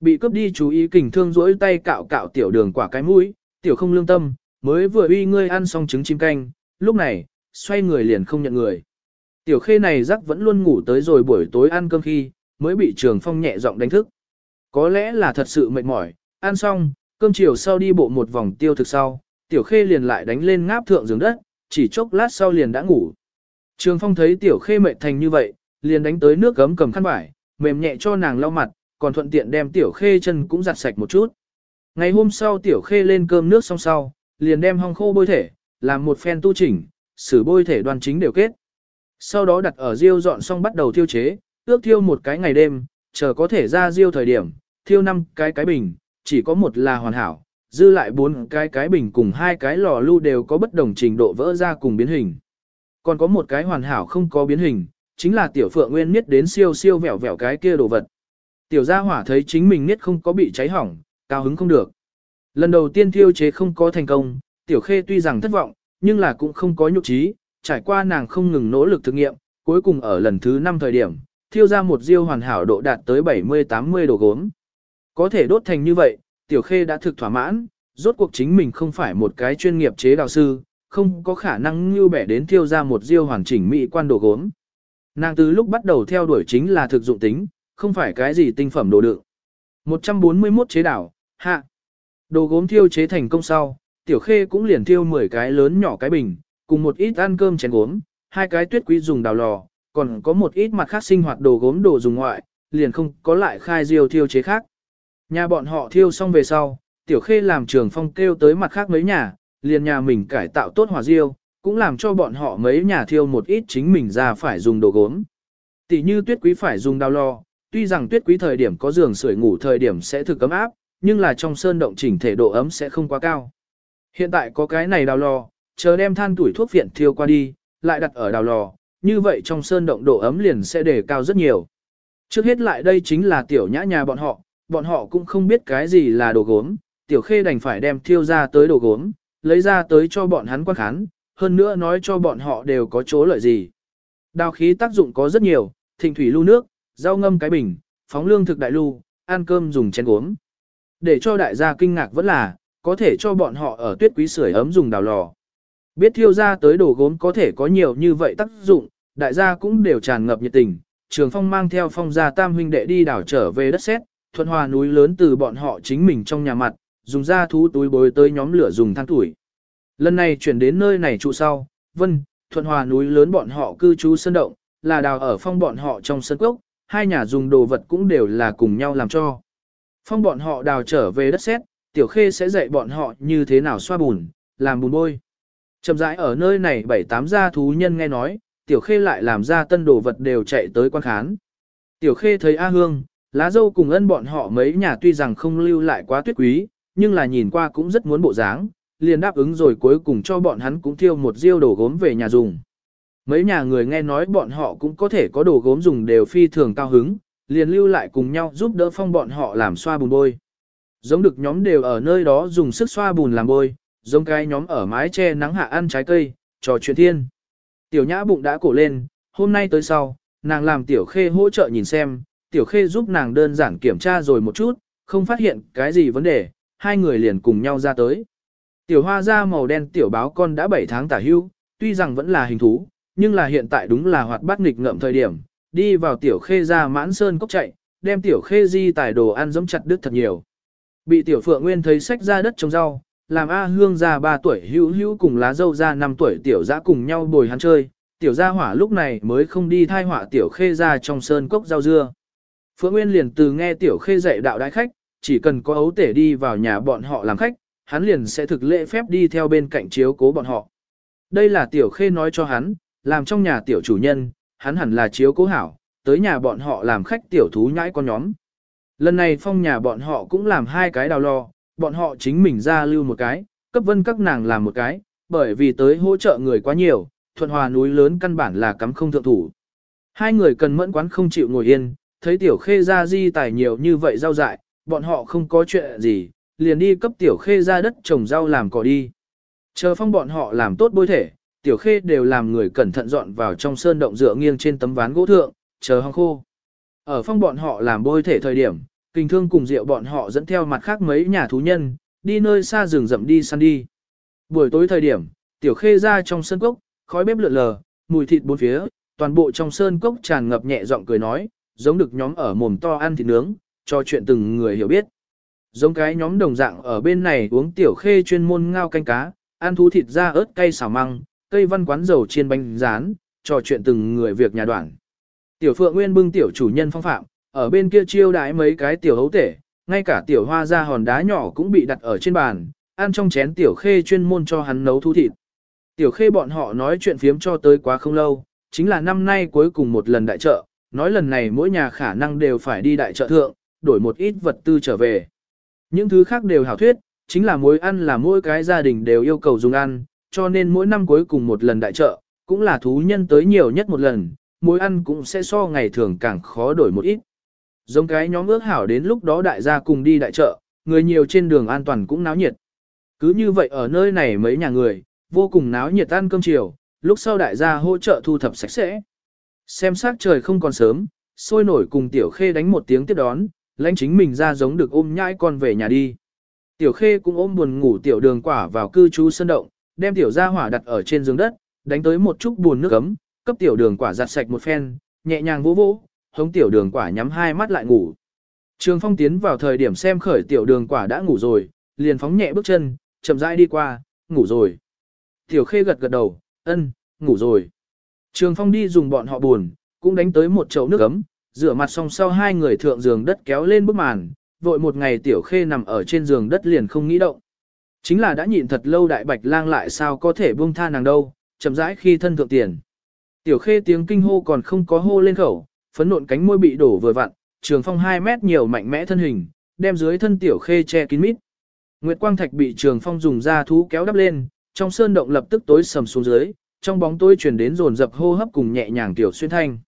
Bị cướp đi chú ý kình thương rỗi tay cạo cạo tiểu đường quả cái mũi, tiểu không lương tâm, mới vừa uy ngươi ăn xong trứng chim canh, lúc này, xoay người liền không nhận người. Tiểu khê này rắc vẫn luôn ngủ tới rồi buổi tối ăn cơm khi, mới bị trường phong nhẹ giọng đánh thức. Có lẽ là thật sự mệt mỏi, ăn xong, cơm chiều sau đi bộ một vòng tiêu thực sau, tiểu khê liền lại đánh lên ngáp thượng giường đất, chỉ chốc lát sau liền đã ngủ. Trường phong thấy tiểu khê mệt thành như vậy, liền đánh tới nước gấm cầm khăn vải, mềm nhẹ cho nàng lau mặt, còn thuận tiện đem tiểu khê chân cũng giặt sạch một chút. Ngày hôm sau tiểu khê lên cơm nước xong sau, liền đem hong khô bôi thể, làm một phen tu chỉnh, sử bôi thể đoan chính đều kết. Sau đó đặt ở riêu dọn xong bắt đầu thiêu chế, ước thiêu một cái ngày đêm, chờ có thể ra riêu thời điểm, thiêu năm cái cái bình, chỉ có một là hoàn hảo, dư lại bốn cái cái bình cùng hai cái lò lưu đều có bất đồng trình độ vỡ ra cùng biến hình. Còn có một cái hoàn hảo không có biến hình, chính là tiểu phượng nguyên miết đến siêu siêu vẹo vẹo cái kia đồ vật. Tiểu gia hỏa thấy chính mình niết không có bị cháy hỏng, cao hứng không được. Lần đầu tiên thiêu chế không có thành công, tiểu khê tuy rằng thất vọng, nhưng là cũng không có nhục trí, trải qua nàng không ngừng nỗ lực thực nghiệm, cuối cùng ở lần thứ 5 thời điểm, thiêu ra một diêu hoàn hảo độ đạt tới 70-80 độ gốm. Có thể đốt thành như vậy, tiểu khê đã thực thỏa mãn, rốt cuộc chính mình không phải một cái chuyên nghiệp chế đạo sư, không có khả năng như bẻ đến thiêu ra một diêu hoàn chỉnh mỹ quan đồ gốm. Nàng từ lúc bắt đầu theo đuổi chính là thực dụng tính, không phải cái gì tinh phẩm đồ đựng. 141 chế đảo, hạ. Đồ gốm thiêu chế thành công sau, tiểu khê cũng liền thiêu 10 cái lớn nhỏ cái bình, cùng một ít ăn cơm chén gốm, hai cái tuyết quý dùng đào lò, còn có một ít mặt khác sinh hoạt đồ gốm đồ dùng ngoại, liền không có lại khai diêu thiêu chế khác. Nhà bọn họ thiêu xong về sau, tiểu khê làm trường phong kêu tới mặt khác mấy nhà, liền nhà mình cải tạo tốt hỏa diêu, cũng làm cho bọn họ mấy nhà thiêu một ít chính mình ra phải dùng đồ gốm. Tỷ như tuyết quý phải dùng đào lò, tuy rằng tuyết quý thời điểm có giường sưởi ngủ thời điểm sẽ thực ấm áp, nhưng là trong sơn động chỉnh thể độ ấm sẽ không quá cao. Hiện tại có cái này đào lò, chờ đem than tuổi thuốc viện thiêu qua đi, lại đặt ở đào lò, như vậy trong sơn động độ ấm liền sẽ đề cao rất nhiều. Trước hết lại đây chính là tiểu nhã nhà bọn họ, bọn họ cũng không biết cái gì là đồ gốm, tiểu khê đành phải đem thiêu ra tới đồ gốm, lấy ra tới cho bọn hắn quan khán, hơn nữa nói cho bọn họ đều có chỗ lợi gì. Đào khí tác dụng có rất nhiều, thịnh thủy lưu nước, rau ngâm cái bình, phóng lương thực đại lưu, ăn cơm dùng chén gốm. Để cho đại gia kinh ngạc vẫn là, có thể cho bọn họ ở tuyết quý sưởi ấm dùng đào lò. Biết thiêu ra tới đồ gốm có thể có nhiều như vậy tác dụng, đại gia cũng đều tràn ngập nhiệt tình. Trường phong mang theo phong gia tam huynh đệ đi đảo trở về đất sét, thuận hòa núi lớn từ bọn họ chính mình trong nhà mặt, dùng ra thú túi bối tới nhóm lửa dùng than tuổi. Lần này chuyển đến nơi này trụ sau, vân, thuận hòa núi lớn bọn họ cư trú sơn động, là đào ở phong bọn họ trong sân cốc, hai nhà dùng đồ vật cũng đều là cùng nhau làm cho. Phong bọn họ đào trở về đất sét, tiểu khê sẽ dạy bọn họ như thế nào xoa bùn, làm bùn bôi. Chậm rãi ở nơi này bảy tám gia thú nhân nghe nói, tiểu khê lại làm ra tân đồ vật đều chạy tới quan khán. Tiểu khê thấy A Hương, lá dâu cùng ân bọn họ mấy nhà tuy rằng không lưu lại quá tuyết quý, nhưng là nhìn qua cũng rất muốn bộ dáng, liền đáp ứng rồi cuối cùng cho bọn hắn cũng thiêu một riêu đồ gốm về nhà dùng. Mấy nhà người nghe nói bọn họ cũng có thể có đồ gốm dùng đều phi thường cao hứng, liền lưu lại cùng nhau giúp đỡ phong bọn họ làm xoa bùn bôi. Giống được nhóm đều ở nơi đó dùng sức xoa bùn làm bôi, giống cái nhóm ở mái che nắng hạ ăn trái cây, trò chuyện thiên. Tiểu nhã bụng đã cổ lên, hôm nay tới sau, nàng làm tiểu khê hỗ trợ nhìn xem, tiểu khê giúp nàng đơn giản kiểm tra rồi một chút, không phát hiện cái gì vấn đề, hai người liền cùng nhau ra tới. Tiểu hoa da màu đen tiểu báo con đã 7 tháng tả hưu, tuy rằng vẫn là hình thú, nhưng là hiện tại đúng là hoạt bát nghịch ngợm thời điểm, đi vào tiểu khê ra mãn sơn cốc chạy, đem tiểu khê di tài đồ ăn giống chặt đứt thật nhiều. Bị tiểu phượng nguyên thấy sách ra đất trồng rau, làm A hương ra 3 tuổi hữu hữu cùng lá dâu ra 5 tuổi tiểu dã cùng nhau bồi hắn chơi, tiểu gia hỏa lúc này mới không đi thai họa tiểu khê ra trong sơn cốc rau dưa. Phượng Nguyên liền từ nghe tiểu khê dạy đạo đại khách, chỉ cần có ấu tể đi vào nhà bọn họ làm khách, hắn liền sẽ thực lễ phép đi theo bên cạnh chiếu cố bọn họ. Đây là tiểu khê nói cho hắn, làm trong nhà tiểu chủ nhân, hắn hẳn là chiếu cố hảo, tới nhà bọn họ làm khách tiểu thú nhãi con nhóm. Lần này phong nhà bọn họ cũng làm hai cái đào lo, bọn họ chính mình ra lưu một cái, cấp vân các nàng làm một cái, bởi vì tới hỗ trợ người quá nhiều, thuận hòa núi lớn căn bản là cắm không thượng thủ. Hai người cần mẫn quán không chịu ngồi yên, thấy tiểu khê ra di tài nhiều như vậy rau dại, bọn họ không có chuyện gì, liền đi cấp tiểu khê ra đất trồng rau làm cỏ đi. Chờ phong bọn họ làm tốt bôi thể, tiểu khê đều làm người cẩn thận dọn vào trong sơn động dựa nghiêng trên tấm ván gỗ thượng, chờ hong khô. Ở phong bọn họ làm bôi thể thời điểm, kinh thương cùng rượu bọn họ dẫn theo mặt khác mấy nhà thú nhân, đi nơi xa rừng rậm đi săn đi. Buổi tối thời điểm, tiểu khê ra trong sân cốc, khói bếp lượn lờ, mùi thịt bốn phía, toàn bộ trong sơn cốc tràn ngập nhẹ giọng cười nói, giống được nhóm ở mồm to ăn thịt nướng, cho chuyện từng người hiểu biết. Giống cái nhóm đồng dạng ở bên này uống tiểu khê chuyên môn ngao canh cá, ăn thú thịt da ớt cay xào măng, cây văn quán dầu chiên bánh rán, trò chuyện từng người việc nhà đoạn. Tiểu Phượng Nguyên bưng tiểu chủ nhân phong phạm, ở bên kia chiêu đãi mấy cái tiểu hấu tể, ngay cả tiểu hoa ra hòn đá nhỏ cũng bị đặt ở trên bàn, ăn trong chén tiểu khê chuyên môn cho hắn nấu thu thịt. Tiểu khê bọn họ nói chuyện phiếm cho tới quá không lâu, chính là năm nay cuối cùng một lần đại chợ, nói lần này mỗi nhà khả năng đều phải đi đại chợ thượng, đổi một ít vật tư trở về. Những thứ khác đều hảo thuyết, chính là mỗi ăn là mỗi cái gia đình đều yêu cầu dùng ăn, cho nên mỗi năm cuối cùng một lần đại chợ, cũng là thú nhân tới nhiều nhất một lần, mối ăn cũng sẽ so ngày thường càng khó đổi một ít. Giống cái nhóm ước hảo đến lúc đó đại gia cùng đi đại chợ, người nhiều trên đường an toàn cũng náo nhiệt. Cứ như vậy ở nơi này mấy nhà người, vô cùng náo nhiệt ăn cơm chiều, lúc sau đại gia hỗ trợ thu thập sạch sẽ. Xem sát trời không còn sớm, sôi nổi cùng tiểu khê đánh một tiếng tiếp đón, lãnh chính mình ra giống được ôm nhãi con về nhà đi. Tiểu khê cũng ôm buồn ngủ tiểu đường quả vào cư trú sân động, đem tiểu gia hỏa đặt ở trên giường đất, đánh tới một chút buồn nước ấm, cấp tiểu đường quả giặt sạch một phen, nhẹ nhàng vỗ vỗ, hống tiểu đường quả nhắm hai mắt lại ngủ. Trường phong tiến vào thời điểm xem khởi tiểu đường quả đã ngủ rồi, liền phóng nhẹ bước chân, chậm rãi đi qua, ngủ rồi. Tiểu khê gật gật đầu, ân, ngủ rồi. Trường phong đi dùng bọn họ buồn, cũng đánh tới một chậu nước ấm, rửa mặt xong sau hai người thượng giường đất kéo lên bức màn, vội một ngày tiểu khê nằm ở trên giường đất liền không nghĩ động. Chính là đã nhịn thật lâu đại bạch lang lại sao có thể buông tha nàng đâu, chậm rãi khi thân thượng tiền. Tiểu khê tiếng kinh hô còn không có hô lên khẩu, phấn nộn cánh môi bị đổ vừa vặn, trường phong 2 mét nhiều mạnh mẽ thân hình, đem dưới thân tiểu khê che kín mít. Nguyệt quang thạch bị trường phong dùng ra thú kéo đắp lên, trong sơn động lập tức tối sầm xuống dưới, trong bóng tối truyền đến rồn dập hô hấp cùng nhẹ nhàng tiểu xuyên thanh.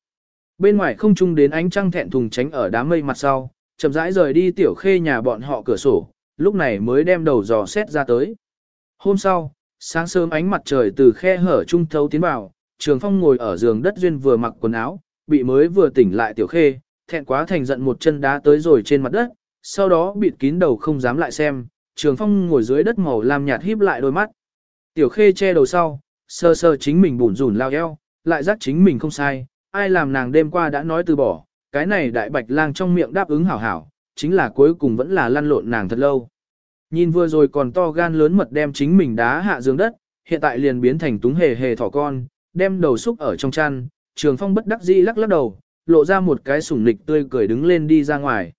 Bên ngoài không trung đến ánh trăng thẹn thùng tránh ở đám mây mặt sau, chậm rãi rời đi tiểu khê nhà bọn họ cửa sổ, lúc này mới đem đầu dò xét ra tới. Hôm sau, sáng sớm ánh mặt trời từ khe hở trung thấu tiến vào, Trường Phong ngồi ở giường đất duyên vừa mặc quần áo, bị mới vừa tỉnh lại tiểu khê, thẹn quá thành giận một chân đá tới rồi trên mặt đất, sau đó bịt kín đầu không dám lại xem, Trường Phong ngồi dưới đất màu lam nhạt híp lại đôi mắt. Tiểu khê che đầu sau, sơ sơ chính mình bủn rủn lao eo, lại giác chính mình không sai, ai làm nàng đêm qua đã nói từ bỏ, cái này đại bạch lang trong miệng đáp ứng hảo hảo, chính là cuối cùng vẫn là lăn lộn nàng thật lâu. Nhìn vừa rồi còn to gan lớn mật đem chính mình đá hạ giường đất, hiện tại liền biến thành túng hề hề thỏ con, đem đầu xúc ở trong chăn, trường phong bất đắc dĩ lắc lắc đầu, lộ ra một cái sủng nịch tươi cười đứng lên đi ra ngoài.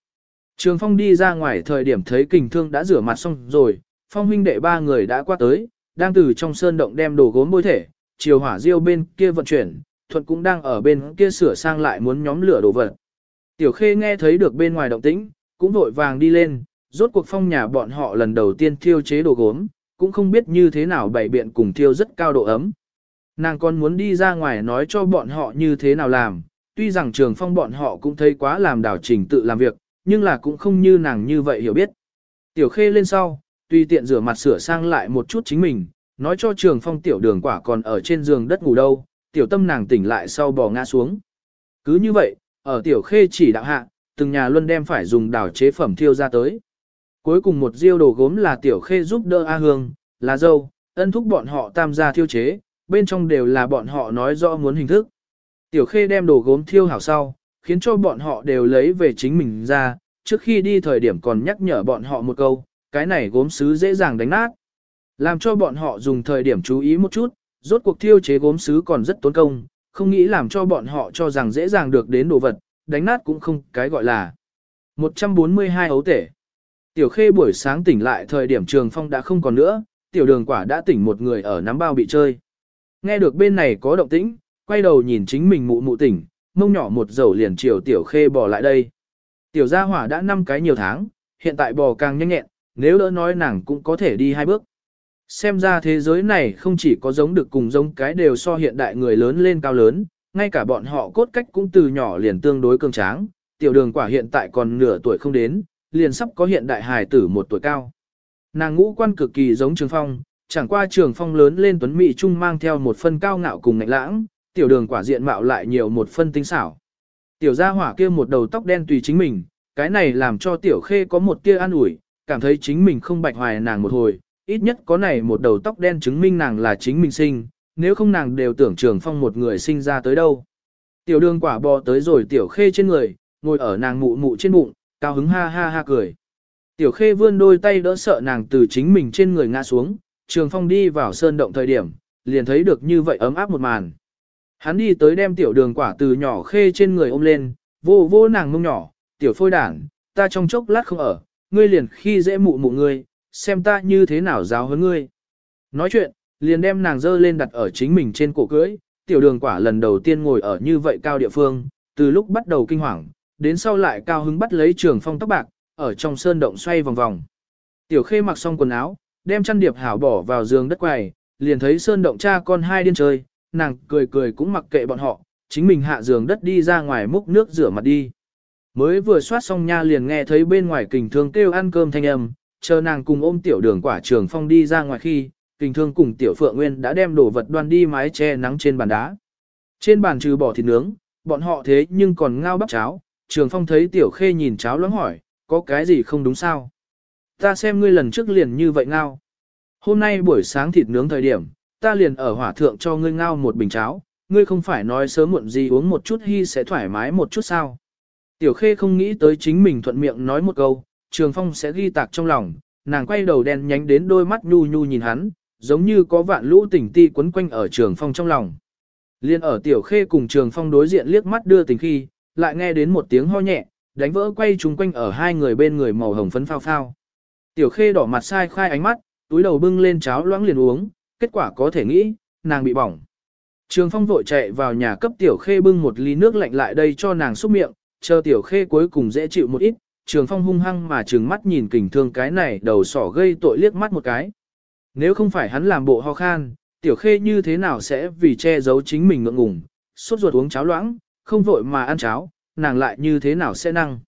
Trường phong đi ra ngoài thời điểm thấy kình thương đã rửa mặt xong rồi, phong huynh đệ ba người đã qua tới, đang từ trong sơn động đem đồ gốm bôi thể, chiều hỏa diêu bên kia vận chuyển, thuận cũng đang ở bên kia sửa sang lại muốn nhóm lửa đồ vật. Tiểu khê nghe thấy được bên ngoài động tĩnh, cũng vội vàng đi lên, rốt cuộc phong nhà bọn họ lần đầu tiên thiêu chế đồ gốm, cũng không biết như thế nào bày biện cùng thiêu rất cao độ ấm. Nàng còn muốn đi ra ngoài nói cho bọn họ như thế nào làm, tuy rằng trường phong bọn họ cũng thấy quá làm đảo trình tự làm việc, nhưng là cũng không như nàng như vậy hiểu biết. Tiểu khê lên sau, tuy tiện rửa mặt sửa sang lại một chút chính mình, nói cho trường phong tiểu đường quả còn ở trên giường đất ngủ đâu, tiểu tâm nàng tỉnh lại sau bò ngã xuống. Cứ như vậy, ở tiểu khê chỉ đạo hạ, từng nhà luôn đem phải dùng đảo chế phẩm thiêu ra tới. Cuối cùng một diêu đồ gốm là tiểu khê giúp đỡ A Hương, là dâu, ân thúc bọn họ tam gia thiêu chế, bên trong đều là bọn họ nói rõ muốn hình thức. Tiểu khê đem đồ gốm thiêu hảo sau, khiến cho bọn họ đều lấy về chính mình ra, trước khi đi thời điểm còn nhắc nhở bọn họ một câu, cái này gốm sứ dễ dàng đánh nát. Làm cho bọn họ dùng thời điểm chú ý một chút, Rốt cuộc thiêu chế gốm sứ còn rất tốn công, không nghĩ làm cho bọn họ cho rằng dễ dàng được đến đồ vật, đánh nát cũng không cái gọi là. 142 ấu tể. Tiểu khê buổi sáng tỉnh lại thời điểm trường phong đã không còn nữa, tiểu đường quả đã tỉnh một người ở nắm bao bị chơi. Nghe được bên này có động tĩnh, quay đầu nhìn chính mình mụ mụ tỉnh, mông nhỏ một dầu liền chiều tiểu khê bò lại đây. Tiểu gia hỏa đã 5 cái nhiều tháng, hiện tại bò càng nhanh nhẹn, nếu đỡ nói nàng cũng có thể đi hai bước. Xem ra thế giới này không chỉ có giống được cùng giống cái đều so hiện đại người lớn lên cao lớn, ngay cả bọn họ cốt cách cũng từ nhỏ liền tương đối cường tráng, tiểu đường quả hiện tại còn nửa tuổi không đến, liền sắp có hiện đại hài tử một tuổi cao. Nàng ngũ quan cực kỳ giống trường phong, chẳng qua trường phong lớn lên tuấn mỹ trung mang theo một phân cao ngạo cùng ngạnh lãng, tiểu đường quả diện mạo lại nhiều một phân tinh xảo. Tiểu gia hỏa kia một đầu tóc đen tùy chính mình, cái này làm cho tiểu khê có một tia an ủi, cảm thấy chính mình không bạch hoài nàng một hồi, ít nhất có này một đầu tóc đen chứng minh nàng là chính mình sinh, nếu không nàng đều tưởng trường phong một người sinh ra tới đâu. Tiểu đường quả bò tới rồi tiểu khê trên người, ngồi ở nàng mụ mụ trên bụng, cao hứng ha ha ha cười. Tiểu khê vươn đôi tay đỡ sợ nàng từ chính mình trên người ngã xuống, trường phong đi vào sơn động thời điểm, liền thấy được như vậy ấm áp một màn. Hắn đi tới đem tiểu đường quả từ nhỏ khê trên người ôm lên, vô vô nàng mông nhỏ, tiểu phôi đảng, ta trong chốc lát không ở, ngươi liền khi dễ mụ mụ ngươi, xem ta như thế nào giáo hơn ngươi. Nói chuyện, liền đem nàng dơ lên đặt ở chính mình trên cổ cưới, tiểu đường quả lần đầu tiên ngồi ở như vậy cao địa phương, từ lúc bắt đầu kinh hoàng, đến sau lại cao hứng bắt lấy trường phong tóc bạc, ở trong sơn động xoay vòng vòng. Tiểu khê mặc xong quần áo, đem chăn điệp hảo bỏ vào giường đất quầy, liền thấy sơn động cha con hai điên chơi, nàng cười cười cũng mặc kệ bọn họ, chính mình hạ giường đất đi ra ngoài múc nước rửa mặt đi. Mới vừa soát xong nha liền nghe thấy bên ngoài kình thương kêu ăn cơm thanh âm, chờ nàng cùng ôm tiểu đường quả trường phong đi ra ngoài khi, kình thương cùng tiểu phượng nguyên đã đem đồ vật đoan đi mái che nắng trên bàn đá. Trên bàn trừ bỏ thịt nướng, bọn họ thế nhưng còn ngao bắp cháo, trường phong thấy tiểu khê nhìn cháo loãng hỏi, có cái gì không đúng sao? Ta xem ngươi lần trước liền như vậy ngao. Hôm nay buổi sáng thịt nướng thời điểm, ta liền ở hỏa thượng cho ngươi ngao một bình cháo, ngươi không phải nói sớm muộn gì uống một chút hy sẽ thoải mái một chút sao. Tiểu khê không nghĩ tới chính mình thuận miệng nói một câu, trường phong sẽ ghi tạc trong lòng, nàng quay đầu đen nhánh đến đôi mắt nhu nhu nhìn hắn, giống như có vạn lũ tình ti quấn quanh ở trường phong trong lòng. Liên ở tiểu khê cùng trường phong đối diện liếc mắt đưa tình khi, lại nghe đến một tiếng ho nhẹ, đánh vỡ quay chúng quanh ở hai người bên người màu hồng phấn phao phao. Tiểu khê đỏ mặt sai khai ánh mắt, túi đầu bưng lên cháo loãng liền uống, kết quả có thể nghĩ, nàng bị bỏng. Trường phong vội chạy vào nhà cấp tiểu khê bưng một ly nước lạnh lại đây cho nàng xúc miệng, chờ tiểu khê cuối cùng dễ chịu một ít, trường phong hung hăng mà trừng mắt nhìn kình thương cái này đầu sỏ gây tội liếc mắt một cái. Nếu không phải hắn làm bộ ho khan, tiểu khê như thế nào sẽ vì che giấu chính mình ngượng ngùng, suốt ruột uống cháo loãng, không vội mà ăn cháo, nàng lại như thế nào sẽ năng.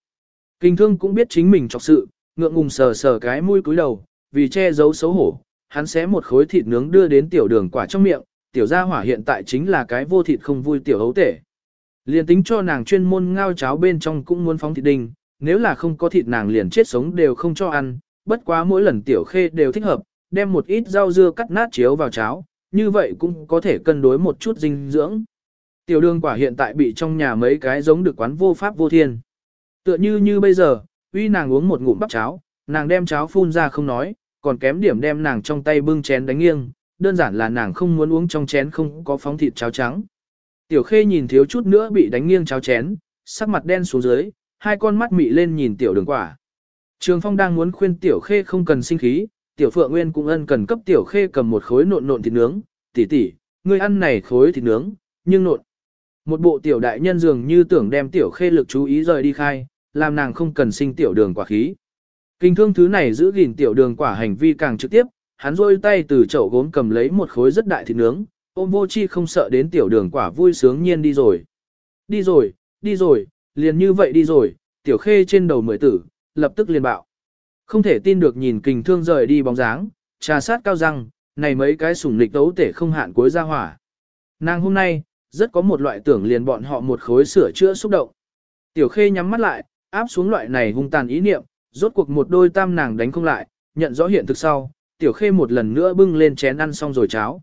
Kình thương cũng biết chính mình trọc sự, ngượng ngùng sờ sờ cái mũi cúi đầu, vì che giấu xấu hổ, hắn xé một khối thịt nướng đưa đến tiểu đường quả trong miệng, tiểu gia hỏa hiện tại chính là cái vô thịt không vui tiểu hấu tể. Liền tính cho nàng chuyên môn ngao cháo bên trong cũng muốn phóng thịt đinh, nếu là không có thịt nàng liền chết sống đều không cho ăn, bất quá mỗi lần tiểu khê đều thích hợp, đem một ít rau dưa cắt nát chiếu vào cháo, như vậy cũng có thể cân đối một chút dinh dưỡng. Tiểu đường quả hiện tại bị trong nhà mấy cái giống được quán vô pháp vô thiên. Tựa như như bây giờ, uy nàng uống một ngụm bắp cháo, nàng đem cháo phun ra không nói, còn kém điểm đem nàng trong tay bưng chén đánh nghiêng, đơn giản là nàng không muốn uống trong chén không có phóng thịt cháo trắng. Tiểu khê nhìn thiếu chút nữa bị đánh nghiêng cháo chén, sắc mặt đen xuống dưới, hai con mắt mị lên nhìn tiểu đường quả. Trường phong đang muốn khuyên tiểu khê không cần sinh khí, tiểu phượng nguyên cũng ân cần cấp tiểu khê cầm một khối nộn nộn thịt nướng, tỷ tỷ, ngươi ăn này khối thịt nướng, nhưng nộn. Một bộ tiểu đại nhân dường như tưởng đem tiểu khê lực chú ý rời đi khai, làm nàng không cần sinh tiểu đường quả khí. Kinh thương thứ này giữ gìn tiểu đường quả hành vi càng trực tiếp, hắn rôi tay từ chậu gốm cầm lấy một khối rất đại thịt nướng, ôm vô chi không sợ đến tiểu đường quả vui sướng nhiên đi rồi. Đi rồi, đi rồi, liền như vậy đi rồi, tiểu khê trên đầu mười tử, lập tức liền bạo. Không thể tin được nhìn kình thương rời đi bóng dáng, trà sát cao răng, này mấy cái sủng lịch đấu tể không hạn cuối ra hỏa. Nàng hôm nay, rất có một loại tưởng liền bọn họ một khối sửa chữa xúc động. Tiểu khê nhắm mắt lại, áp xuống loại này hung tàn ý niệm, rốt cuộc một đôi tam nàng đánh không lại, nhận rõ hiện thực sau, tiểu khê một lần nữa bưng lên chén ăn xong rồi cháo.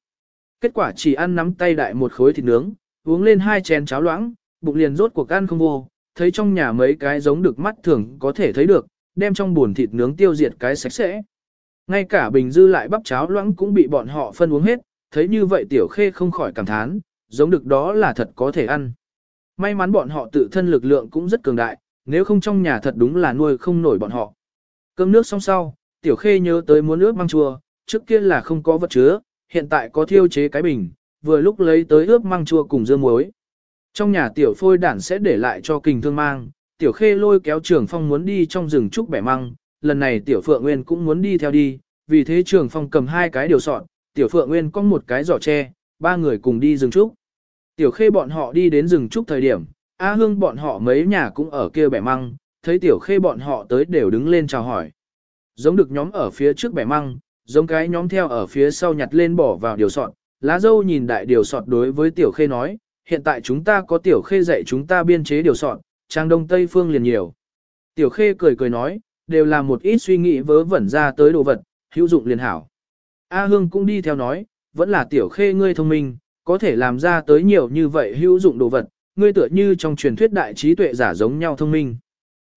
Kết quả chỉ ăn nắm tay đại một khối thịt nướng, uống lên hai chén cháo loãng, bụng liền rốt cuộc ăn không vô, thấy trong nhà mấy cái giống được mắt thường có thể thấy được, đem trong buồn thịt nướng tiêu diệt cái sạch sẽ. Ngay cả bình dư lại bắp cháo loãng cũng bị bọn họ phân uống hết, thấy như vậy tiểu khê không khỏi cảm thán, giống được đó là thật có thể ăn. May mắn bọn họ tự thân lực lượng cũng rất cường đại, nếu không trong nhà thật đúng là nuôi không nổi bọn họ. Cơm nước xong sau, tiểu khê nhớ tới muốn nước măng chua, trước kia là không có vật chứa, hiện tại có thiêu chế cái bình, vừa lúc lấy tới ướp măng chua cùng dưa muối. Trong nhà tiểu phôi đản sẽ để lại cho kình thương mang, tiểu khê lôi kéo trường phong muốn đi trong rừng trúc bẻ măng, lần này tiểu phượng nguyên cũng muốn đi theo đi, vì thế trường phong cầm hai cái điều sọt tiểu phượng nguyên có một cái giỏ tre, ba người cùng đi rừng trúc. Tiểu khê bọn họ đi đến rừng trúc thời điểm, A hương bọn họ mấy nhà cũng ở kia bẻ măng, thấy tiểu khê bọn họ tới đều đứng lên chào hỏi. Giống được nhóm ở phía trước bẻ măng, giống cái nhóm theo ở phía sau nhặt lên bỏ vào điều sọt. Lá dâu nhìn đại điều sọt đối với tiểu khê nói, hiện tại chúng ta có tiểu khê dạy chúng ta biên chế điều sọt, trang đông tây phương liền nhiều. Tiểu khê cười cười nói, đều là một ít suy nghĩ vớ vẩn ra tới đồ vật, hữu dụng liền hảo. A hương cũng đi theo nói, vẫn là tiểu khê ngươi thông minh, có thể làm ra tới nhiều như vậy hữu dụng đồ vật, ngươi tựa như trong truyền thuyết đại trí tuệ giả giống nhau thông minh.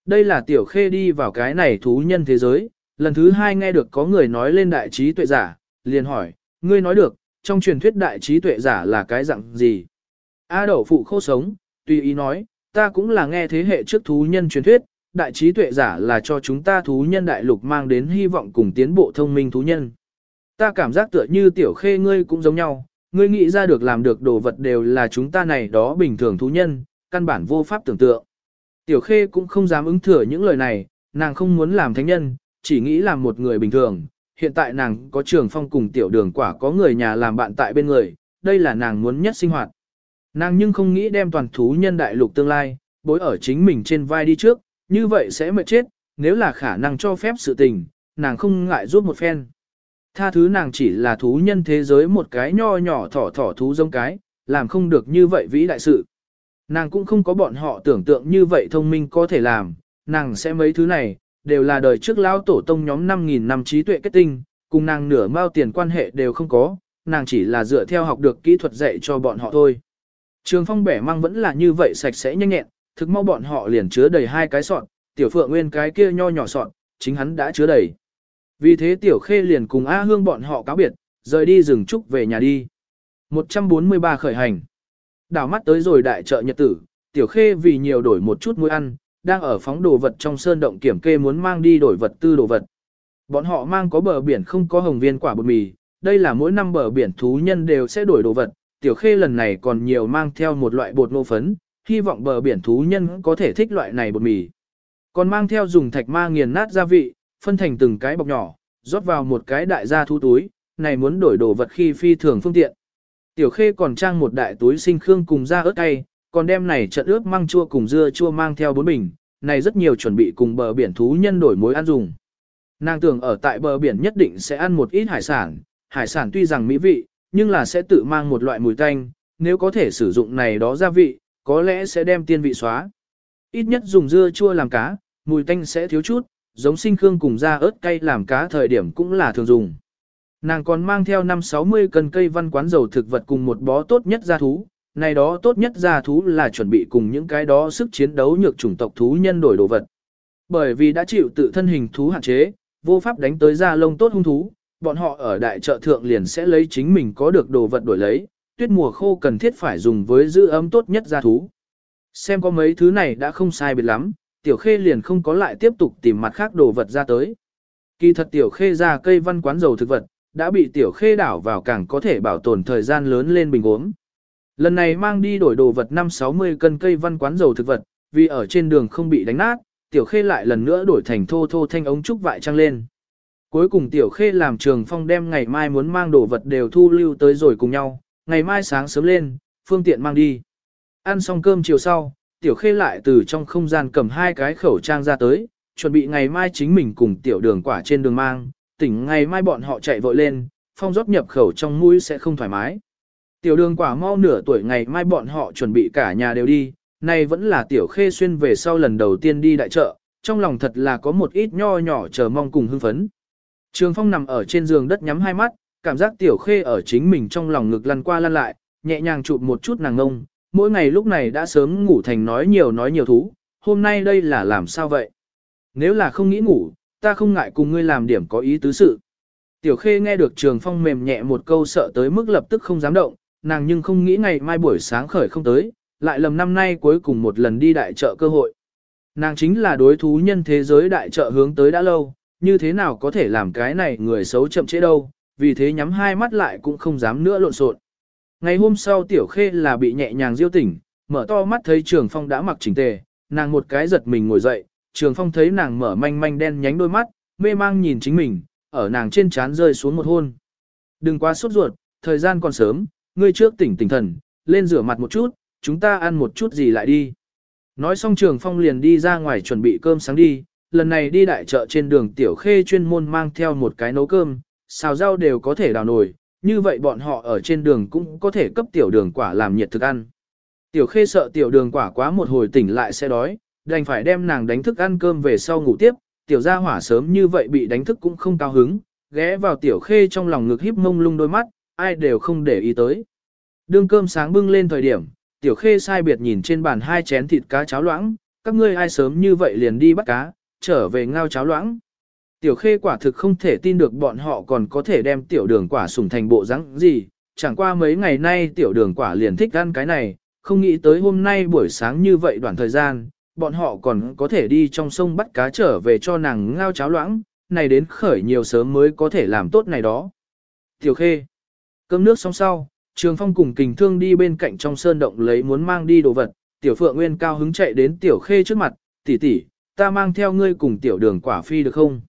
Đây là tiểu khê đi vào cái này thú nhân thế giới, lần thứ hai nghe được có người nói lên đại trí tuệ giả, liền hỏi, ngươi nói được, trong truyền thuyết đại trí tuệ giả là cái dạng gì? A đậu phụ khô sống, tùy ý nói, ta cũng là nghe thế hệ trước thú nhân truyền thuyết, đại trí tuệ giả là cho chúng ta thú nhân đại lục mang đến hy vọng cùng tiến bộ thông minh thú nhân. Ta cảm giác tựa như tiểu khê ngươi cũng giống nhau, ngươi nghĩ ra được làm được đồ vật đều là chúng ta này đó bình thường thú nhân, căn bản vô pháp tưởng tượng. Tiểu khê cũng không dám ứng thừa những lời này, nàng không muốn làm thánh nhân, chỉ nghĩ làm một người bình thường. Hiện tại nàng có trường phong cùng tiểu đường quả có người nhà làm bạn tại bên người, đây là nàng muốn nhất sinh hoạt. Nàng nhưng không nghĩ đem toàn thú nhân đại lục tương lai, bối ở chính mình trên vai đi trước, như vậy sẽ mệt chết, nếu là khả năng cho phép sự tình, nàng không ngại giúp một phen. Tha thứ nàng chỉ là thú nhân thế giới một cái nho nhỏ thỏ thỏ thú giống cái, làm không được như vậy vĩ đại sự. Nàng cũng không có bọn họ tưởng tượng như vậy thông minh có thể làm, nàng sẽ mấy thứ này, đều là đời trước lão tổ tông nhóm 5.000 năm trí tuệ kết tinh, cùng nàng nửa mao tiền quan hệ đều không có, nàng chỉ là dựa theo học được kỹ thuật dạy cho bọn họ thôi. Trường phong bẻ mang vẫn là như vậy sạch sẽ nhanh nhẹn, thực mau bọn họ liền chứa đầy hai cái sọt, tiểu phượng nguyên cái kia nho nhỏ sọt, chính hắn đã chứa đầy. Vì thế tiểu khê liền cùng A hương bọn họ cáo biệt, rời đi rừng trúc về nhà đi. 143 khởi hành. Đảo mắt tới rồi đại chợ nhật tử, tiểu khê vì nhiều đổi một chút muối ăn, đang ở phóng đồ vật trong sơn động kiểm kê muốn mang đi đổi vật tư đồ vật. Bọn họ mang có bờ biển không có hồng viên quả bột mì, đây là mỗi năm bờ biển thú nhân đều sẽ đổi đồ vật, tiểu khê lần này còn nhiều mang theo một loại bột nô phấn, hy vọng bờ biển thú nhân có thể thích loại này bột mì. Còn mang theo dùng thạch ma nghiền nát gia vị, phân thành từng cái bọc nhỏ, rót vào một cái đại gia thú túi, này muốn đổi đồ vật khi phi thường phương tiện. Tiểu khê còn trang một đại túi sinh khương cùng da ớt cay, còn đem này trận ướp măng chua cùng dưa chua mang theo bốn bình, này rất nhiều chuẩn bị cùng bờ biển thú nhân đổi mối ăn dùng. Nàng tưởng ở tại bờ biển nhất định sẽ ăn một ít hải sản, hải sản tuy rằng mỹ vị, nhưng là sẽ tự mang một loại mùi tanh, nếu có thể sử dụng này đó gia vị, có lẽ sẽ đem tiên vị xóa. Ít nhất dùng dưa chua làm cá, mùi tanh sẽ thiếu chút, giống sinh khương cùng da ớt cay làm cá thời điểm cũng là thường dùng. Nàng còn mang theo 5-60 cân cây văn quán dầu thực vật cùng một bó tốt nhất gia thú, này đó tốt nhất gia thú là chuẩn bị cùng những cái đó sức chiến đấu nhược chủng tộc thú nhân đổi đồ vật. Bởi vì đã chịu tự thân hình thú hạn chế, vô pháp đánh tới da lông tốt hung thú, bọn họ ở đại chợ thượng liền sẽ lấy chính mình có được đồ vật đổi lấy, tuyết mùa khô cần thiết phải dùng với giữ ấm tốt nhất gia thú. Xem có mấy thứ này đã không sai biệt lắm, tiểu khê liền không có lại tiếp tục tìm mặt khác đồ vật ra tới. Kỳ thật tiểu khê ra cây văn quán dầu thực vật, đã bị tiểu khê đảo vào càng có thể bảo tồn thời gian lớn lên bình uống. Lần này mang đi đổi đồ vật 5-60 cân cây văn quán dầu thực vật, vì ở trên đường không bị đánh nát, tiểu khê lại lần nữa đổi thành thô thô thanh ống trúc vại trăng lên. Cuối cùng tiểu khê làm trường phong đem ngày mai muốn mang đồ vật đều thu lưu tới rồi cùng nhau, ngày mai sáng sớm lên, phương tiện mang đi. Ăn xong cơm chiều sau, tiểu khê lại từ trong không gian cầm hai cái khẩu trang ra tới, chuẩn bị ngày mai chính mình cùng tiểu đường quả trên đường mang, tỉnh ngày mai bọn họ chạy vội lên, phong rót nhập khẩu trong mũi sẽ không thoải mái. Tiểu đường quả mau nửa tuổi ngày mai bọn họ chuẩn bị cả nhà đều đi, nay vẫn là tiểu khê xuyên về sau lần đầu tiên đi đại chợ, trong lòng thật là có một ít nho nhỏ chờ mong cùng hưng phấn. Trường phong nằm ở trên giường đất nhắm hai mắt, cảm giác tiểu khê ở chính mình trong lòng ngực lăn qua lăn lại, nhẹ nhàng chụp một chút nàng ngông, mỗi ngày lúc này đã sớm ngủ thành nói nhiều nói nhiều thú, hôm nay đây là làm sao vậy? Nếu là không nghĩ ngủ, ta không ngại cùng ngươi làm điểm có ý tứ sự. Tiểu Khê nghe được Trường Phong mềm nhẹ một câu sợ tới mức lập tức không dám động, nàng nhưng không nghĩ ngày mai buổi sáng khởi không tới, lại lầm năm nay cuối cùng một lần đi đại chợ cơ hội. Nàng chính là đối thú nhân thế giới đại chợ hướng tới đã lâu, như thế nào có thể làm cái này người xấu chậm trễ đâu, vì thế nhắm hai mắt lại cũng không dám nữa lộn xộn. Ngày hôm sau Tiểu Khê là bị nhẹ nhàng diêu tỉnh, mở to mắt thấy Trường Phong đã mặc chỉnh tề, nàng một cái giật mình ngồi dậy, Trường Phong thấy nàng mở manh manh đen nhánh đôi mắt, mê mang nhìn chính mình, ở nàng trên trán rơi xuống một hôn. Đừng quá sốt ruột, thời gian còn sớm, ngươi trước tỉnh tỉnh thần, lên rửa mặt một chút, chúng ta ăn một chút gì lại đi. Nói xong Trường Phong liền đi ra ngoài chuẩn bị cơm sáng đi, lần này đi đại chợ trên đường Tiểu Khê chuyên môn mang theo một cái nấu cơm, xào rau đều có thể đào nổi như vậy bọn họ ở trên đường cũng có thể cấp tiểu đường quả làm nhiệt thực ăn. Tiểu khê sợ tiểu đường quả quá một hồi tỉnh lại sẽ đói, đành phải đem nàng đánh thức ăn cơm về sau ngủ tiếp, tiểu gia hỏa sớm như vậy bị đánh thức cũng không cao hứng, ghé vào tiểu khê trong lòng ngực híp mông lung đôi mắt, ai đều không để ý tới. Đương cơm sáng bưng lên thời điểm, tiểu khê sai biệt nhìn trên bàn hai chén thịt cá cháo loãng, các ngươi ai sớm như vậy liền đi bắt cá, trở về ngao cháo loãng. Tiểu khê quả thực không thể tin được bọn họ còn có thể đem tiểu đường quả sủng thành bộ rắn gì, chẳng qua mấy ngày nay tiểu đường quả liền thích ăn cái này, không nghĩ tới hôm nay buổi sáng như vậy đoạn thời gian, bọn họ còn có thể đi trong sông bắt cá trở về cho nàng ngao cháo loãng, này đến khởi nhiều sớm mới có thể làm tốt này đó. Tiểu khê, cơm nước xong sau, Trường Phong cùng kình thương đi bên cạnh trong sơn động lấy muốn mang đi đồ vật, tiểu phượng nguyên cao hứng chạy đến tiểu khê trước mặt, tỷ tỷ, ta mang theo ngươi cùng tiểu đường quả phi được không?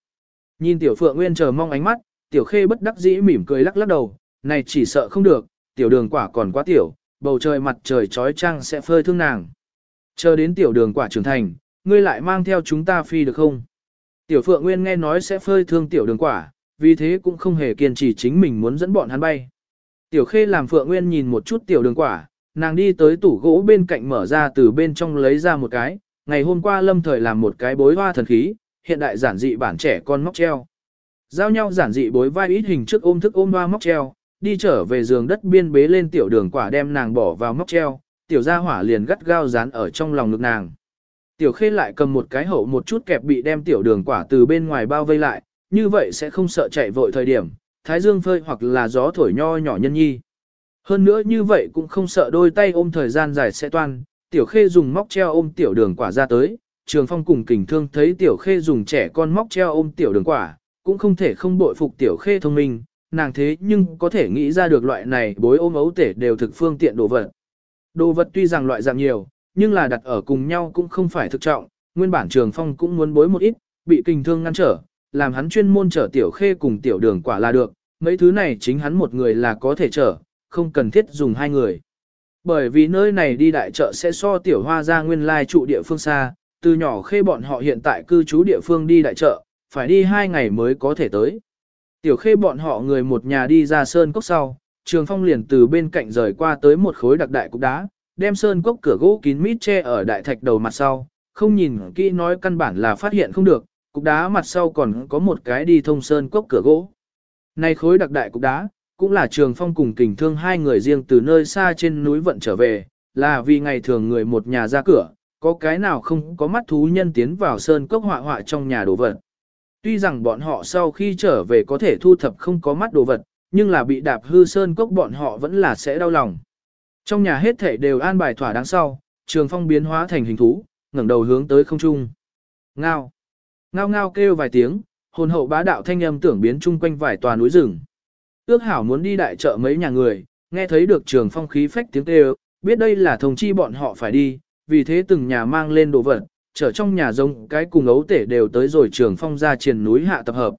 Nhìn tiểu phượng nguyên chờ mong ánh mắt, tiểu khê bất đắc dĩ mỉm cười lắc lắc đầu, này chỉ sợ không được, tiểu đường quả còn quá tiểu, bầu trời mặt trời trói trăng sẽ phơi thương nàng. Chờ đến tiểu đường quả trưởng thành, ngươi lại mang theo chúng ta phi được không? Tiểu phượng nguyên nghe nói sẽ phơi thương tiểu đường quả, vì thế cũng không hề kiên trì chính mình muốn dẫn bọn hắn bay. Tiểu khê làm phượng nguyên nhìn một chút tiểu đường quả, nàng đi tới tủ gỗ bên cạnh mở ra từ bên trong lấy ra một cái, ngày hôm qua lâm thời làm một cái bối hoa thần khí, hiện đại giản dị bản trẻ con móc treo. Giao nhau giản dị bối vai ít hình trước ôm thức ôm hoa móc treo, đi trở về giường đất biên bế lên tiểu đường quả đem nàng bỏ vào móc treo, tiểu gia hỏa liền gắt gao dán ở trong lòng ngực nàng. Tiểu khê lại cầm một cái hậu một chút kẹp bị đem tiểu đường quả từ bên ngoài bao vây lại, như vậy sẽ không sợ chạy vội thời điểm, thái dương phơi hoặc là gió thổi nho nhỏ nhân nhi. Hơn nữa như vậy cũng không sợ đôi tay ôm thời gian dài sẽ toan, tiểu khê dùng móc treo ôm tiểu đường quả ra tới, Trường Phong cùng kình thương thấy Tiểu Khê dùng trẻ con móc treo ôm Tiểu đường quả, cũng không thể không bội phục Tiểu Khê thông minh, nàng thế nhưng có thể nghĩ ra được loại này bối ôm ấu tể đều thực phương tiện đồ vật. Đồ vật tuy rằng loại dạng nhiều, nhưng là đặt ở cùng nhau cũng không phải thực trọng, nguyên bản Trường Phong cũng muốn bối một ít, bị kình thương ngăn trở, làm hắn chuyên môn chở Tiểu Khê cùng Tiểu đường quả là được, mấy thứ này chính hắn một người là có thể chở, không cần thiết dùng hai người. Bởi vì nơi này đi đại chợ sẽ so Tiểu Hoa ra nguyên lai trụ địa phương xa, từ nhỏ khê bọn họ hiện tại cư trú địa phương đi đại chợ, phải đi hai ngày mới có thể tới. Tiểu khê bọn họ người một nhà đi ra sơn cốc sau, trường phong liền từ bên cạnh rời qua tới một khối đặc đại cục đá, đem sơn cốc cửa gỗ kín mít che ở đại thạch đầu mặt sau, không nhìn kỹ nói căn bản là phát hiện không được, cục đá mặt sau còn có một cái đi thông sơn cốc cửa gỗ. Này khối đặc đại cục đá, cũng là trường phong cùng kình thương hai người riêng từ nơi xa trên núi vận trở về, là vì ngày thường người một nhà ra cửa, có cái nào không có mắt thú nhân tiến vào sơn cốc họa họa trong nhà đồ vật. Tuy rằng bọn họ sau khi trở về có thể thu thập không có mắt đồ vật, nhưng là bị đạp hư sơn cốc bọn họ vẫn là sẽ đau lòng. Trong nhà hết thể đều an bài thỏa đáng sau, trường phong biến hóa thành hình thú, ngẩng đầu hướng tới không trung. Ngao. Ngao ngao kêu vài tiếng, hồn hậu bá đạo thanh âm tưởng biến chung quanh vài tòa núi rừng. Ước hảo muốn đi đại chợ mấy nhà người, nghe thấy được trường phong khí phách tiếng kêu, biết đây là thông chi bọn họ phải đi, vì thế từng nhà mang lên đồ vật, trở trong nhà giống cái cùng ấu tể đều tới rồi trường phong ra triển núi hạ tập hợp.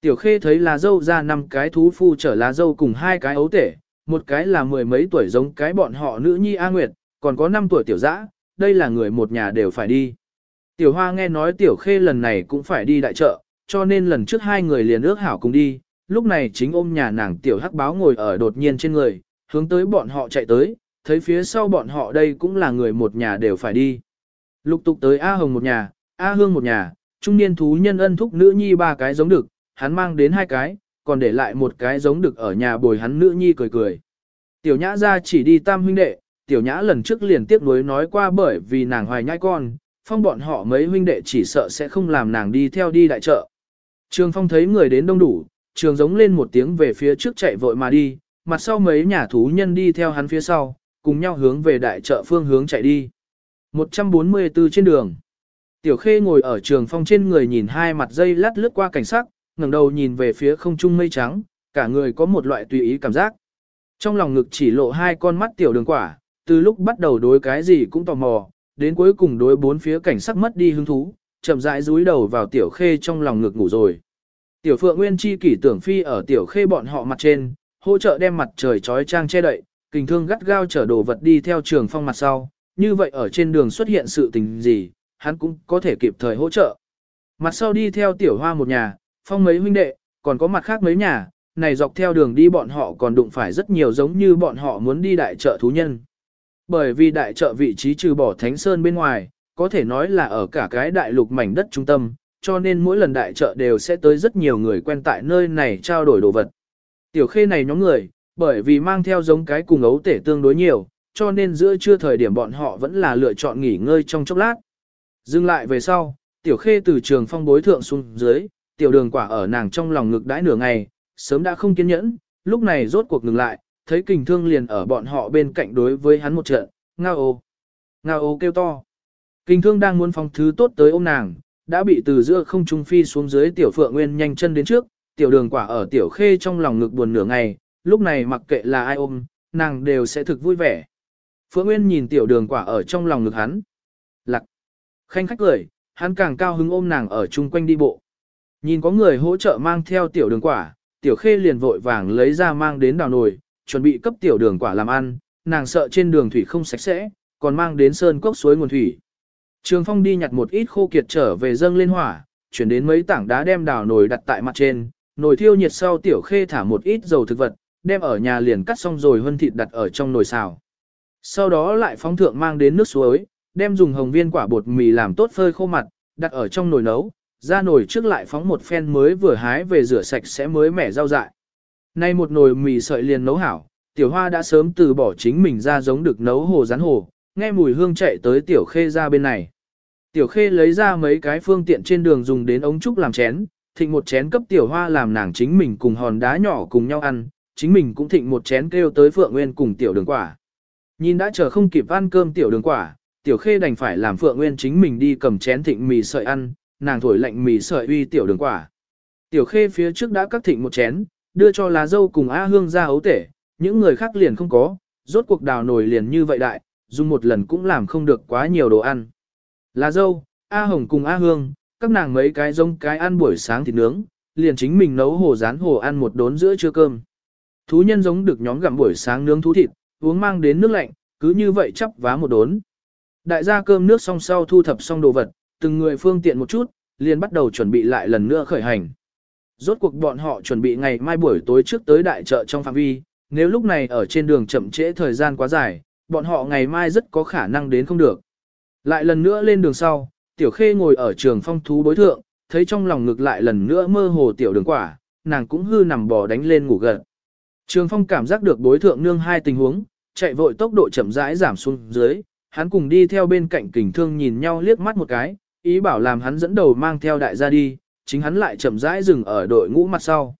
Tiểu khê thấy là dâu ra năm cái thú phu trở lá dâu cùng hai cái ấu tể, một cái là mười mấy tuổi giống cái bọn họ nữ nhi A Nguyệt, còn có năm tuổi tiểu dã, đây là người một nhà đều phải đi. Tiểu hoa nghe nói tiểu khê lần này cũng phải đi đại chợ, cho nên lần trước hai người liền ước hảo cùng đi, lúc này chính ôm nhà nàng tiểu hắc báo ngồi ở đột nhiên trên người, hướng tới bọn họ chạy tới, thấy phía sau bọn họ đây cũng là người một nhà đều phải đi. Lục tục tới A Hồng một nhà, A Hương một nhà, trung niên thú nhân ân thúc nữ nhi ba cái giống được, hắn mang đến hai cái, còn để lại một cái giống được ở nhà bồi hắn nữ nhi cười cười. Tiểu nhã ra chỉ đi tam huynh đệ, tiểu nhã lần trước liền tiếp nối nói qua bởi vì nàng hoài nhai con, phong bọn họ mấy huynh đệ chỉ sợ sẽ không làm nàng đi theo đi đại chợ. Trường phong thấy người đến đông đủ, trường giống lên một tiếng về phía trước chạy vội mà đi, mặt sau mấy nhà thú nhân đi theo hắn phía sau, cùng nhau hướng về đại chợ phương hướng chạy đi. 144 trên đường. Tiểu Khê ngồi ở trường phong trên người nhìn hai mặt dây lát lướt qua cảnh sắc, ngẩng đầu nhìn về phía không trung mây trắng, cả người có một loại tùy ý cảm giác. Trong lòng ngực chỉ lộ hai con mắt tiểu đường quả, từ lúc bắt đầu đối cái gì cũng tò mò, đến cuối cùng đối bốn phía cảnh sắc mất đi hứng thú, chậm rãi rúi đầu vào tiểu khê trong lòng ngực ngủ rồi. Tiểu phượng nguyên chi kỷ tưởng phi ở tiểu khê bọn họ mặt trên, hỗ trợ đem mặt trời trói trang che đậy, kình thương gắt gao chở đồ vật đi theo trường phong mặt sau, như vậy ở trên đường xuất hiện sự tình gì, hắn cũng có thể kịp thời hỗ trợ. Mặt sau đi theo tiểu hoa một nhà, phong mấy huynh đệ, còn có mặt khác mấy nhà, này dọc theo đường đi bọn họ còn đụng phải rất nhiều giống như bọn họ muốn đi đại chợ thú nhân. Bởi vì đại chợ vị trí trừ bỏ Thánh Sơn bên ngoài, có thể nói là ở cả cái đại lục mảnh đất trung tâm, cho nên mỗi lần đại chợ đều sẽ tới rất nhiều người quen tại nơi này trao đổi đồ vật. Tiểu khê này nhóm người, bởi vì mang theo giống cái cùng ấu tể tương đối nhiều, cho nên giữa trưa thời điểm bọn họ vẫn là lựa chọn nghỉ ngơi trong chốc lát. Dừng lại về sau, tiểu khê từ trường phong bối thượng xuống dưới, tiểu đường quả ở nàng trong lòng ngực đãi nửa ngày, sớm đã không kiên nhẫn, lúc này rốt cuộc ngừng lại, thấy kình thương liền ở bọn họ bên cạnh đối với hắn một trận, ngao ô. Ngao ô kêu to. Kình thương đang muốn phong thứ tốt tới ôm nàng, đã bị từ giữa không trung phi xuống dưới tiểu phượng nguyên nhanh chân đến trước, tiểu đường quả ở tiểu khê trong lòng ngực buồn nửa ngày, lúc này mặc kệ là ai ôm, nàng đều sẽ thực vui vẻ. Phượng Nguyên nhìn tiểu đường quả ở trong lòng ngực hắn. Lặc. Khanh khách cười, hắn càng cao hứng ôm nàng ở chung quanh đi bộ. Nhìn có người hỗ trợ mang theo tiểu đường quả, tiểu khê liền vội vàng lấy ra mang đến đào nồi, chuẩn bị cấp tiểu đường quả làm ăn, nàng sợ trên đường thủy không sạch sẽ, còn mang đến sơn cốc suối nguồn thủy. Trường Phong đi nhặt một ít khô kiệt trở về dâng lên hỏa, chuyển đến mấy tảng đá đem đào nồi đặt tại mặt trên, nồi thiêu nhiệt sau tiểu khê thả một ít dầu thực vật, đem ở nhà liền cắt xong rồi hơn thịt đặt ở trong nồi xào. Sau đó lại phóng thượng mang đến nước suối, đem dùng hồng viên quả bột mì làm tốt phơi khô mặt, đặt ở trong nồi nấu, ra nồi trước lại phóng một phen mới vừa hái về rửa sạch sẽ mới mẻ rau dại. Nay một nồi mì sợi liền nấu hảo, tiểu hoa đã sớm từ bỏ chính mình ra giống được nấu hồ rán hồ, nghe mùi hương chạy tới tiểu khê ra bên này. Tiểu khê lấy ra mấy cái phương tiện trên đường dùng đến ống trúc làm chén, thịnh một chén cấp tiểu hoa làm nàng chính mình cùng hòn đá nhỏ cùng nhau ăn, chính mình cũng thịnh một chén kêu tới Phượng Nguyên cùng tiểu đường quả. Nhìn đã chờ không kịp ăn cơm tiểu đường quả, tiểu khê đành phải làm Phượng Nguyên chính mình đi cầm chén thịnh mì sợi ăn, nàng thổi lạnh mì sợi uy tiểu đường quả. Tiểu khê phía trước đã cắt thịnh một chén, đưa cho lá dâu cùng A hương ra ấu tể, những người khác liền không có, rốt cuộc đào nổi liền như vậy đại, dùng một lần cũng làm không được quá nhiều đồ ăn. Lá dâu, A hồng cùng A hương, các nàng mấy cái giống cái ăn buổi sáng thịt nướng, liền chính mình nấu hồ rán hồ ăn một đốn giữa trưa cơm. Thú nhân giống được nhóm gặm buổi sáng nướng thú thịt, uống mang đến nước lạnh, cứ như vậy chắp vá một đốn. Đại gia cơm nước xong sau thu thập xong đồ vật, từng người phương tiện một chút, liền bắt đầu chuẩn bị lại lần nữa khởi hành. Rốt cuộc bọn họ chuẩn bị ngày mai buổi tối trước tới đại chợ trong phạm vi, nếu lúc này ở trên đường chậm trễ thời gian quá dài, bọn họ ngày mai rất có khả năng đến không được. Lại lần nữa lên đường sau, Tiểu Khê ngồi ở trường phong thú bối thượng, thấy trong lòng ngực lại lần nữa mơ hồ tiểu đường quả, nàng cũng hư nằm bò đánh lên ngủ gật. Trường phong cảm giác được đối thượng nương hai tình huống, chạy vội tốc độ chậm rãi giảm xuống dưới, hắn cùng đi theo bên cạnh kình thương nhìn nhau liếc mắt một cái, ý bảo làm hắn dẫn đầu mang theo đại gia đi, chính hắn lại chậm rãi dừng ở đội ngũ mặt sau.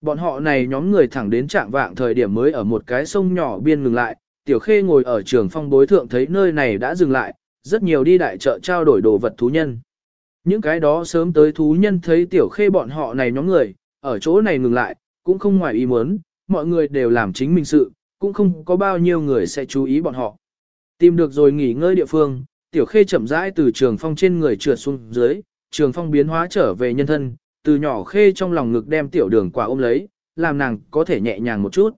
Bọn họ này nhóm người thẳng đến trạng vạng thời điểm mới ở một cái sông nhỏ biên ngừng lại, tiểu khê ngồi ở trường phong bối thượng thấy nơi này đã dừng lại, rất nhiều đi đại chợ trao đổi đồ vật thú nhân. Những cái đó sớm tới thú nhân thấy tiểu khê bọn họ này nhóm người, ở chỗ này ngừng lại, cũng không ngoài ý muốn, mọi người đều làm chính mình sự, cũng không có bao nhiêu người sẽ chú ý bọn họ. Tìm được rồi nghỉ ngơi địa phương, tiểu khê chậm rãi từ trường phong trên người trượt xuống dưới, trường phong biến hóa trở về nhân thân, từ nhỏ khê trong lòng ngực đem tiểu đường quả ôm lấy, làm nàng có thể nhẹ nhàng một chút.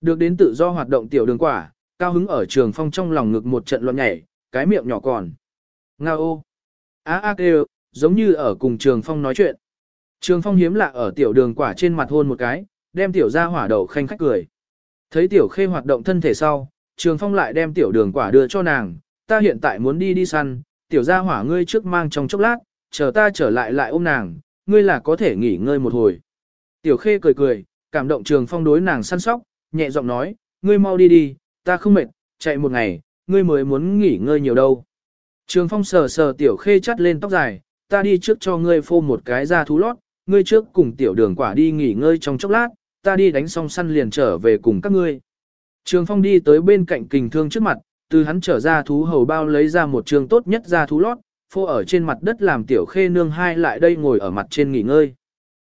Được đến tự do hoạt động tiểu đường quả, cao hứng ở trường phong trong lòng ngực một trận loạn nhảy, cái miệng nhỏ còn. Nga ô! Á á kêu, giống như ở cùng trường phong nói chuyện. Trường phong hiếm lạ ở tiểu đường quả trên mặt hôn một cái, đem tiểu ra hỏa đầu khanh khách cười. Thấy tiểu khê hoạt động thân thể sau, trường phong lại đem tiểu đường quả đưa cho nàng, ta hiện tại muốn đi đi săn, tiểu gia hỏa ngươi trước mang trong chốc lát, chờ ta trở lại lại ôm nàng, ngươi là có thể nghỉ ngơi một hồi. Tiểu khê cười cười, cảm động trường phong đối nàng săn sóc, nhẹ giọng nói, ngươi mau đi đi, ta không mệt, chạy một ngày, ngươi mới muốn nghỉ ngơi nhiều đâu. Trường phong sờ sờ tiểu khê chắt lên tóc dài, ta đi trước cho ngươi phô một cái da thú lót, ngươi trước cùng tiểu đường quả đi nghỉ ngơi trong chốc lát, ta đi đánh xong săn liền trở về cùng các ngươi. Trường Phong đi tới bên cạnh kình thương trước mặt, từ hắn trở ra thú hầu bao lấy ra một trường tốt nhất ra thú lót, phô ở trên mặt đất làm tiểu khê nương hai lại đây ngồi ở mặt trên nghỉ ngơi.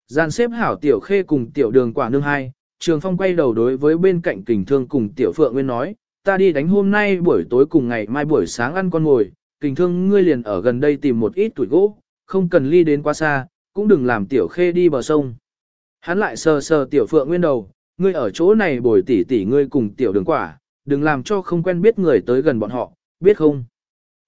Gian xếp hảo tiểu khê cùng tiểu đường quả nương hai, Trường Phong quay đầu đối với bên cạnh kình thương cùng tiểu phượng nguyên nói, ta đi đánh hôm nay buổi tối cùng ngày mai buổi sáng ăn con ngồi, kình thương ngươi liền ở gần đây tìm một ít tuổi gỗ, không cần ly đến quá xa, cũng đừng làm tiểu khê đi bờ sông. Hắn lại sờ sờ tiểu phượng nguyên đầu, ngươi ở chỗ này bồi tỉ tỉ ngươi cùng tiểu đường quả, đừng làm cho không quen biết người tới gần bọn họ, biết không?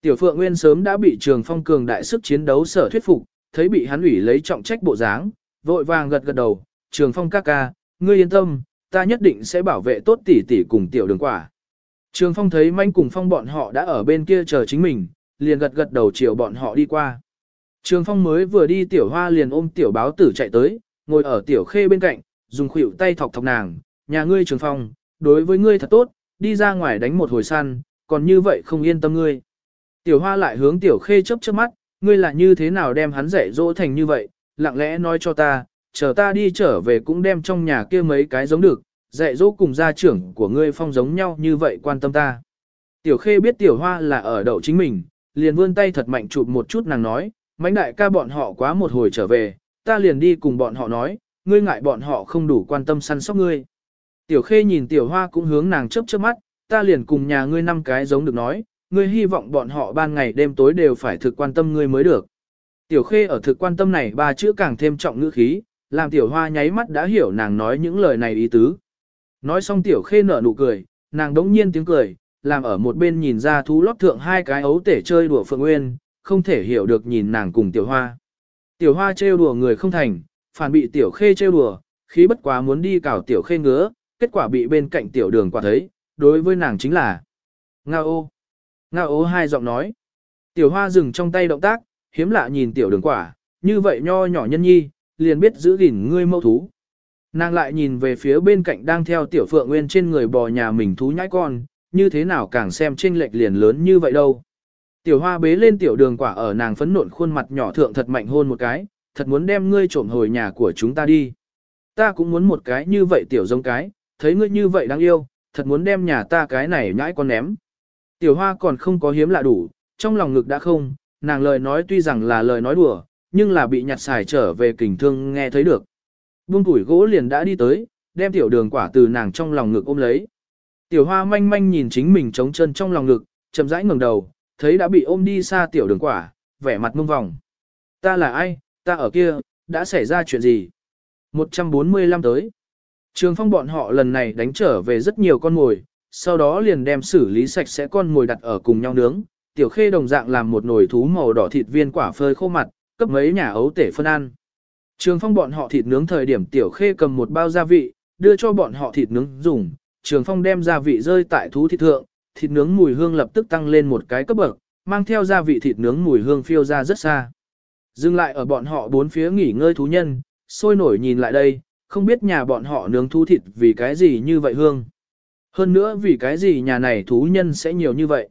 Tiểu phượng nguyên sớm đã bị trường phong cường đại sức chiến đấu sở thuyết phục, thấy bị hắn ủy lấy trọng trách bộ dáng, vội vàng gật gật đầu, trường phong ca ca, ngươi yên tâm, ta nhất định sẽ bảo vệ tốt tỷ tỷ cùng tiểu đường quả. Trường phong thấy manh cùng phong bọn họ đã ở bên kia chờ chính mình, liền gật gật đầu chiều bọn họ đi qua. Trường phong mới vừa đi tiểu hoa liền ôm tiểu báo tử chạy tới, ngồi ở tiểu khê bên cạnh, dùng khuỷu tay thọc thọc nàng, nhà ngươi trường phong, đối với ngươi thật tốt, đi ra ngoài đánh một hồi săn, còn như vậy không yên tâm ngươi. Tiểu hoa lại hướng tiểu khê chớp chớp mắt, ngươi là như thế nào đem hắn dạy dỗ thành như vậy, lặng lẽ nói cho ta, chờ ta đi trở về cũng đem trong nhà kia mấy cái giống được, dạy dỗ cùng gia trưởng của ngươi phong giống nhau như vậy quan tâm ta. Tiểu khê biết tiểu hoa là ở đậu chính mình, liền vươn tay thật mạnh chụp một chút nàng nói, mãnh đại ca bọn họ quá một hồi trở về, ta liền đi cùng bọn họ nói, ngươi ngại bọn họ không đủ quan tâm săn sóc ngươi. Tiểu khê nhìn tiểu hoa cũng hướng nàng chớp chớp mắt, ta liền cùng nhà ngươi năm cái giống được nói, ngươi hy vọng bọn họ ban ngày đêm tối đều phải thực quan tâm ngươi mới được. Tiểu khê ở thực quan tâm này ba chữ càng thêm trọng ngữ khí, làm tiểu hoa nháy mắt đã hiểu nàng nói những lời này ý tứ. Nói xong tiểu khê nở nụ cười, nàng đống nhiên tiếng cười, làm ở một bên nhìn ra thú lót thượng hai cái ấu tể chơi đùa phượng nguyên, không thể hiểu được nhìn nàng cùng tiểu hoa. Tiểu hoa trêu đùa người không thành, phản bị tiểu khê trêu đùa, khí bất quá muốn đi cào tiểu khê ngứa, kết quả bị bên cạnh tiểu đường quả thấy, đối với nàng chính là Ngao ô. Ngao ô hai giọng nói. Tiểu hoa dừng trong tay động tác, hiếm lạ nhìn tiểu đường quả, như vậy nho nhỏ nhân nhi, liền biết giữ gìn ngươi mâu thú. Nàng lại nhìn về phía bên cạnh đang theo tiểu phượng nguyên trên người bò nhà mình thú nhãi con, như thế nào càng xem trên lệch liền lớn như vậy đâu. Tiểu hoa bế lên tiểu đường quả ở nàng phấn nộn khuôn mặt nhỏ thượng thật mạnh hôn một cái, thật muốn đem ngươi trộm hồi nhà của chúng ta đi. Ta cũng muốn một cái như vậy tiểu giống cái, thấy ngươi như vậy đáng yêu, thật muốn đem nhà ta cái này nhãi con ném. Tiểu hoa còn không có hiếm lạ đủ, trong lòng ngực đã không, nàng lời nói tuy rằng là lời nói đùa, nhưng là bị nhặt xài trở về kình thương nghe thấy được. Buông củi gỗ liền đã đi tới, đem tiểu đường quả từ nàng trong lòng ngực ôm lấy. Tiểu hoa manh manh nhìn chính mình trống chân trong lòng ngực, chậm rãi ngẩng đầu, thấy đã bị ôm đi xa tiểu đường quả, vẻ mặt mông vòng. Ta là ai, ta ở kia, đã xảy ra chuyện gì? 145 tới. Trường phong bọn họ lần này đánh trở về rất nhiều con mồi, sau đó liền đem xử lý sạch sẽ con mồi đặt ở cùng nhau nướng. Tiểu khê đồng dạng làm một nồi thú màu đỏ thịt viên quả phơi khô mặt, cấp mấy nhà ấu tể phân ăn. Trường phong bọn họ thịt nướng thời điểm tiểu khê cầm một bao gia vị, đưa cho bọn họ thịt nướng dùng. Trường phong đem gia vị rơi tại thú thịt thượng, thịt nướng mùi hương lập tức tăng lên một cái cấp bậc, mang theo gia vị thịt nướng mùi hương phiêu ra rất xa. Dừng lại ở bọn họ bốn phía nghỉ ngơi thú nhân, sôi nổi nhìn lại đây, không biết nhà bọn họ nướng thú thịt vì cái gì như vậy hương. Hơn nữa vì cái gì nhà này thú nhân sẽ nhiều như vậy.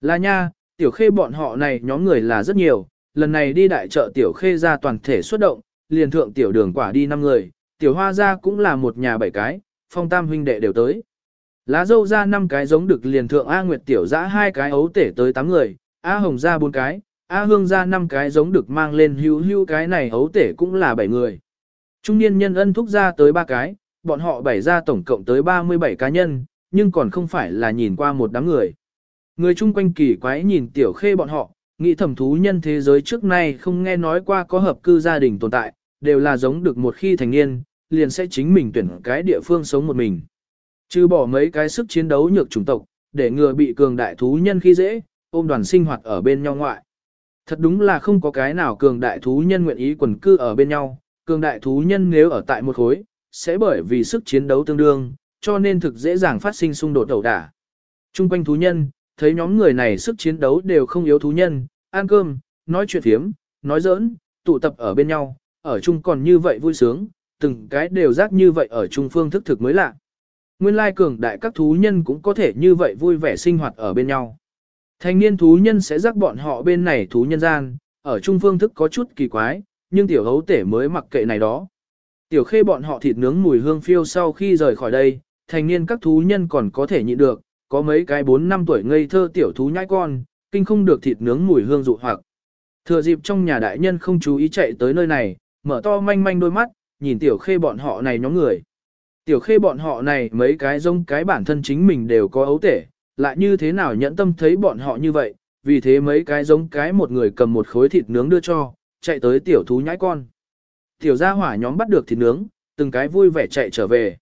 Là nha, tiểu khê bọn họ này nhóm người là rất nhiều, lần này đi đại chợ tiểu khê ra toàn thể xuất động, liền thượng tiểu đường quả đi 5 người, tiểu hoa ra cũng là một nhà bảy cái, phong tam huynh đệ đều tới. Lá dâu ra 5 cái giống được liền thượng A Nguyệt tiểu dã hai cái ấu tể tới 8 người, A Hồng ra 4 cái, A Hương ra 5 cái giống được mang lên hưu hưu cái này ấu tể cũng là 7 người. Trung niên nhân ân thúc ra tới 3 cái, bọn họ bảy ra tổng cộng tới 37 cá nhân, nhưng còn không phải là nhìn qua một đám người. Người chung quanh kỳ quái nhìn tiểu khê bọn họ, nghĩ thẩm thú nhân thế giới trước nay không nghe nói qua có hợp cư gia đình tồn tại, đều là giống được một khi thành niên, liền sẽ chính mình tuyển cái địa phương sống một mình. Trừ bỏ mấy cái sức chiến đấu nhược chủng tộc, để ngừa bị cường đại thú nhân khi dễ, ôm đoàn sinh hoạt ở bên nhau ngoại. Thật đúng là không có cái nào cường đại thú nhân nguyện ý quần cư ở bên nhau, cường đại thú nhân nếu ở tại một khối, sẽ bởi vì sức chiến đấu tương đương, cho nên thực dễ dàng phát sinh xung đột đầu đả. Trung quanh thú nhân, thấy nhóm người này sức chiến đấu đều không yếu thú nhân, ăn cơm, nói chuyện phiếm, nói giỡn, tụ tập ở bên nhau, ở chung còn như vậy vui sướng, từng cái đều giác như vậy ở trung phương thức thực mới lạ. Nguyên lai cường đại các thú nhân cũng có thể như vậy vui vẻ sinh hoạt ở bên nhau. Thanh niên thú nhân sẽ rắc bọn họ bên này thú nhân gian, ở trung phương thức có chút kỳ quái, nhưng tiểu hấu tể mới mặc kệ này đó. Tiểu khê bọn họ thịt nướng mùi hương phiêu sau khi rời khỏi đây, thành niên các thú nhân còn có thể nhịn được, có mấy cái 4 năm tuổi ngây thơ tiểu thú nhãi con, kinh không được thịt nướng mùi hương dụ hoặc. Thừa dịp trong nhà đại nhân không chú ý chạy tới nơi này, mở to manh manh đôi mắt, nhìn tiểu khê bọn họ này nhóm người. Tiểu khê bọn họ này mấy cái giống cái bản thân chính mình đều có ấu tể, lại như thế nào nhẫn tâm thấy bọn họ như vậy, vì thế mấy cái giống cái một người cầm một khối thịt nướng đưa cho, chạy tới tiểu thú nhãi con. Tiểu gia hỏa nhóm bắt được thịt nướng, từng cái vui vẻ chạy trở về.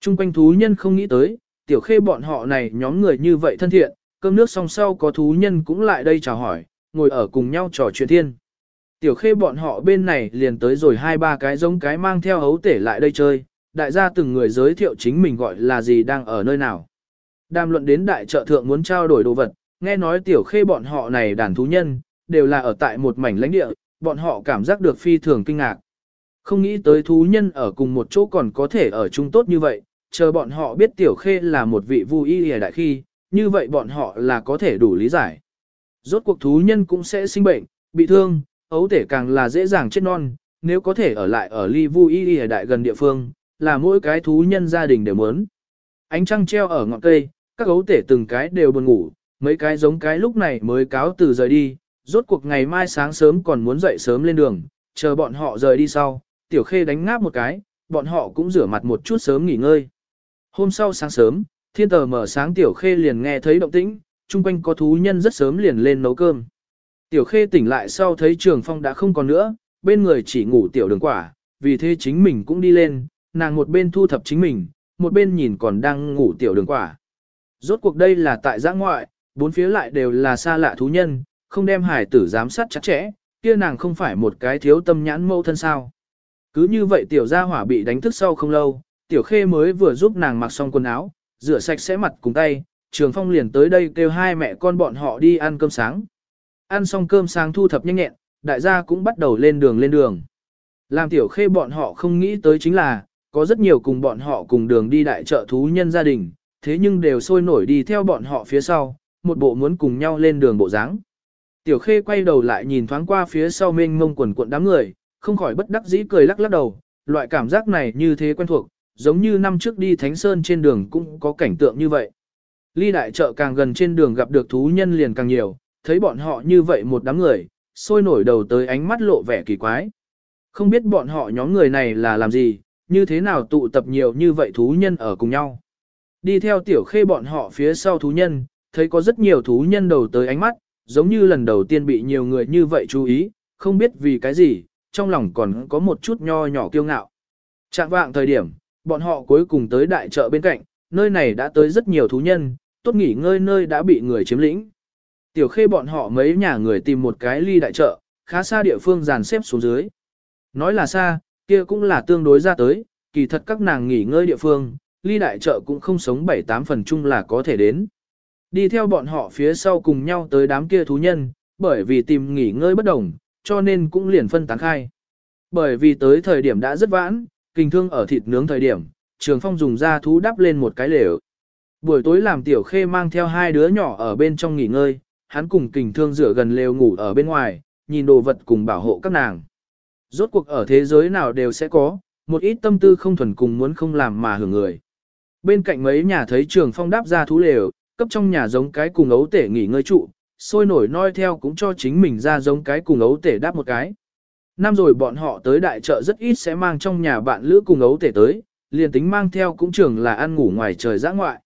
Trung quanh thú nhân không nghĩ tới, tiểu khê bọn họ này nhóm người như vậy thân thiện, cơm nước xong sau có thú nhân cũng lại đây chào hỏi, ngồi ở cùng nhau trò chuyện thiên. Tiểu khê bọn họ bên này liền tới rồi hai ba cái giống cái mang theo hấu tể lại đây chơi, đại gia từng người giới thiệu chính mình gọi là gì đang ở nơi nào. Đàm luận đến đại trợ thượng muốn trao đổi đồ vật, nghe nói tiểu khê bọn họ này đàn thú nhân, đều là ở tại một mảnh lãnh địa, bọn họ cảm giác được phi thường kinh ngạc. Không nghĩ tới thú nhân ở cùng một chỗ còn có thể ở chung tốt như vậy, chờ bọn họ biết tiểu khê là một vị vu y hề đại khi, như vậy bọn họ là có thể đủ lý giải. Rốt cuộc thú nhân cũng sẽ sinh bệnh, bị thương, ấu thể càng là dễ dàng chết non, nếu có thể ở lại ở ly vu y hề đại gần địa phương, là mỗi cái thú nhân gia đình đều muốn. Ánh trăng treo ở ngọn cây, các gấu tể từng cái đều buồn ngủ, mấy cái giống cái lúc này mới cáo từ rời đi, rốt cuộc ngày mai sáng sớm còn muốn dậy sớm lên đường, chờ bọn họ rời đi sau, tiểu khê đánh ngáp một cái, bọn họ cũng rửa mặt một chút sớm nghỉ ngơi. Hôm sau sáng sớm, thiên tờ mở sáng tiểu khê liền nghe thấy động tĩnh, chung quanh có thú nhân rất sớm liền lên nấu cơm. Tiểu khê tỉnh lại sau thấy trường phong đã không còn nữa, bên người chỉ ngủ tiểu đường quả, vì thế chính mình cũng đi lên, nàng một bên thu thập chính mình, một bên nhìn còn đang ngủ tiểu đường quả. Rốt cuộc đây là tại giã ngoại, bốn phía lại đều là xa lạ thú nhân, không đem hải tử giám sát chặt chẽ, kia nàng không phải một cái thiếu tâm nhãn mâu thân sao. Cứ như vậy tiểu gia hỏa bị đánh thức sau không lâu, tiểu khê mới vừa giúp nàng mặc xong quần áo, rửa sạch sẽ mặt cùng tay, trường phong liền tới đây kêu hai mẹ con bọn họ đi ăn cơm sáng. Ăn xong cơm sáng thu thập nhanh nhẹn, đại gia cũng bắt đầu lên đường lên đường. Làm tiểu khê bọn họ không nghĩ tới chính là, có rất nhiều cùng bọn họ cùng đường đi đại trợ thú nhân gia đình, thế nhưng đều sôi nổi đi theo bọn họ phía sau, một bộ muốn cùng nhau lên đường bộ dáng. Tiểu khê quay đầu lại nhìn thoáng qua phía sau mênh mông quần cuộn đám người, không khỏi bất đắc dĩ cười lắc lắc đầu, loại cảm giác này như thế quen thuộc, giống như năm trước đi Thánh Sơn trên đường cũng có cảnh tượng như vậy. Ly đại chợ càng gần trên đường gặp được thú nhân liền càng nhiều, thấy bọn họ như vậy một đám người, sôi nổi đầu tới ánh mắt lộ vẻ kỳ quái. Không biết bọn họ nhóm người này là làm gì, như thế nào tụ tập nhiều như vậy thú nhân ở cùng nhau. Đi theo tiểu khê bọn họ phía sau thú nhân, thấy có rất nhiều thú nhân đầu tới ánh mắt, giống như lần đầu tiên bị nhiều người như vậy chú ý, không biết vì cái gì, trong lòng còn có một chút nho nhỏ kiêu ngạo. Trạng vạng thời điểm, bọn họ cuối cùng tới đại chợ bên cạnh, nơi này đã tới rất nhiều thú nhân, tốt nghỉ ngơi nơi đã bị người chiếm lĩnh. Tiểu khê bọn họ mấy nhà người tìm một cái ly đại chợ, khá xa địa phương dàn xếp xuống dưới. Nói là xa, kia cũng là tương đối ra tới, kỳ thật các nàng nghỉ ngơi địa phương, ly đại chợ cũng không sống bảy tám phần chung là có thể đến. Đi theo bọn họ phía sau cùng nhau tới đám kia thú nhân, bởi vì tìm nghỉ ngơi bất đồng, cho nên cũng liền phân tán khai. Bởi vì tới thời điểm đã rất vãn, kinh thương ở thịt nướng thời điểm, trường phong dùng da thú đắp lên một cái lều. Buổi tối làm tiểu khê mang theo hai đứa nhỏ ở bên trong nghỉ ngơi, hắn cùng kình thương rửa gần lều ngủ ở bên ngoài, nhìn đồ vật cùng bảo hộ các nàng. Rốt cuộc ở thế giới nào đều sẽ có, một ít tâm tư không thuần cùng muốn không làm mà hưởng người. Bên cạnh mấy nhà thấy trường phong đáp ra thú lều, cấp trong nhà giống cái cùng ấu tể nghỉ ngơi trụ, sôi nổi noi theo cũng cho chính mình ra giống cái cùng ấu tể đáp một cái. Năm rồi bọn họ tới đại chợ rất ít sẽ mang trong nhà bạn lữ cùng ấu tể tới, liền tính mang theo cũng trường là ăn ngủ ngoài trời giã ngoại.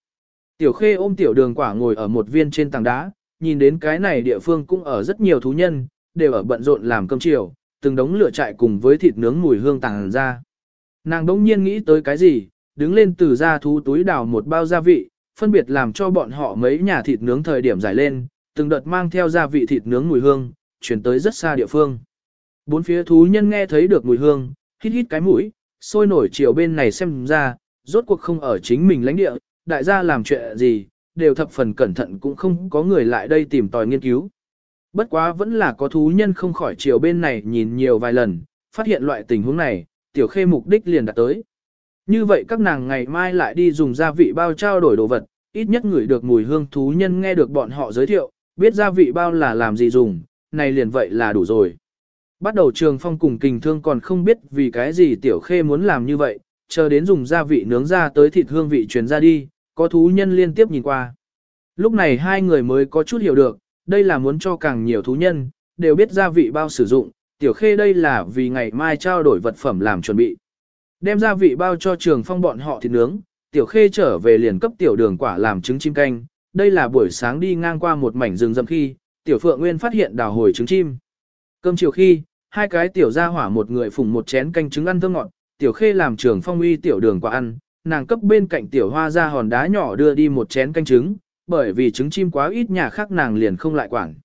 Tiểu khê ôm tiểu đường quả ngồi ở một viên trên tảng đá, nhìn đến cái này địa phương cũng ở rất nhiều thú nhân, đều ở bận rộn làm cơm chiều, từng đống lửa trại cùng với thịt nướng mùi hương tàng ra. Nàng đống nhiên nghĩ tới cái gì, đứng lên từ ra thú túi đào một bao gia vị, phân biệt làm cho bọn họ mấy nhà thịt nướng thời điểm giải lên, từng đợt mang theo gia vị thịt nướng mùi hương, chuyển tới rất xa địa phương. Bốn phía thú nhân nghe thấy được mùi hương, hít hít cái mũi, sôi nổi chiều bên này xem ra, rốt cuộc không ở chính mình lãnh địa, đại gia làm chuyện gì, đều thập phần cẩn thận cũng không có người lại đây tìm tòi nghiên cứu. Bất quá vẫn là có thú nhân không khỏi chiều bên này nhìn nhiều vài lần, phát hiện loại tình huống này, tiểu khê mục đích liền đặt tới. Như vậy các nàng ngày mai lại đi dùng gia vị bao trao đổi đồ vật, ít nhất người được mùi hương thú nhân nghe được bọn họ giới thiệu, biết gia vị bao là làm gì dùng, này liền vậy là đủ rồi. Bắt đầu trường phong cùng kình thương còn không biết vì cái gì tiểu khê muốn làm như vậy, chờ đến dùng gia vị nướng ra tới thịt hương vị truyền ra đi, có thú nhân liên tiếp nhìn qua. Lúc này hai người mới có chút hiểu được, đây là muốn cho càng nhiều thú nhân, đều biết gia vị bao sử dụng, tiểu khê đây là vì ngày mai trao đổi vật phẩm làm chuẩn bị. Đem gia vị bao cho trường phong bọn họ thịt nướng, tiểu khê trở về liền cấp tiểu đường quả làm trứng chim canh, đây là buổi sáng đi ngang qua một mảnh rừng rậm khi, tiểu phượng nguyên phát hiện đào hồi trứng chim. Cơm chiều khi, hai cái tiểu gia hỏa một người phùng một chén canh trứng ăn thơm ngọt, tiểu khê làm trường phong uy tiểu đường quả ăn, nàng cấp bên cạnh tiểu hoa ra hòn đá nhỏ đưa đi một chén canh trứng, bởi vì trứng chim quá ít nhà khác nàng liền không lại quản.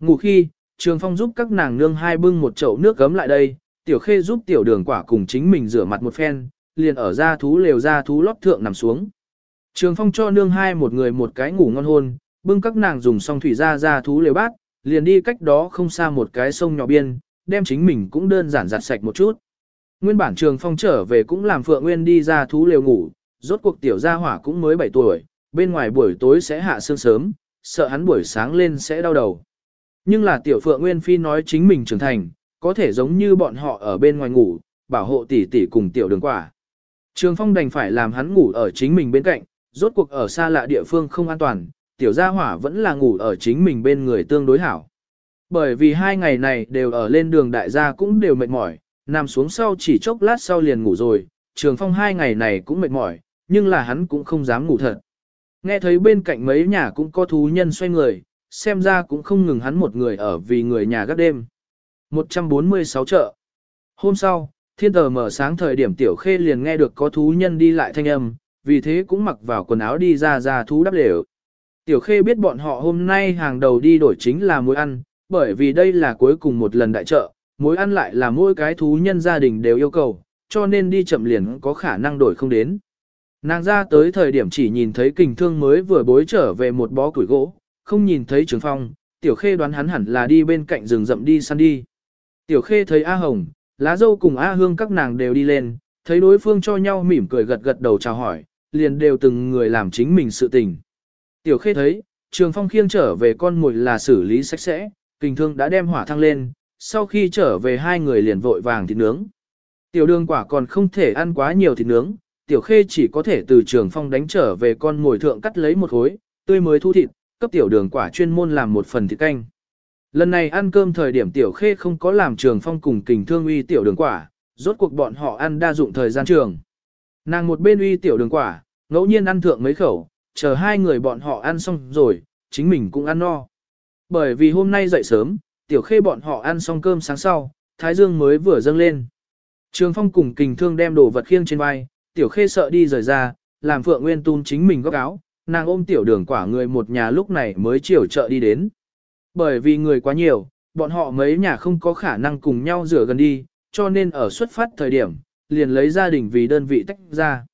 Ngủ khi, trường phong giúp các nàng nương hai bưng một chậu nước gấm lại đây, tiểu khê giúp tiểu đường quả cùng chính mình rửa mặt một phen, liền ở ra thú lều ra thú lót thượng nằm xuống. Trường phong cho nương hai một người một cái ngủ ngon hôn, bưng các nàng dùng xong thủy ra ra thú lều bát, liền đi cách đó không xa một cái sông nhỏ biên, đem chính mình cũng đơn giản giặt sạch một chút. Nguyên bản trường phong trở về cũng làm Phượng Nguyên đi ra thú lều ngủ, rốt cuộc tiểu gia hỏa cũng mới 7 tuổi, bên ngoài buổi tối sẽ hạ sương sớm, sợ hắn buổi sáng lên sẽ đau đầu. Nhưng là tiểu Phượng Nguyên Phi nói chính mình trưởng thành, có thể giống như bọn họ ở bên ngoài ngủ, bảo hộ tỷ tỷ cùng tiểu đường quả. Trường phong đành phải làm hắn ngủ ở chính mình bên cạnh, rốt cuộc ở xa lạ địa phương không an toàn, tiểu gia hỏa vẫn là ngủ ở chính mình bên người tương đối hảo. Bởi vì hai ngày này đều ở lên đường đại gia cũng đều mệt mỏi, nằm xuống sau chỉ chốc lát sau liền ngủ rồi, trường phong hai ngày này cũng mệt mỏi, nhưng là hắn cũng không dám ngủ thật. Nghe thấy bên cạnh mấy nhà cũng có thú nhân xoay người, xem ra cũng không ngừng hắn một người ở vì người nhà gác đêm. 146 chợ. Hôm sau, thiên tờ mở sáng thời điểm tiểu khê liền nghe được có thú nhân đi lại thanh âm, vì thế cũng mặc vào quần áo đi ra ra thú đắp lều. Tiểu khê biết bọn họ hôm nay hàng đầu đi đổi chính là muối ăn, bởi vì đây là cuối cùng một lần đại chợ, muối ăn lại là mỗi cái thú nhân gia đình đều yêu cầu, cho nên đi chậm liền có khả năng đổi không đến. Nàng ra tới thời điểm chỉ nhìn thấy kình thương mới vừa bối trở về một bó củi gỗ, không nhìn thấy trường phong, tiểu khê đoán hắn hẳn là đi bên cạnh rừng rậm đi săn đi. Tiểu khê thấy A Hồng, lá dâu cùng A Hương các nàng đều đi lên, thấy đối phương cho nhau mỉm cười gật gật đầu chào hỏi, liền đều từng người làm chính mình sự tình. Tiểu khê thấy, trường phong khiêng trở về con mồi là xử lý sạch sẽ, kình thương đã đem hỏa thăng lên, sau khi trở về hai người liền vội vàng thịt nướng. Tiểu đường quả còn không thể ăn quá nhiều thịt nướng, tiểu khê chỉ có thể từ trường phong đánh trở về con ngồi thượng cắt lấy một khối, tươi mới thu thịt, cấp tiểu đường quả chuyên môn làm một phần thịt canh. Lần này ăn cơm thời điểm tiểu khê không có làm trường phong cùng kình thương uy tiểu đường quả, rốt cuộc bọn họ ăn đa dụng thời gian trường. Nàng một bên uy tiểu đường quả, ngẫu nhiên ăn thượng mấy khẩu, chờ hai người bọn họ ăn xong rồi, chính mình cũng ăn no. Bởi vì hôm nay dậy sớm, tiểu khê bọn họ ăn xong cơm sáng sau, thái dương mới vừa dâng lên. Trường phong cùng kình thương đem đồ vật khiêng trên vai, tiểu khê sợ đi rời ra, làm phượng nguyên tun chính mình góc áo, nàng ôm tiểu đường quả người một nhà lúc này mới chiều chợ đi đến. Bởi vì người quá nhiều, bọn họ mấy nhà không có khả năng cùng nhau rửa gần đi, cho nên ở xuất phát thời điểm, liền lấy gia đình vì đơn vị tách ra.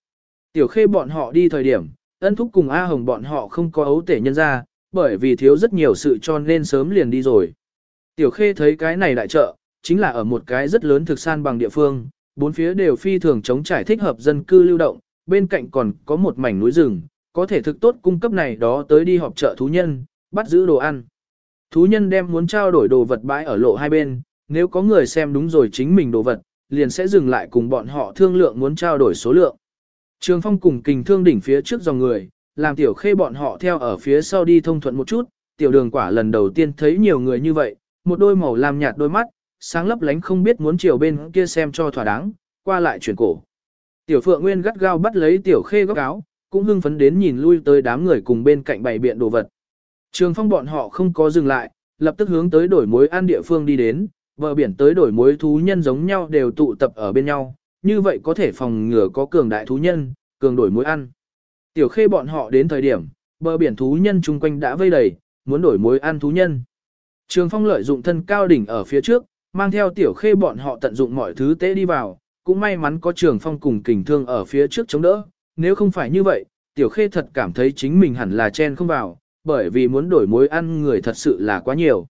Tiểu khê bọn họ đi thời điểm, ân thúc cùng A Hồng bọn họ không có ấu tể nhân ra, bởi vì thiếu rất nhiều sự cho nên sớm liền đi rồi. Tiểu khê thấy cái này đại chợ, chính là ở một cái rất lớn thực san bằng địa phương, bốn phía đều phi thường chống trải thích hợp dân cư lưu động, bên cạnh còn có một mảnh núi rừng, có thể thực tốt cung cấp này đó tới đi họp chợ thú nhân, bắt giữ đồ ăn. Thú nhân đem muốn trao đổi đồ vật bãi ở lộ hai bên, nếu có người xem đúng rồi chính mình đồ vật, liền sẽ dừng lại cùng bọn họ thương lượng muốn trao đổi số lượng. Trường phong cùng kình thương đỉnh phía trước dòng người, làm tiểu khê bọn họ theo ở phía sau đi thông thuận một chút, tiểu đường quả lần đầu tiên thấy nhiều người như vậy, một đôi màu làm nhạt đôi mắt, sáng lấp lánh không biết muốn chiều bên kia xem cho thỏa đáng, qua lại chuyển cổ. Tiểu Phượng Nguyên gắt gao bắt lấy tiểu khê góc áo, cũng hưng phấn đến nhìn lui tới đám người cùng bên cạnh bày biện đồ vật. Trường phong bọn họ không có dừng lại, lập tức hướng tới đổi mối ăn địa phương đi đến, bờ biển tới đổi mối thú nhân giống nhau đều tụ tập ở bên nhau, như vậy có thể phòng ngừa có cường đại thú nhân, cường đổi mối ăn. Tiểu khê bọn họ đến thời điểm, bờ biển thú nhân chung quanh đã vây đầy, muốn đổi mối ăn thú nhân. Trường phong lợi dụng thân cao đỉnh ở phía trước, mang theo tiểu khê bọn họ tận dụng mọi thứ tế đi vào, cũng may mắn có trường phong cùng kình thương ở phía trước chống đỡ, nếu không phải như vậy, tiểu khê thật cảm thấy chính mình hẳn là chen không vào, bởi vì muốn đổi mối ăn người thật sự là quá nhiều.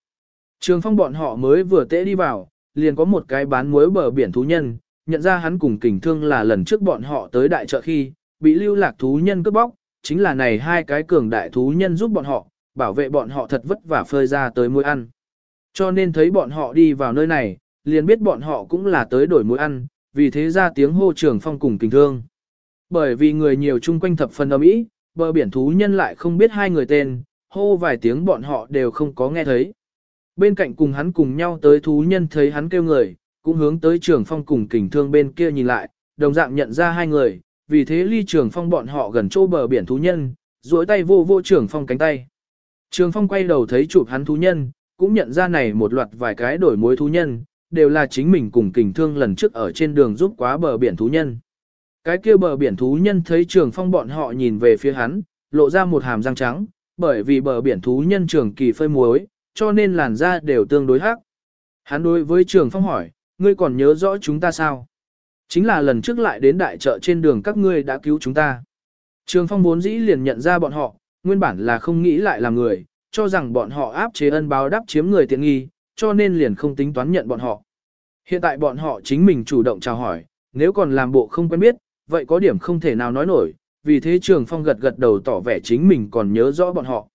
Trường phong bọn họ mới vừa tế đi vào, liền có một cái bán muối bờ biển thú nhân, nhận ra hắn cùng kình thương là lần trước bọn họ tới đại chợ khi, bị lưu lạc thú nhân cướp bóc, chính là này hai cái cường đại thú nhân giúp bọn họ, bảo vệ bọn họ thật vất vả phơi ra tới muối ăn. Cho nên thấy bọn họ đi vào nơi này, liền biết bọn họ cũng là tới đổi mối ăn, vì thế ra tiếng hô trường phong cùng tình thương. Bởi vì người nhiều chung quanh thập phần âm ý, bờ biển thú nhân lại không biết hai người tên, hô vài tiếng bọn họ đều không có nghe thấy. Bên cạnh cùng hắn cùng nhau tới thú nhân thấy hắn kêu người, cũng hướng tới trường phong cùng kình thương bên kia nhìn lại, đồng dạng nhận ra hai người, vì thế ly trường phong bọn họ gần chỗ bờ biển thú nhân, duỗi tay vô vô trường phong cánh tay. Trường phong quay đầu thấy chụp hắn thú nhân, cũng nhận ra này một loạt vài cái đổi mối thú nhân, đều là chính mình cùng kình thương lần trước ở trên đường giúp quá bờ biển thú nhân. Cái kia bờ biển thú nhân thấy trường phong bọn họ nhìn về phía hắn, lộ ra một hàm răng trắng, bởi vì bờ biển thú nhân trường kỳ phơi muối, cho nên làn da đều tương đối hắc. Hắn đối với trường phong hỏi, ngươi còn nhớ rõ chúng ta sao? Chính là lần trước lại đến đại chợ trên đường các ngươi đã cứu chúng ta. Trường phong vốn dĩ liền nhận ra bọn họ, nguyên bản là không nghĩ lại là người, cho rằng bọn họ áp chế ân báo đáp chiếm người tiện nghi, cho nên liền không tính toán nhận bọn họ. Hiện tại bọn họ chính mình chủ động chào hỏi, nếu còn làm bộ không quen biết, vậy có điểm không thể nào nói nổi, vì thế Trường Phong gật gật đầu tỏ vẻ chính mình còn nhớ rõ bọn họ.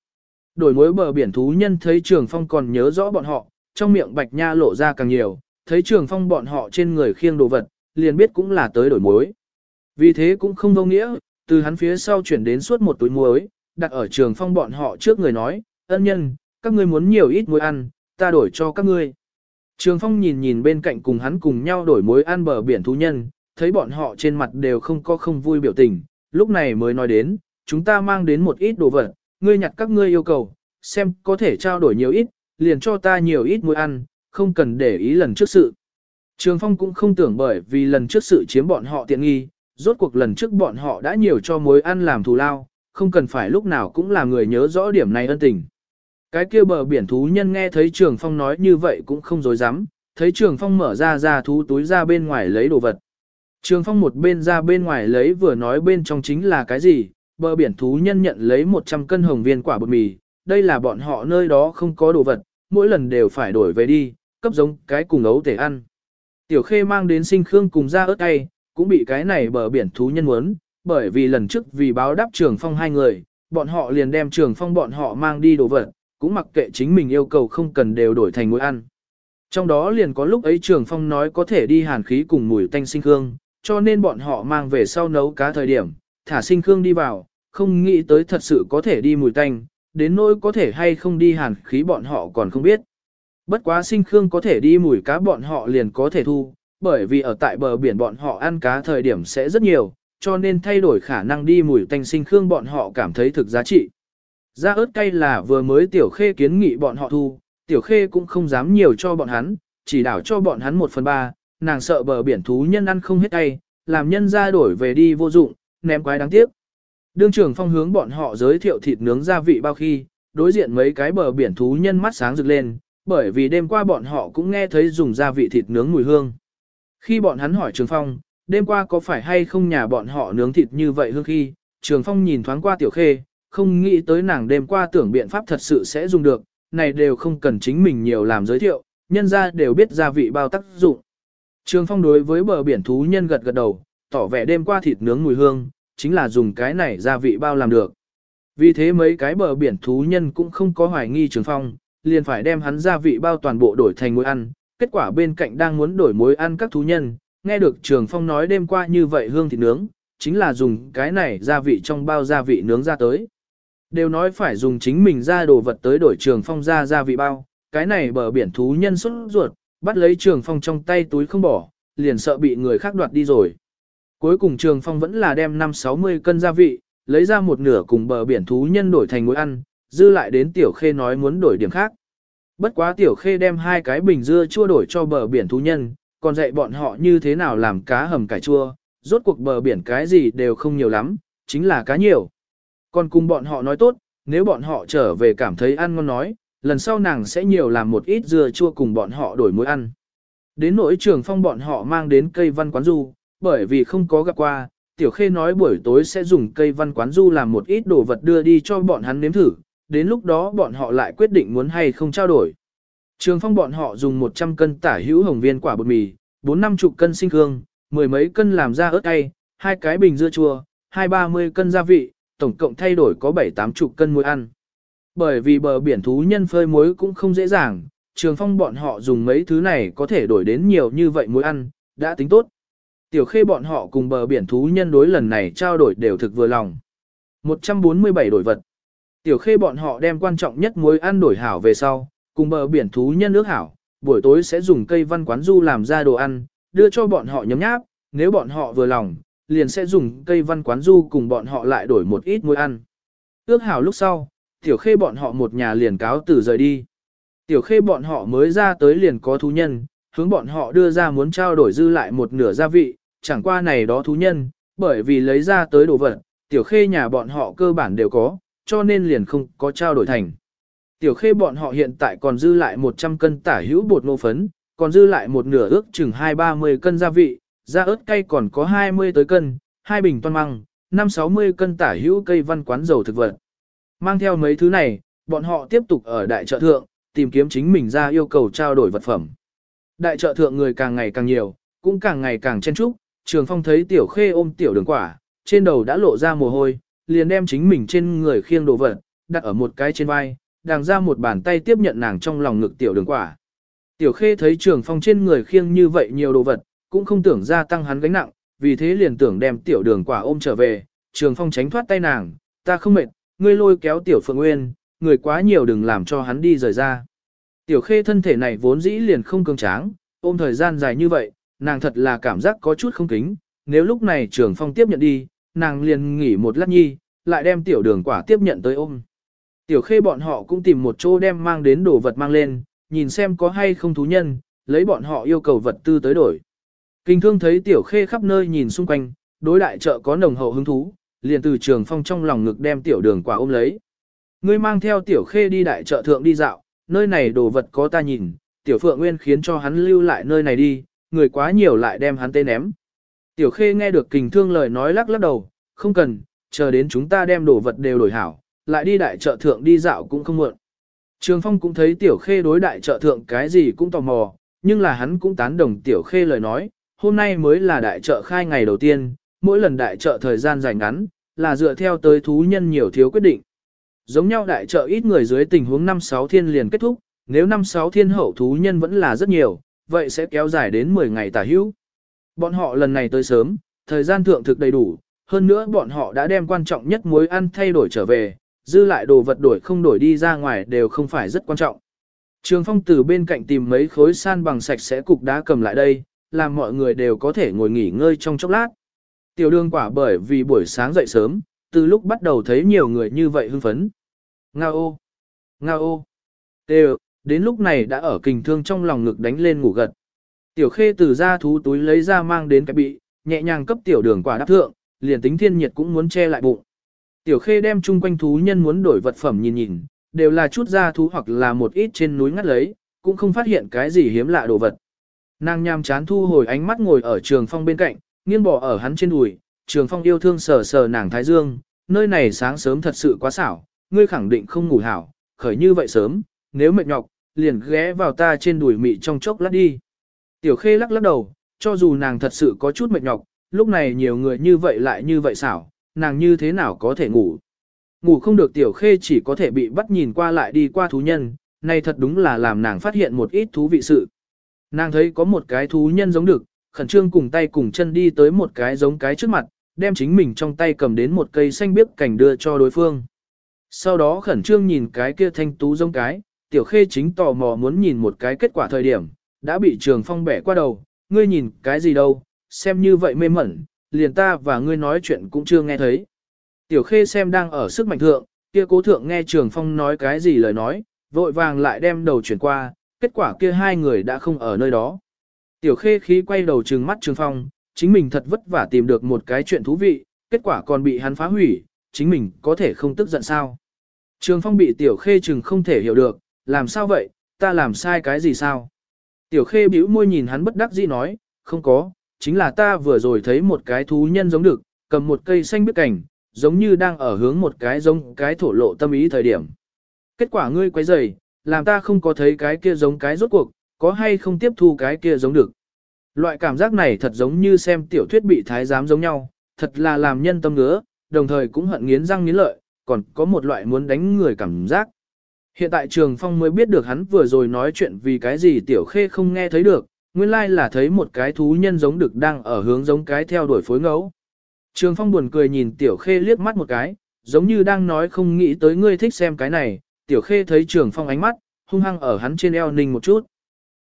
Đổi mối bờ biển thú nhân thấy Trường Phong còn nhớ rõ bọn họ, trong miệng bạch nha lộ ra càng nhiều, thấy Trường Phong bọn họ trên người khiêng đồ vật, liền biết cũng là tới đổi mối. Vì thế cũng không vô nghĩa, từ hắn phía sau chuyển đến suốt một túi muối, đặt ở Trường Phong bọn họ trước người nói, ân nhân, các ngươi muốn nhiều ít muối ăn, ta đổi cho các ngươi. Trường Phong nhìn nhìn bên cạnh cùng hắn cùng nhau đổi muối ăn bờ biển thú nhân, thấy bọn họ trên mặt đều không có không vui biểu tình, lúc này mới nói đến, chúng ta mang đến một ít đồ vật, ngươi nhặt các ngươi yêu cầu, xem có thể trao đổi nhiều ít, liền cho ta nhiều ít muối ăn, không cần để ý lần trước sự. Trường Phong cũng không tưởng bởi vì lần trước sự chiếm bọn họ tiện nghi, rốt cuộc lần trước bọn họ đã nhiều cho muối ăn làm thù lao, không cần phải lúc nào cũng là người nhớ rõ điểm này ân tình. Cái kia bờ biển thú nhân nghe thấy Trường Phong nói như vậy cũng không dối dám, thấy Trường Phong mở ra ra thú túi ra bên ngoài lấy đồ vật. Trường Phong một bên ra bên ngoài lấy vừa nói bên trong chính là cái gì, bờ biển thú nhân nhận lấy 100 cân hồng viên quả bột mì, đây là bọn họ nơi đó không có đồ vật, mỗi lần đều phải đổi về đi, cấp giống cái cùng ấu thể ăn. Tiểu khê mang đến sinh khương cùng ra ớt tay, cũng bị cái này bờ biển thú nhân muốn, bởi vì lần trước vì báo đáp trường phong hai người, bọn họ liền đem trường phong bọn họ mang đi đồ vật, cũng mặc kệ chính mình yêu cầu không cần đều đổi thành muối ăn. Trong đó liền có lúc ấy trường phong nói có thể đi hàn khí cùng mùi tanh sinh khương, cho nên bọn họ mang về sau nấu cá thời điểm, thả sinh khương đi vào, không nghĩ tới thật sự có thể đi mùi tanh, đến nỗi có thể hay không đi hàn khí bọn họ còn không biết. Bất quá sinh khương có thể đi mùi cá bọn họ liền có thể thu, bởi vì ở tại bờ biển bọn họ ăn cá thời điểm sẽ rất nhiều, cho nên thay đổi khả năng đi mùi tanh sinh khương bọn họ cảm thấy thực giá trị. Ra ớt cay là vừa mới tiểu khê kiến nghị bọn họ thu, tiểu khê cũng không dám nhiều cho bọn hắn, chỉ đảo cho bọn hắn một phần ba, nàng sợ bờ biển thú nhân ăn không hết cay, làm nhân ra đổi về đi vô dụng, ném quái đáng tiếc. Đương trưởng phong hướng bọn họ giới thiệu thịt nướng gia vị bao khi, đối diện mấy cái bờ biển thú nhân mắt sáng rực lên, bởi vì đêm qua bọn họ cũng nghe thấy dùng gia vị thịt nướng mùi hương. Khi bọn hắn hỏi Trường Phong, đêm qua có phải hay không nhà bọn họ nướng thịt như vậy hương khi, Trường Phong nhìn thoáng qua Tiểu Khê, không nghĩ tới nàng đêm qua tưởng biện pháp thật sự sẽ dùng được, này đều không cần chính mình nhiều làm giới thiệu, nhân ra đều biết gia vị bao tác dụng. Trường Phong đối với bờ biển thú nhân gật gật đầu, tỏ vẻ đêm qua thịt nướng mùi hương, chính là dùng cái này gia vị bao làm được. Vì thế mấy cái bờ biển thú nhân cũng không có hoài nghi Trường Phong, liền phải đem hắn gia vị bao toàn bộ đổi thành muối ăn. Kết quả bên cạnh đang muốn đổi muối ăn các thú nhân, nghe được Trường Phong nói đêm qua như vậy hương thịt nướng, chính là dùng cái này gia vị trong bao gia vị nướng ra tới. Đều nói phải dùng chính mình ra đồ vật tới đổi Trường Phong ra gia vị bao, cái này bờ biển thú nhân xuất ruột, bắt lấy Trường Phong trong tay túi không bỏ, liền sợ bị người khác đoạt đi rồi. Cuối cùng Trường Phong vẫn là đem 5-60 cân gia vị, lấy ra một nửa cùng bờ biển thú nhân đổi thành muối ăn, dư lại đến Tiểu Khê nói muốn đổi điểm khác. Bất quá Tiểu Khê đem hai cái bình dưa chua đổi cho bờ biển thú nhân, còn dạy bọn họ như thế nào làm cá hầm cải chua, rốt cuộc bờ biển cái gì đều không nhiều lắm, chính là cá nhiều. Còn cùng bọn họ nói tốt, nếu bọn họ trở về cảm thấy ăn ngon nói, lần sau nàng sẽ nhiều làm một ít dưa chua cùng bọn họ đổi muối ăn. Đến nỗi trường phong bọn họ mang đến cây văn quán du, bởi vì không có gặp qua, Tiểu Khê nói buổi tối sẽ dùng cây văn quán du làm một ít đồ vật đưa đi cho bọn hắn nếm thử, đến lúc đó bọn họ lại quyết định muốn hay không trao đổi. Trường phong bọn họ dùng 100 cân tả hữu hồng viên quả bột mì, 4 năm chục cân sinh hương, mười mấy cân làm ra ớt cay, hai cái bình dưa chua, hai ba mươi cân gia vị, tổng cộng thay đổi có 7 tám chục cân muối ăn. Bởi vì bờ biển thú nhân phơi muối cũng không dễ dàng, trường phong bọn họ dùng mấy thứ này có thể đổi đến nhiều như vậy muối ăn, đã tính tốt. Tiểu khê bọn họ cùng bờ biển thú nhân đối lần này trao đổi đều thực vừa lòng. 147 đổi vật. Tiểu khê bọn họ đem quan trọng nhất muối ăn đổi hảo về sau, cùng bờ biển thú nhân nước hảo, buổi tối sẽ dùng cây văn quán du làm ra đồ ăn, đưa cho bọn họ nhấm nháp, nếu bọn họ vừa lòng, liền sẽ dùng cây văn quán du cùng bọn họ lại đổi một ít muối ăn. Ước hảo lúc sau, tiểu khê bọn họ một nhà liền cáo từ rời đi. Tiểu khê bọn họ mới ra tới liền có thú nhân, hướng bọn họ đưa ra muốn trao đổi dư lại một nửa gia vị, chẳng qua này đó thú nhân, bởi vì lấy ra tới đồ vật, tiểu khê nhà bọn họ cơ bản đều có, cho nên liền không có trao đổi thành. Tiểu khê bọn họ hiện tại còn dư lại 100 cân tả hữu bột ngô phấn, còn dư lại một nửa ước chừng 2-30 cân gia vị, da ớt cay còn có 20 tới cân, hai bình toan măng, 5-60 cân tả hữu cây văn quán dầu thực vật. Mang theo mấy thứ này, bọn họ tiếp tục ở đại chợ thượng, tìm kiếm chính mình ra yêu cầu trao đổi vật phẩm. Đại chợ thượng người càng ngày càng nhiều, cũng càng ngày càng chen trúc, Trường Phong thấy tiểu khê ôm tiểu đường quả, trên đầu đã lộ ra mồ hôi, liền đem chính mình trên người khiêng đồ vật, đặt ở một cái trên vai, đàng ra một bàn tay tiếp nhận nàng trong lòng ngực tiểu đường quả. Tiểu khê thấy Trường Phong trên người khiêng như vậy nhiều đồ vật, cũng không tưởng gia tăng hắn gánh nặng, vì thế liền tưởng đem tiểu đường quả ôm trở về, Trường Phong tránh thoát tay nàng, ta không mệt, ngươi lôi kéo tiểu Phượng Nguyên, người quá nhiều đừng làm cho hắn đi rời ra. Tiểu khê thân thể này vốn dĩ liền không cường tráng, ôm thời gian dài như vậy, nàng thật là cảm giác có chút không kính, nếu lúc này trường phong tiếp nhận đi, nàng liền nghỉ một lát nhi, lại đem tiểu đường quả tiếp nhận tới ôm. Tiểu khê bọn họ cũng tìm một chỗ đem mang đến đồ vật mang lên, nhìn xem có hay không thú nhân, lấy bọn họ yêu cầu vật tư tới đổi. Kinh thương thấy tiểu khê khắp nơi nhìn xung quanh, đối đại chợ có nồng hậu hứng thú, liền từ trường phong trong lòng ngực đem tiểu đường quả ôm lấy. Ngươi mang theo tiểu khê đi đại chợ thượng đi dạo, nơi này đồ vật có ta nhìn, tiểu phượng nguyên khiến cho hắn lưu lại nơi này đi, người quá nhiều lại đem hắn tên ném. Tiểu khê nghe được kình thương lời nói lắc lắc đầu, không cần, chờ đến chúng ta đem đồ vật đều đổi hảo, lại đi đại chợ thượng đi dạo cũng không muộn. Trường Phong cũng thấy tiểu khê đối đại chợ thượng cái gì cũng tò mò, nhưng là hắn cũng tán đồng tiểu khê lời nói, hôm nay mới là đại chợ khai ngày đầu tiên, mỗi lần đại chợ thời gian dài ngắn, là dựa theo tới thú nhân nhiều thiếu quyết định. Giống nhau đại chợ ít người dưới tình huống 5-6 thiên liền kết thúc, nếu 5-6 thiên hậu thú nhân vẫn là rất nhiều, vậy sẽ kéo dài đến 10 ngày tả hữu. Bọn họ lần này tới sớm, thời gian thượng thực đầy đủ, hơn nữa bọn họ đã đem quan trọng nhất muối ăn thay đổi trở về, dư lại đồ vật đổi không đổi đi ra ngoài đều không phải rất quan trọng. Trường phong từ bên cạnh tìm mấy khối san bằng sạch sẽ cục đá cầm lại đây, làm mọi người đều có thể ngồi nghỉ ngơi trong chốc lát. Tiểu Đường quả bởi vì buổi sáng dậy sớm, từ lúc bắt đầu thấy nhiều người như vậy hưng phấn. Nga ô! Nga ô! Tê đến lúc này đã ở kình thương trong lòng ngực đánh lên ngủ gật. Tiểu khê từ ra thú túi lấy ra mang đến cái bị, nhẹ nhàng cấp tiểu đường quả đáp thượng, liền tính thiên nhiệt cũng muốn che lại bụng. Tiểu khê đem chung quanh thú nhân muốn đổi vật phẩm nhìn nhìn, đều là chút da thú hoặc là một ít trên núi ngắt lấy, cũng không phát hiện cái gì hiếm lạ đồ vật. Nàng nham chán thu hồi ánh mắt ngồi ở trường phong bên cạnh, nghiêng bỏ ở hắn trên đùi, trường phong yêu thương sờ sờ nàng thái dương, nơi này sáng sớm thật sự quá xảo, ngươi khẳng định không ngủ hảo, khởi như vậy sớm, nếu mệt nhọc, liền ghé vào ta trên đùi mị trong chốc lát đi. Tiểu khê lắc lắc đầu, cho dù nàng thật sự có chút mệt nhọc, lúc này nhiều người như vậy lại như vậy xảo, nàng như thế nào có thể ngủ. Ngủ không được tiểu khê chỉ có thể bị bắt nhìn qua lại đi qua thú nhân, này thật đúng là làm nàng phát hiện một ít thú vị sự. Nàng thấy có một cái thú nhân giống được, khẩn trương cùng tay cùng chân đi tới một cái giống cái trước mặt, đem chính mình trong tay cầm đến một cây xanh biếc cảnh đưa cho đối phương. Sau đó khẩn trương nhìn cái kia thanh tú giống cái, tiểu khê chính tò mò muốn nhìn một cái kết quả thời điểm, đã bị trường phong bẻ qua đầu, ngươi nhìn cái gì đâu, xem như vậy mê mẩn, liền ta và ngươi nói chuyện cũng chưa nghe thấy. Tiểu khê xem đang ở sức mạnh thượng, kia cố thượng nghe trường phong nói cái gì lời nói, vội vàng lại đem đầu chuyển qua, kết quả kia hai người đã không ở nơi đó. Tiểu khê khí quay đầu trừng mắt Trương phong, chính mình thật vất vả tìm được một cái chuyện thú vị, kết quả còn bị hắn phá hủy, chính mình có thể không tức giận sao. Trương phong bị tiểu khê chừng không thể hiểu được, làm sao vậy, ta làm sai cái gì sao? Tiểu khê bĩu môi nhìn hắn bất đắc dĩ nói, không có, chính là ta vừa rồi thấy một cái thú nhân giống được, cầm một cây xanh biết cảnh, giống như đang ở hướng một cái giống cái thổ lộ tâm ý thời điểm. Kết quả ngươi quấy rầy, làm ta không có thấy cái kia giống cái rốt cuộc, có hay không tiếp thu cái kia giống được. Loại cảm giác này thật giống như xem tiểu thuyết bị thái giám giống nhau, thật là làm nhân tâm ngứa, đồng thời cũng hận nghiến răng nghiến lợi, còn có một loại muốn đánh người cảm giác. Hiện tại Trường Phong mới biết được hắn vừa rồi nói chuyện vì cái gì Tiểu Khê không nghe thấy được, nguyên lai là thấy một cái thú nhân giống đực đang ở hướng giống cái theo đuổi phối ngẫu. Trường Phong buồn cười nhìn Tiểu Khê liếc mắt một cái, giống như đang nói không nghĩ tới ngươi thích xem cái này, Tiểu Khê thấy Trường Phong ánh mắt, hung hăng ở hắn trên eo ninh một chút.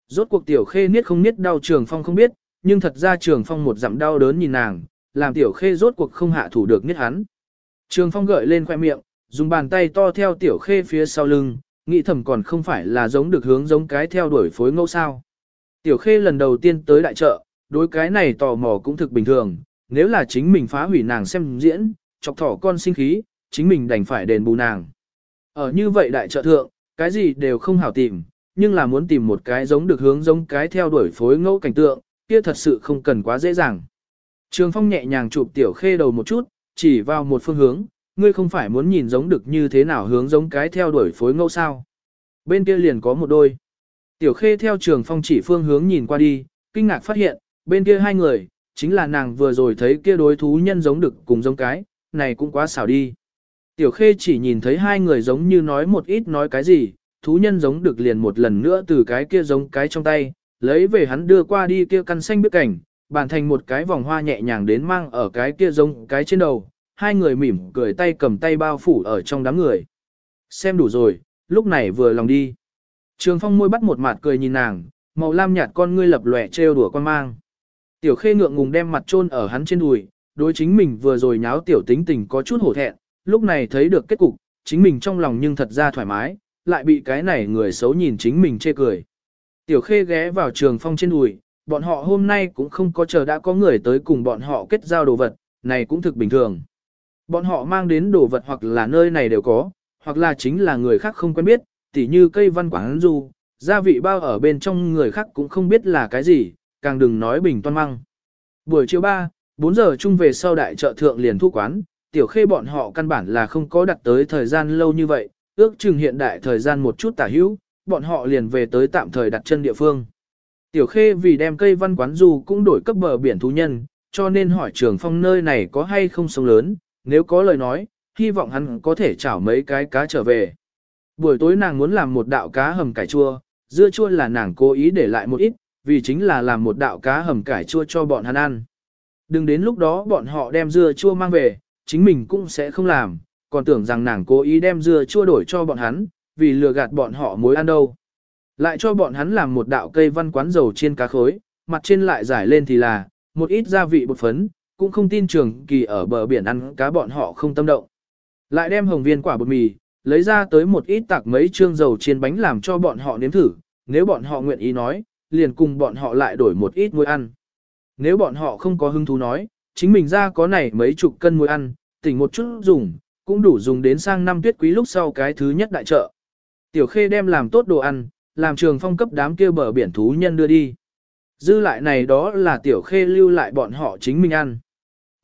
Rốt cuộc Tiểu Khê niết không niết đau Trường Phong không biết, nhưng thật ra Trường Phong một dặm đau đớn nhìn nàng, làm Tiểu Khê rốt cuộc không hạ thủ được niết hắn. Trường Phong gợi lên khoe miệng, dùng bàn tay to theo Tiểu Khê phía sau lưng, nghĩ thầm còn không phải là giống được hướng giống cái theo đuổi phối ngẫu sao. Tiểu Khê lần đầu tiên tới đại chợ, đối cái này tò mò cũng thực bình thường, nếu là chính mình phá hủy nàng xem diễn, chọc thỏ con sinh khí, chính mình đành phải đền bù nàng. Ở như vậy đại trợ thượng, cái gì đều không hảo tìm, nhưng là muốn tìm một cái giống được hướng giống cái theo đuổi phối ngẫu cảnh tượng, kia thật sự không cần quá dễ dàng. Trường Phong nhẹ nhàng chụp Tiểu Khê đầu một chút, chỉ vào một phương hướng, ngươi không phải muốn nhìn giống được như thế nào hướng giống cái theo đuổi phối ngẫu sao. Bên kia liền có một đôi. Tiểu Khê theo Trường Phong chỉ phương hướng nhìn qua đi, kinh ngạc phát hiện, bên kia hai người, chính là nàng vừa rồi thấy kia đối thú nhân giống được cùng giống cái, này cũng quá xảo đi. Tiểu Khê chỉ nhìn thấy hai người giống như nói một ít nói cái gì, thú nhân giống được liền một lần nữa từ cái kia giống cái trong tay, lấy về hắn đưa qua đi kia căn xanh biết cảnh, bàn thành một cái vòng hoa nhẹ nhàng đến mang ở cái kia giống cái trên đầu, hai người mỉm cười tay cầm tay bao phủ ở trong đám người. Xem đủ rồi, lúc này vừa lòng đi. Trường phong môi bắt một mặt cười nhìn nàng, màu lam nhạt con ngươi lập lòe trêu đùa con mang. Tiểu khê ngượng ngùng đem mặt chôn ở hắn trên đùi, đối chính mình vừa rồi nháo tiểu tính tình có chút hổ thẹn, lúc này thấy được kết cục, chính mình trong lòng nhưng thật ra thoải mái, lại bị cái này người xấu nhìn chính mình chê cười. Tiểu khê ghé vào trường phong trên đùi, bọn họ hôm nay cũng không có chờ đã có người tới cùng bọn họ kết giao đồ vật, này cũng thực bình thường. Bọn họ mang đến đồ vật hoặc là nơi này đều có, hoặc là chính là người khác không quen biết, tỉ như cây văn quảng du, gia vị bao ở bên trong người khác cũng không biết là cái gì, càng đừng nói bình toan măng. Buổi chiều 3, 4 giờ chung về sau đại chợ thượng liền thu quán, tiểu khê bọn họ căn bản là không có đặt tới thời gian lâu như vậy, ước chừng hiện đại thời gian một chút tả hữu, bọn họ liền về tới tạm thời đặt chân địa phương. Tiểu khê vì đem cây văn quán du cũng đổi cấp bờ biển thú nhân, cho nên hỏi trường phong nơi này có hay không sông lớn, nếu có lời nói, hy vọng hắn có thể chảo mấy cái cá trở về. Buổi tối nàng muốn làm một đạo cá hầm cải chua, dưa chua là nàng cố ý để lại một ít, vì chính là làm một đạo cá hầm cải chua cho bọn hắn ăn. Đừng đến lúc đó bọn họ đem dưa chua mang về, chính mình cũng sẽ không làm, còn tưởng rằng nàng cố ý đem dưa chua đổi cho bọn hắn, vì lừa gạt bọn họ mối ăn đâu. Lại cho bọn hắn làm một đạo cây văn quán dầu chiên cá khối, mặt trên lại giải lên thì là, một ít gia vị bột phấn, cũng không tin trường kỳ ở bờ biển ăn cá bọn họ không tâm động. Lại đem hồng viên quả bột mì, lấy ra tới một ít tạc mấy trương dầu chiên bánh làm cho bọn họ nếm thử, nếu bọn họ nguyện ý nói, liền cùng bọn họ lại đổi một ít muối ăn. Nếu bọn họ không có hứng thú nói, chính mình ra có này mấy chục cân muối ăn, tỉnh một chút dùng, cũng đủ dùng đến sang năm tuyết quý lúc sau cái thứ nhất đại chợ. Tiểu Khê đem làm tốt đồ ăn, làm trường phong cấp đám kia bờ biển thú nhân đưa đi. Dư lại này đó là Tiểu Khê lưu lại bọn họ chính mình ăn.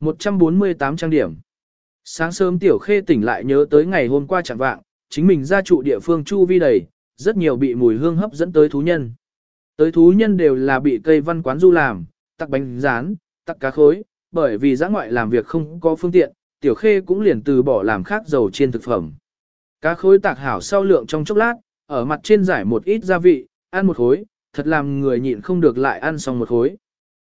148 trang điểm. Sáng sớm Tiểu Khê tỉnh lại nhớ tới ngày hôm qua chẳng vạng, chính mình ra trụ địa phương chu vi đầy, rất nhiều bị mùi hương hấp dẫn tới thú nhân. Tới thú nhân đều là bị cây văn quán du làm, tắc bánh rán, tắc cá khối, bởi vì giã ngoại làm việc không có phương tiện, Tiểu Khê cũng liền từ bỏ làm khác dầu chiên thực phẩm. Cá khối tạc hảo sau lượng trong chốc lát, ở mặt trên giải một ít gia vị, ăn một khối, thật làm người nhịn không được lại ăn xong một khối.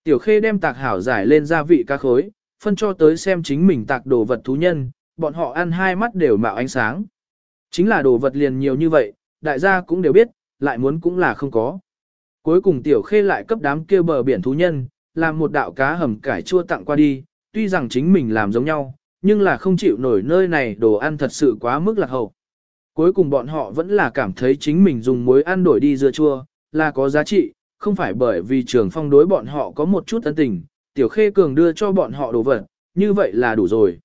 Tiểu Khê đem tạc hảo giải lên gia vị cá khối, phân cho tới xem chính mình tạc đồ vật thú nhân, bọn họ ăn hai mắt đều mạo ánh sáng. Chính là đồ vật liền nhiều như vậy, đại gia cũng đều biết, lại muốn cũng là không có. Cuối cùng tiểu khê lại cấp đám kia bờ biển thú nhân, làm một đạo cá hầm cải chua tặng qua đi, tuy rằng chính mình làm giống nhau, nhưng là không chịu nổi nơi này đồ ăn thật sự quá mức lạc hậu. Cuối cùng bọn họ vẫn là cảm thấy chính mình dùng muối ăn đổi đi dưa chua, là có giá trị, không phải bởi vì trường phong đối bọn họ có một chút ân tình, tiểu khê cường đưa cho bọn họ đồ vật, như vậy là đủ rồi.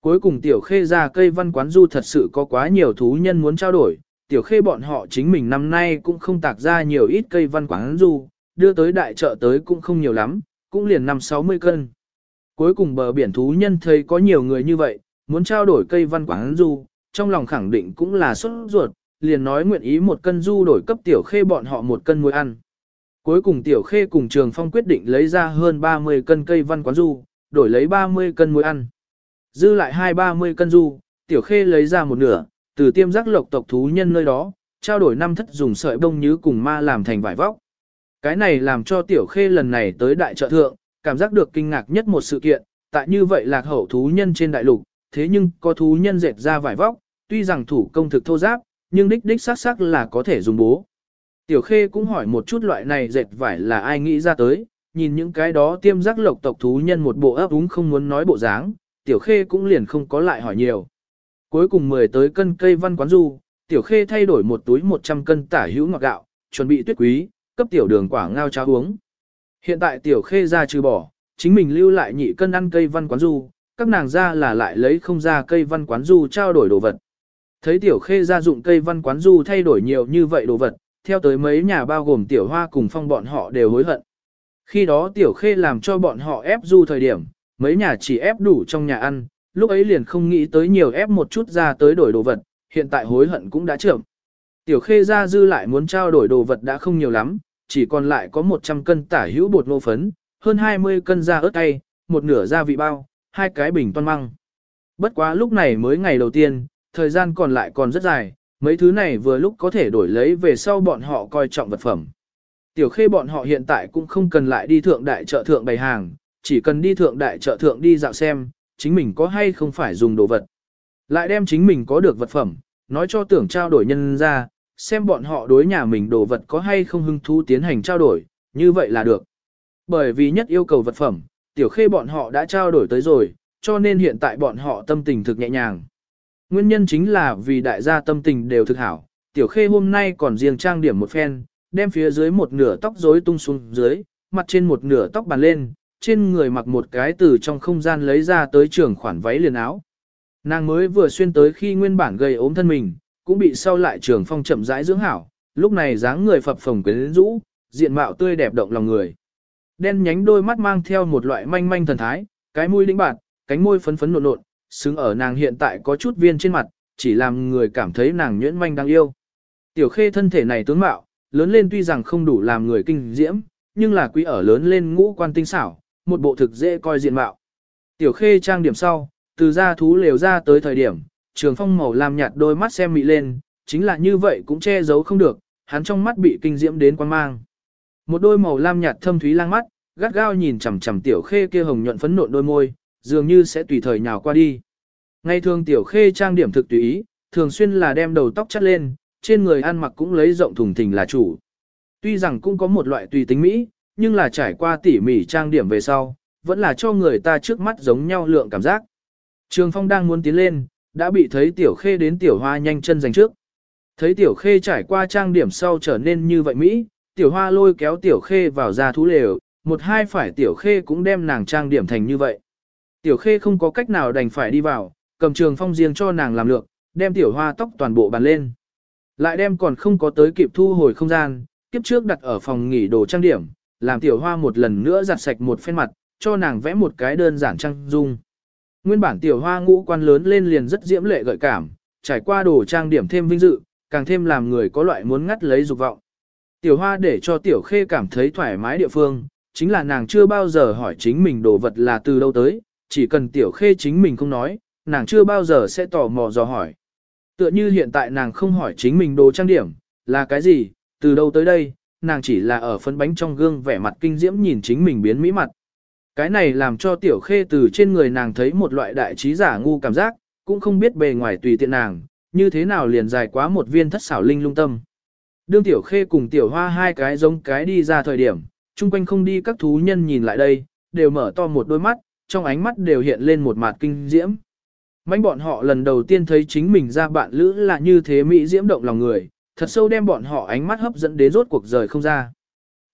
Cuối cùng tiểu khê ra cây văn quán du thật sự có quá nhiều thú nhân muốn trao đổi, tiểu khê bọn họ chính mình năm nay cũng không tạc ra nhiều ít cây văn quán du, đưa tới đại chợ tới cũng không nhiều lắm, cũng liền năm 60 cân. Cuối cùng bờ biển thú nhân thấy có nhiều người như vậy, muốn trao đổi cây văn quán du, trong lòng khẳng định cũng là xuất ruột, liền nói nguyện ý một cân du đổi cấp tiểu khê bọn họ một cân muối ăn. Cuối cùng tiểu khê cùng trường phong quyết định lấy ra hơn 30 cân cây văn quán du, đổi lấy 30 cân muối ăn. Dư lại hai ba mươi cân du, tiểu khê lấy ra một nửa, từ tiêm giác lộc tộc thú nhân nơi đó, trao đổi năm thất dùng sợi bông như cùng ma làm thành vải vóc. Cái này làm cho tiểu khê lần này tới đại trợ thượng, cảm giác được kinh ngạc nhất một sự kiện, tại như vậy lạc hậu thú nhân trên đại lục, thế nhưng có thú nhân dệt ra vải vóc, tuy rằng thủ công thực thô giáp, nhưng đích đích xác xác là có thể dùng bố. Tiểu khê cũng hỏi một chút loại này dệt vải là ai nghĩ ra tới, nhìn những cái đó tiêm giác lộc tộc thú nhân một bộ ấp úng không muốn nói bộ dáng, tiểu khê cũng liền không có lại hỏi nhiều. Cuối cùng mười tới cân cây văn quán du, tiểu khê thay đổi một túi 100 cân tả hữu ngọt gạo, chuẩn bị tuyết quý, cấp tiểu đường quả ngao cháo uống. Hiện tại tiểu khê ra trừ bỏ, chính mình lưu lại nhị cân ăn cây văn quán du, các nàng ra là lại lấy không ra cây văn quán du trao đổi đồ vật. Thấy tiểu khê ra dụng cây văn quán du thay đổi nhiều như vậy đồ vật, theo tới mấy nhà bao gồm tiểu hoa cùng phong bọn họ đều hối hận. Khi đó tiểu khê làm cho bọn họ ép du thời điểm, mấy nhà chỉ ép đủ trong nhà ăn, lúc ấy liền không nghĩ tới nhiều ép một chút ra tới đổi đồ vật, hiện tại hối hận cũng đã trưởng. Tiểu khê ra dư lại muốn trao đổi đồ vật đã không nhiều lắm, chỉ còn lại có 100 cân tả hữu bột ngô phấn, hơn 20 cân da ớt cay, một nửa gia vị bao, hai cái bình toan măng. Bất quá lúc này mới ngày đầu tiên, thời gian còn lại còn rất dài, mấy thứ này vừa lúc có thể đổi lấy về sau bọn họ coi trọng vật phẩm. Tiểu khê bọn họ hiện tại cũng không cần lại đi thượng đại chợ thượng bày hàng, chỉ cần đi thượng đại chợ thượng đi dạo xem, chính mình có hay không phải dùng đồ vật. Lại đem chính mình có được vật phẩm, nói cho tưởng trao đổi nhân ra, xem bọn họ đối nhà mình đồ vật có hay không hứng thú tiến hành trao đổi, như vậy là được. Bởi vì nhất yêu cầu vật phẩm, tiểu khê bọn họ đã trao đổi tới rồi, cho nên hiện tại bọn họ tâm tình thực nhẹ nhàng. Nguyên nhân chính là vì đại gia tâm tình đều thực hảo, tiểu khê hôm nay còn riêng trang điểm một phen, đem phía dưới một nửa tóc rối tung xuống dưới, mặt trên một nửa tóc bàn lên, trên người mặc một cái từ trong không gian lấy ra tới trường khoản váy liền áo. Nàng mới vừa xuyên tới khi nguyên bản gầy ốm thân mình, cũng bị sau lại trường phong chậm rãi dưỡng hảo, lúc này dáng người phập phồng quyến rũ, diện mạo tươi đẹp động lòng người. Đen nhánh đôi mắt mang theo một loại manh manh thần thái, cái mũi đĩnh bạt, cánh môi phấn phấn nộn nộn, xứng ở nàng hiện tại có chút viên trên mặt, chỉ làm người cảm thấy nàng nhuyễn manh đáng yêu. Tiểu khê thân thể này tướng mạo, lớn lên tuy rằng không đủ làm người kinh diễm, nhưng là quý ở lớn lên ngũ quan tinh xảo, một bộ thực dễ coi diện mạo. Tiểu khê trang điểm sau, từ ra thú lều ra tới thời điểm, trường phong màu làm nhạt đôi mắt xem mị lên, chính là như vậy cũng che giấu không được, hắn trong mắt bị kinh diễm đến quan mang. Một đôi màu lam nhạt thâm thúy lang mắt, gắt gao nhìn chằm chằm tiểu khê kia hồng nhuận phấn nộn đôi môi, dường như sẽ tùy thời nhào qua đi. Ngày thường tiểu khê trang điểm thực tùy ý, thường xuyên là đem đầu tóc chắt lên, trên người ăn mặc cũng lấy rộng thùng thình là chủ. Tuy rằng cũng có một loại tùy tính mỹ, nhưng là trải qua tỉ mỉ trang điểm về sau, vẫn là cho người ta trước mắt giống nhau lượng cảm giác. Trường Phong đang muốn tiến lên, đã bị thấy tiểu khê đến tiểu hoa nhanh chân giành trước. Thấy tiểu khê trải qua trang điểm sau trở nên như vậy Mỹ, tiểu hoa lôi kéo tiểu khê vào ra thú lều, một hai phải tiểu khê cũng đem nàng trang điểm thành như vậy. Tiểu khê không có cách nào đành phải đi vào, cầm trường phong riêng cho nàng làm lược, đem tiểu hoa tóc toàn bộ bàn lên. Lại đem còn không có tới kịp thu hồi không gian, kiếp trước đặt ở phòng nghỉ đồ trang điểm, làm tiểu hoa một lần nữa giặt sạch một phen mặt, cho nàng vẽ một cái đơn giản trang dung. Nguyên bản tiểu hoa ngũ quan lớn lên liền rất diễm lệ gợi cảm, trải qua đồ trang điểm thêm vinh dự, càng thêm làm người có loại muốn ngắt lấy dục vọng. Tiểu hoa để cho tiểu khê cảm thấy thoải mái địa phương, chính là nàng chưa bao giờ hỏi chính mình đồ vật là từ đâu tới, chỉ cần tiểu khê chính mình không nói, nàng chưa bao giờ sẽ tò mò dò hỏi. Tựa như hiện tại nàng không hỏi chính mình đồ trang điểm, là cái gì, từ đâu tới đây, nàng chỉ là ở phân bánh trong gương vẻ mặt kinh diễm nhìn chính mình biến mỹ mặt. Cái này làm cho tiểu khê từ trên người nàng thấy một loại đại trí giả ngu cảm giác, cũng không biết bề ngoài tùy tiện nàng, như thế nào liền dài quá một viên thất xảo linh lung tâm. Đương tiểu khê cùng tiểu hoa hai cái giống cái đi ra thời điểm, chung quanh không đi các thú nhân nhìn lại đây, đều mở to một đôi mắt, trong ánh mắt đều hiện lên một mặt kinh diễm. Mánh bọn họ lần đầu tiên thấy chính mình ra bạn lữ là như thế mỹ diễm động lòng người, thật sâu đem bọn họ ánh mắt hấp dẫn đến rốt cuộc rời không ra.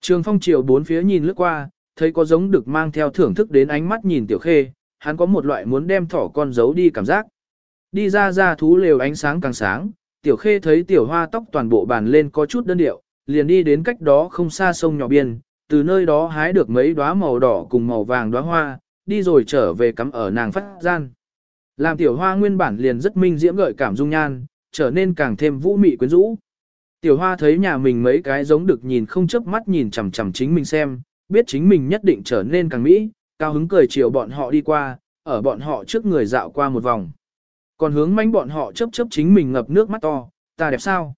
Trường phong chiều bốn phía nhìn lướt qua, thấy có giống được mang theo thưởng thức đến ánh mắt nhìn tiểu khê, hắn có một loại muốn đem thỏ con giấu đi cảm giác. Đi ra ra thú lều ánh sáng càng sáng, tiểu khê thấy tiểu hoa tóc toàn bộ bàn lên có chút đơn điệu, liền đi đến cách đó không xa sông nhỏ biên, từ nơi đó hái được mấy đóa màu đỏ cùng màu vàng đóa hoa, đi rồi trở về cắm ở nàng phát gian. Làm tiểu hoa nguyên bản liền rất minh diễm gợi cảm dung nhan, trở nên càng thêm vũ mị quyến rũ. Tiểu hoa thấy nhà mình mấy cái giống được nhìn không chớp mắt nhìn chằm chằm chính mình xem, biết chính mình nhất định trở nên càng mỹ, cao hứng cười chiều bọn họ đi qua, ở bọn họ trước người dạo qua một vòng. Còn hướng mánh bọn họ chấp chấp chính mình ngập nước mắt to, ta đẹp sao?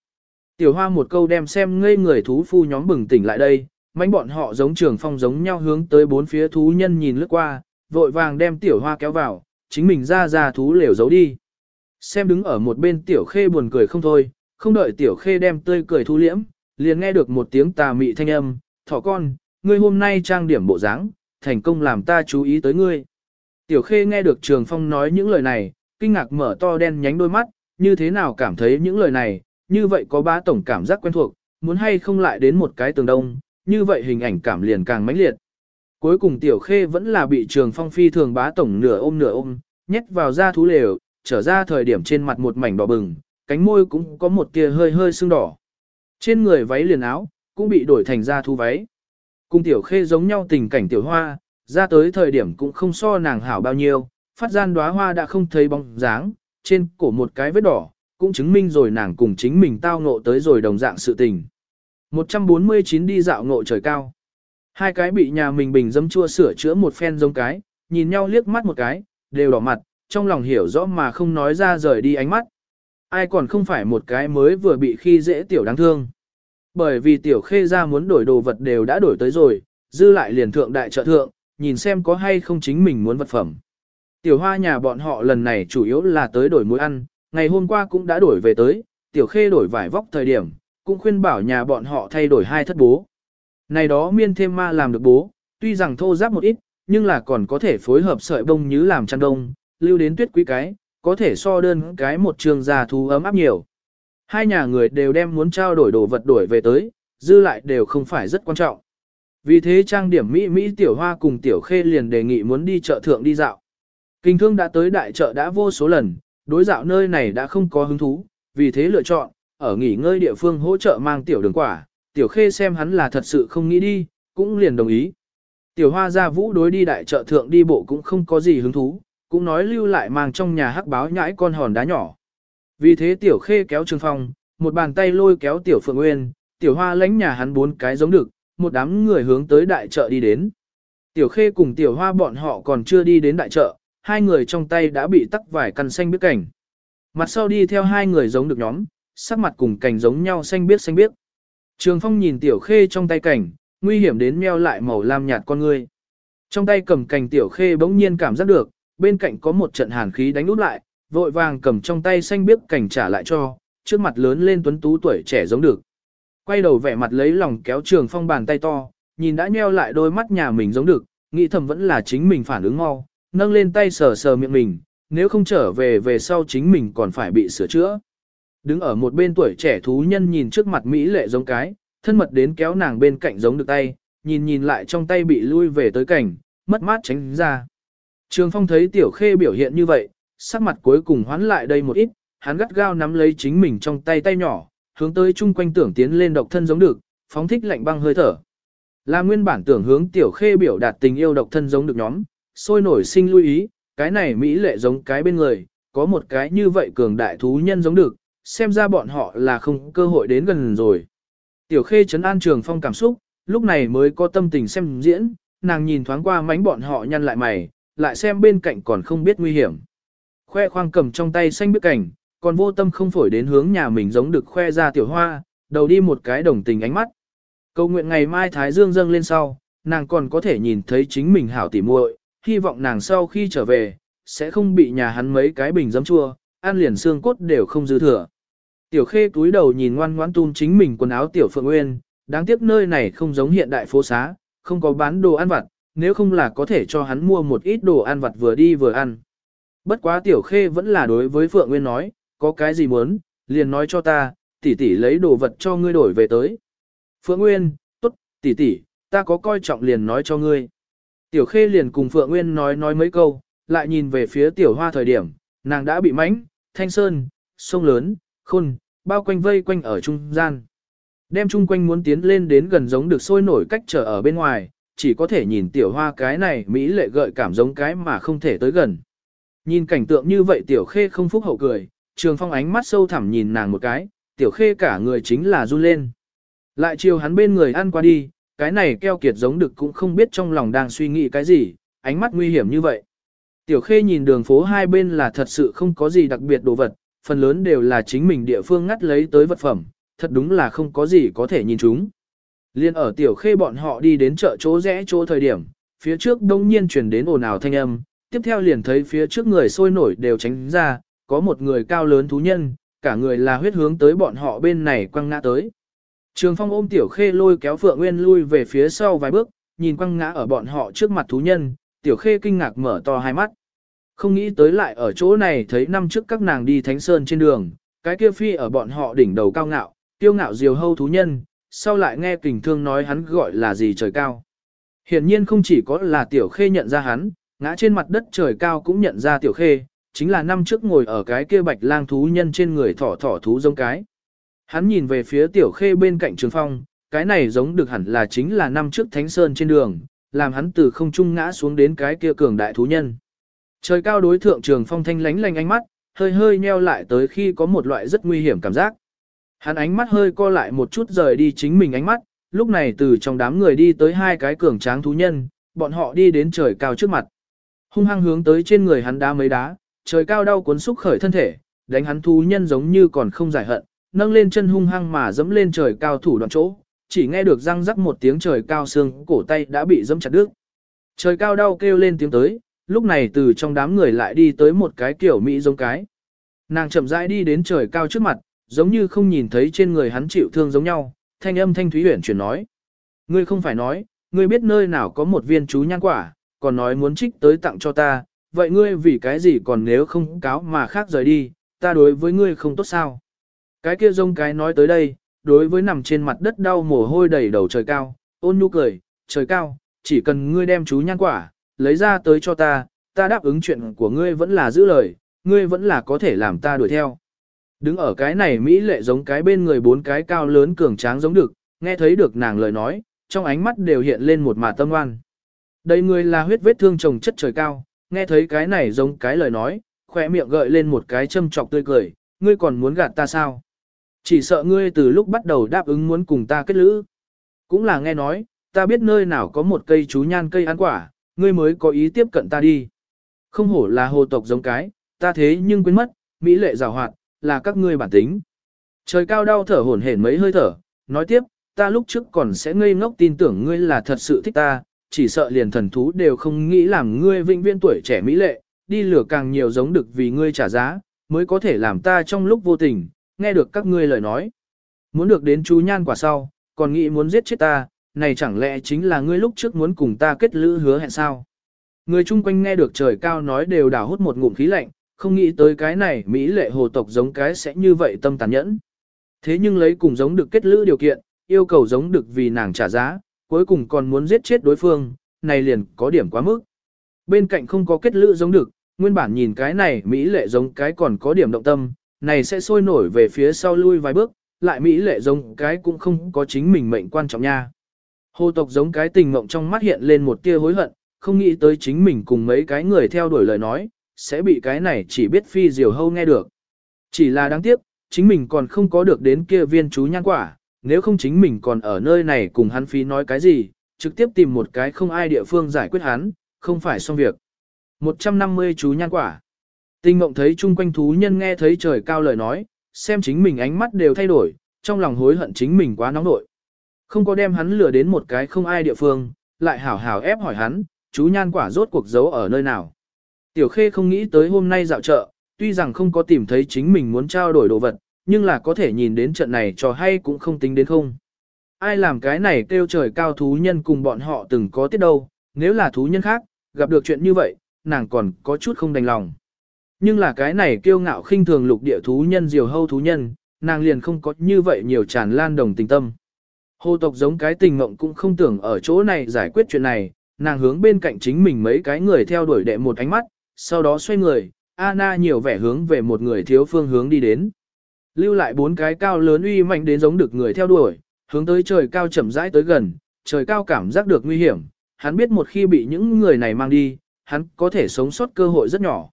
Tiểu hoa một câu đem xem ngây người thú phu nhóm bừng tỉnh lại đây, mánh bọn họ giống trường phong giống nhau hướng tới bốn phía thú nhân nhìn lướt qua, vội vàng đem tiểu hoa kéo vào, chính mình ra ra thú lều giấu đi. Xem đứng ở một bên tiểu khê buồn cười không thôi, không đợi tiểu khê đem tươi cười thu liễm, liền nghe được một tiếng tà mị thanh âm, thỏ con, ngươi hôm nay trang điểm bộ dáng, thành công làm ta chú ý tới ngươi. Tiểu khê nghe được trường phong nói những lời này, kinh ngạc mở to đen nhánh đôi mắt, như thế nào cảm thấy những lời này, như vậy có bá tổng cảm giác quen thuộc, muốn hay không lại đến một cái tường đông, như vậy hình ảnh cảm liền càng mãnh liệt. Cuối cùng tiểu khê vẫn là bị trường phong phi thường bá tổng nửa ôm nửa ôm, nhét vào da thú lều, trở ra thời điểm trên mặt một mảnh đỏ bừng, cánh môi cũng có một tia hơi hơi sưng đỏ. Trên người váy liền áo, cũng bị đổi thành da thú váy. Cùng tiểu khê giống nhau tình cảnh tiểu hoa, ra tới thời điểm cũng không so nàng hảo bao nhiêu, phát gian đóa hoa đã không thấy bóng dáng, trên cổ một cái vết đỏ, cũng chứng minh rồi nàng cùng chính mình tao ngộ tới rồi đồng dạng sự tình. 149 đi dạo ngộ trời cao. Hai cái bị nhà mình bình dấm chua sửa chữa một phen giống cái, nhìn nhau liếc mắt một cái, đều đỏ mặt, trong lòng hiểu rõ mà không nói ra rời đi ánh mắt. Ai còn không phải một cái mới vừa bị khi dễ tiểu đáng thương. Bởi vì tiểu khê ra muốn đổi đồ vật đều đã đổi tới rồi, dư lại liền thượng đại trợ thượng, nhìn xem có hay không chính mình muốn vật phẩm. Tiểu hoa nhà bọn họ lần này chủ yếu là tới đổi muối ăn, ngày hôm qua cũng đã đổi về tới, tiểu khê đổi vải vóc thời điểm, cũng khuyên bảo nhà bọn họ thay đổi hai thất bố. Này đó miên thêm ma làm được bố, tuy rằng thô giáp một ít, nhưng là còn có thể phối hợp sợi bông như làm chăn đông, lưu đến tuyết quý cái, có thể so đơn cái một trường già thú ấm áp nhiều. Hai nhà người đều đem muốn trao đổi đồ vật đổi về tới, dư lại đều không phải rất quan trọng. Vì thế trang điểm Mỹ Mỹ Tiểu Hoa cùng Tiểu Khê liền đề nghị muốn đi chợ thượng đi dạo. Kinh thương đã tới đại chợ đã vô số lần, đối dạo nơi này đã không có hứng thú, vì thế lựa chọn, ở nghỉ ngơi địa phương hỗ trợ mang Tiểu đường quả, Tiểu Khê xem hắn là thật sự không nghĩ đi, cũng liền đồng ý. Tiểu Hoa ra vũ đối đi đại chợ thượng đi bộ cũng không có gì hứng thú, cũng nói lưu lại mang trong nhà hắc báo nhãi con hòn đá nhỏ. Vì thế Tiểu Khê kéo Trường Phong, một bàn tay lôi kéo Tiểu Phượng Nguyên, Tiểu Hoa lánh nhà hắn bốn cái giống được, một đám người hướng tới đại chợ đi đến. Tiểu Khê cùng Tiểu Hoa bọn họ còn chưa đi đến đại chợ, hai người trong tay đã bị tắc vải căn xanh biết cảnh. Mặt sau đi theo hai người giống được nhóm, sắc mặt cùng cảnh giống nhau xanh biết xanh biết. Trường Phong nhìn Tiểu Khê trong tay cảnh, nguy hiểm đến meo lại màu lam nhạt con ngươi. Trong tay cầm cảnh Tiểu Khê bỗng nhiên cảm giác được, bên cạnh có một trận hàn khí đánh út lại, vội vàng cầm trong tay xanh biết cảnh trả lại cho, trước mặt lớn lên tuấn tú tuổi trẻ giống được. Quay đầu vẻ mặt lấy lòng kéo Trường Phong bàn tay to, nhìn đã nheo lại đôi mắt nhà mình giống được, nghĩ thầm vẫn là chính mình phản ứng mau, nâng lên tay sờ sờ miệng mình, nếu không trở về về sau chính mình còn phải bị sửa chữa. Đứng ở một bên tuổi trẻ thú nhân nhìn trước mặt Mỹ lệ giống cái, thân mật đến kéo nàng bên cạnh giống được tay, nhìn nhìn lại trong tay bị lui về tới cảnh, mất mát tránh ra. Trường Phong thấy Tiểu Khê biểu hiện như vậy, sắc mặt cuối cùng hoán lại đây một ít, hắn gắt gao nắm lấy chính mình trong tay tay nhỏ, hướng tới chung quanh tưởng tiến lên độc thân giống được, phóng thích lạnh băng hơi thở. Là nguyên bản tưởng hướng Tiểu Khê biểu đạt tình yêu độc thân giống được nhóm, sôi nổi sinh lưu ý, cái này Mỹ lệ giống cái bên người, có một cái như vậy cường đại thú nhân giống được, xem ra bọn họ là không cơ hội đến gần rồi. Tiểu khê chấn an trường phong cảm xúc, lúc này mới có tâm tình xem diễn, nàng nhìn thoáng qua mánh bọn họ nhăn lại mày, lại xem bên cạnh còn không biết nguy hiểm. Khoe khoang cầm trong tay xanh biết cảnh, còn vô tâm không phổi đến hướng nhà mình giống được khoe ra tiểu hoa, đầu đi một cái đồng tình ánh mắt. Cầu nguyện ngày mai Thái Dương dâng lên sau, nàng còn có thể nhìn thấy chính mình hảo tỉ muội, hy vọng nàng sau khi trở về, sẽ không bị nhà hắn mấy cái bình giấm chua, ăn liền xương cốt đều không dư thừa. Tiểu khê túi đầu nhìn ngoan ngoãn tun chính mình quần áo tiểu phượng nguyên, đáng tiếc nơi này không giống hiện đại phố xá, không có bán đồ ăn vặt, nếu không là có thể cho hắn mua một ít đồ ăn vặt vừa đi vừa ăn. Bất quá tiểu khê vẫn là đối với phượng nguyên nói, có cái gì muốn, liền nói cho ta, tỷ tỷ lấy đồ vật cho ngươi đổi về tới. Phượng nguyên, tốt, tỷ tỷ, ta có coi trọng liền nói cho ngươi. Tiểu khê liền cùng Phượng Nguyên nói nói mấy câu, lại nhìn về phía tiểu hoa thời điểm, nàng đã bị mánh, thanh sơn, sông lớn, khôn, bao quanh vây quanh ở trung gian. Đem chung quanh muốn tiến lên đến gần giống được sôi nổi cách trở ở bên ngoài, chỉ có thể nhìn tiểu hoa cái này Mỹ lệ gợi cảm giống cái mà không thể tới gần. Nhìn cảnh tượng như vậy tiểu khê không phúc hậu cười, trường phong ánh mắt sâu thẳm nhìn nàng một cái, tiểu khê cả người chính là run lên. Lại chiều hắn bên người ăn qua đi, cái này keo kiệt giống được cũng không biết trong lòng đang suy nghĩ cái gì, ánh mắt nguy hiểm như vậy. Tiểu khê nhìn đường phố hai bên là thật sự không có gì đặc biệt đồ vật, phần lớn đều là chính mình địa phương ngắt lấy tới vật phẩm, thật đúng là không có gì có thể nhìn chúng. Liên ở tiểu khê bọn họ đi đến chợ chỗ rẽ chỗ thời điểm, phía trước đông nhiên chuyển đến ồn ào thanh âm, tiếp theo liền thấy phía trước người sôi nổi đều tránh ra, có một người cao lớn thú nhân, cả người là huyết hướng tới bọn họ bên này quăng ngã tới. Trường phong ôm tiểu khê lôi kéo Phượng Nguyên lui về phía sau vài bước, nhìn quăng ngã ở bọn họ trước mặt thú nhân, tiểu khê kinh ngạc mở to hai mắt. Không nghĩ tới lại ở chỗ này thấy năm trước các nàng đi Thánh Sơn trên đường, cái kia phi ở bọn họ đỉnh đầu cao ngạo, tiêu ngạo diều hâu thú nhân, sau lại nghe kình thương nói hắn gọi là gì trời cao. Hiển nhiên không chỉ có là tiểu khê nhận ra hắn, ngã trên mặt đất trời cao cũng nhận ra tiểu khê, chính là năm trước ngồi ở cái kia bạch lang thú nhân trên người thỏ thỏ thú giống cái. Hắn nhìn về phía tiểu khê bên cạnh trường phong, cái này giống được hẳn là chính là năm trước thánh sơn trên đường, làm hắn từ không trung ngã xuống đến cái kia cường đại thú nhân. Trời cao đối thượng trường phong thanh lánh lành ánh mắt, hơi hơi nheo lại tới khi có một loại rất nguy hiểm cảm giác. Hắn ánh mắt hơi co lại một chút rời đi chính mình ánh mắt, lúc này từ trong đám người đi tới hai cái cường tráng thú nhân, bọn họ đi đến trời cao trước mặt. Hung hăng hướng tới trên người hắn đá mấy đá, trời cao đau cuốn xúc khởi thân thể, đánh hắn thú nhân giống như còn không giải hận, nâng lên chân hung hăng mà dẫm lên trời cao thủ đoạn chỗ, chỉ nghe được răng rắc một tiếng trời cao xương, cổ tay đã bị dẫm chặt đứt. Trời cao đau kêu lên tiếng tới, lúc này từ trong đám người lại đi tới một cái kiểu mỹ giống cái. Nàng chậm rãi đi đến trời cao trước mặt, giống như không nhìn thấy trên người hắn chịu thương giống nhau, thanh âm thanh thúy huyền chuyển nói. Ngươi không phải nói, ngươi biết nơi nào có một viên chú nhan quả, còn nói muốn trích tới tặng cho ta, vậy ngươi vì cái gì còn nếu không cáo mà khác rời đi, ta đối với ngươi không tốt sao. Cái kia rông cái nói tới đây, đối với nằm trên mặt đất đau mồ hôi đầy đầu trời cao, ôn nhu cười, trời cao, chỉ cần ngươi đem chú nhan quả, lấy ra tới cho ta, ta đáp ứng chuyện của ngươi vẫn là giữ lời, ngươi vẫn là có thể làm ta đuổi theo. Đứng ở cái này Mỹ lệ giống cái bên người bốn cái cao lớn cường tráng giống được, nghe thấy được nàng lời nói, trong ánh mắt đều hiện lên một mà tâm oan. Đây người là huyết vết thương chồng chất trời cao, nghe thấy cái này giống cái lời nói, khỏe miệng gợi lên một cái châm trọc tươi cười, ngươi còn muốn gạt ta sao? Chỉ sợ ngươi từ lúc bắt đầu đáp ứng muốn cùng ta kết lữ. Cũng là nghe nói, ta biết nơi nào có một cây chú nhan cây ăn quả, ngươi mới có ý tiếp cận ta đi. Không hổ là hồ tộc giống cái, ta thế nhưng quên mất, mỹ lệ rào hoạt, là các ngươi bản tính. Trời cao đau thở hổn hển mấy hơi thở, nói tiếp, ta lúc trước còn sẽ ngây ngốc tin tưởng ngươi là thật sự thích ta, chỉ sợ liền thần thú đều không nghĩ làm ngươi vĩnh viễn tuổi trẻ mỹ lệ, đi lửa càng nhiều giống được vì ngươi trả giá, mới có thể làm ta trong lúc vô tình, nghe được các ngươi lời nói. Muốn được đến chú nhan quả sau, còn nghĩ muốn giết chết ta, này chẳng lẽ chính là ngươi lúc trước muốn cùng ta kết lữ hứa hẹn sao? Người chung quanh nghe được trời cao nói đều đảo hút một ngụm khí lạnh, không nghĩ tới cái này Mỹ lệ hồ tộc giống cái sẽ như vậy tâm tàn nhẫn. Thế nhưng lấy cùng giống được kết lữ điều kiện, yêu cầu giống được vì nàng trả giá, cuối cùng còn muốn giết chết đối phương, này liền có điểm quá mức. Bên cạnh không có kết lữ giống được, nguyên bản nhìn cái này Mỹ lệ giống cái còn có điểm động tâm, này sẽ sôi nổi về phía sau lui vài bước, lại Mỹ lệ giống cái cũng không có chính mình mệnh quan trọng nha. Hồ tộc giống cái tình mộng trong mắt hiện lên một tia hối hận, không nghĩ tới chính mình cùng mấy cái người theo đuổi lời nói, sẽ bị cái này chỉ biết phi diều hâu nghe được. Chỉ là đáng tiếc, chính mình còn không có được đến kia viên chú nhan quả, nếu không chính mình còn ở nơi này cùng hắn phí nói cái gì, trực tiếp tìm một cái không ai địa phương giải quyết hắn, không phải xong việc. 150 chú nhan quả. Tinh mộng thấy chung quanh thú nhân nghe thấy trời cao lời nói, xem chính mình ánh mắt đều thay đổi, trong lòng hối hận chính mình quá nóng nội. Không có đem hắn lừa đến một cái không ai địa phương, lại hảo hảo ép hỏi hắn, chú nhan quả rốt cuộc giấu ở nơi nào. Tiểu Khê không nghĩ tới hôm nay dạo chợ, tuy rằng không có tìm thấy chính mình muốn trao đổi đồ vật, nhưng là có thể nhìn đến trận này trò hay cũng không tính đến không. Ai làm cái này kêu trời cao thú nhân cùng bọn họ từng có tiết đâu, nếu là thú nhân khác, gặp được chuyện như vậy, nàng còn có chút không đành lòng. Nhưng là cái này kiêu ngạo khinh thường lục địa thú nhân diều hâu thú nhân, nàng liền không có như vậy nhiều tràn lan đồng tình tâm. Hồ tộc giống cái tình mộng cũng không tưởng ở chỗ này giải quyết chuyện này, nàng hướng bên cạnh chính mình mấy cái người theo đuổi đệ một ánh mắt, sau đó xoay người, Anna nhiều vẻ hướng về một người thiếu phương hướng đi đến. Lưu lại bốn cái cao lớn uy mạnh đến giống được người theo đuổi, hướng tới trời cao chậm rãi tới gần, trời cao cảm giác được nguy hiểm, hắn biết một khi bị những người này mang đi, hắn có thể sống sót cơ hội rất nhỏ.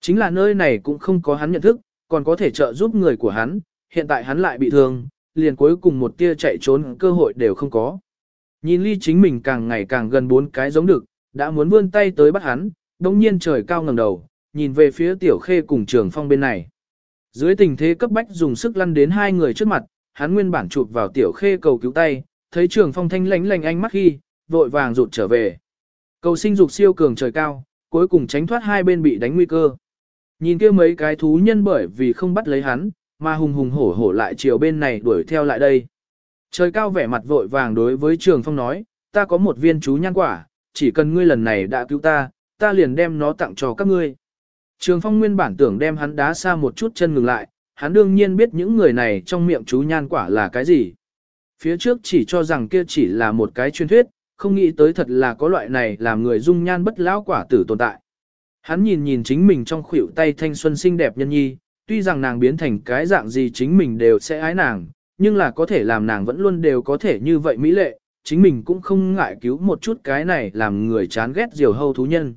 Chính là nơi này cũng không có hắn nhận thức, còn có thể trợ giúp người của hắn, hiện tại hắn lại bị thương, liền cuối cùng một tia chạy trốn cơ hội đều không có. Nhìn ly chính mình càng ngày càng gần bốn cái giống được, đã muốn vươn tay tới bắt hắn, đồng nhiên trời cao ngẩng đầu, nhìn về phía tiểu khê cùng trường phong bên này. Dưới tình thế cấp bách dùng sức lăn đến hai người trước mặt, hắn nguyên bản chụp vào tiểu khê cầu cứu tay, thấy trường phong thanh lánh lành ánh mắt khi, vội vàng rụt trở về. Cầu sinh dục siêu cường trời cao, cuối cùng tránh thoát hai bên bị đánh nguy cơ. Nhìn kia mấy cái thú nhân bởi vì không bắt lấy hắn, mà hùng hùng hổ hổ lại chiều bên này đuổi theo lại đây. Trời cao vẻ mặt vội vàng đối với trường phong nói, ta có một viên chú nhan quả, chỉ cần ngươi lần này đã cứu ta, ta liền đem nó tặng cho các ngươi. Trường phong nguyên bản tưởng đem hắn đá xa một chút chân ngừng lại, hắn đương nhiên biết những người này trong miệng chú nhan quả là cái gì. Phía trước chỉ cho rằng kia chỉ là một cái truyền thuyết, không nghĩ tới thật là có loại này làm người dung nhan bất lão quả tử tồn tại. Hắn nhìn nhìn chính mình trong khuỷu tay thanh xuân xinh đẹp nhân nhi, tuy rằng nàng biến thành cái dạng gì chính mình đều sẽ ái nàng, nhưng là có thể làm nàng vẫn luôn đều có thể như vậy mỹ lệ, chính mình cũng không ngại cứu một chút cái này làm người chán ghét diều hâu thú nhân.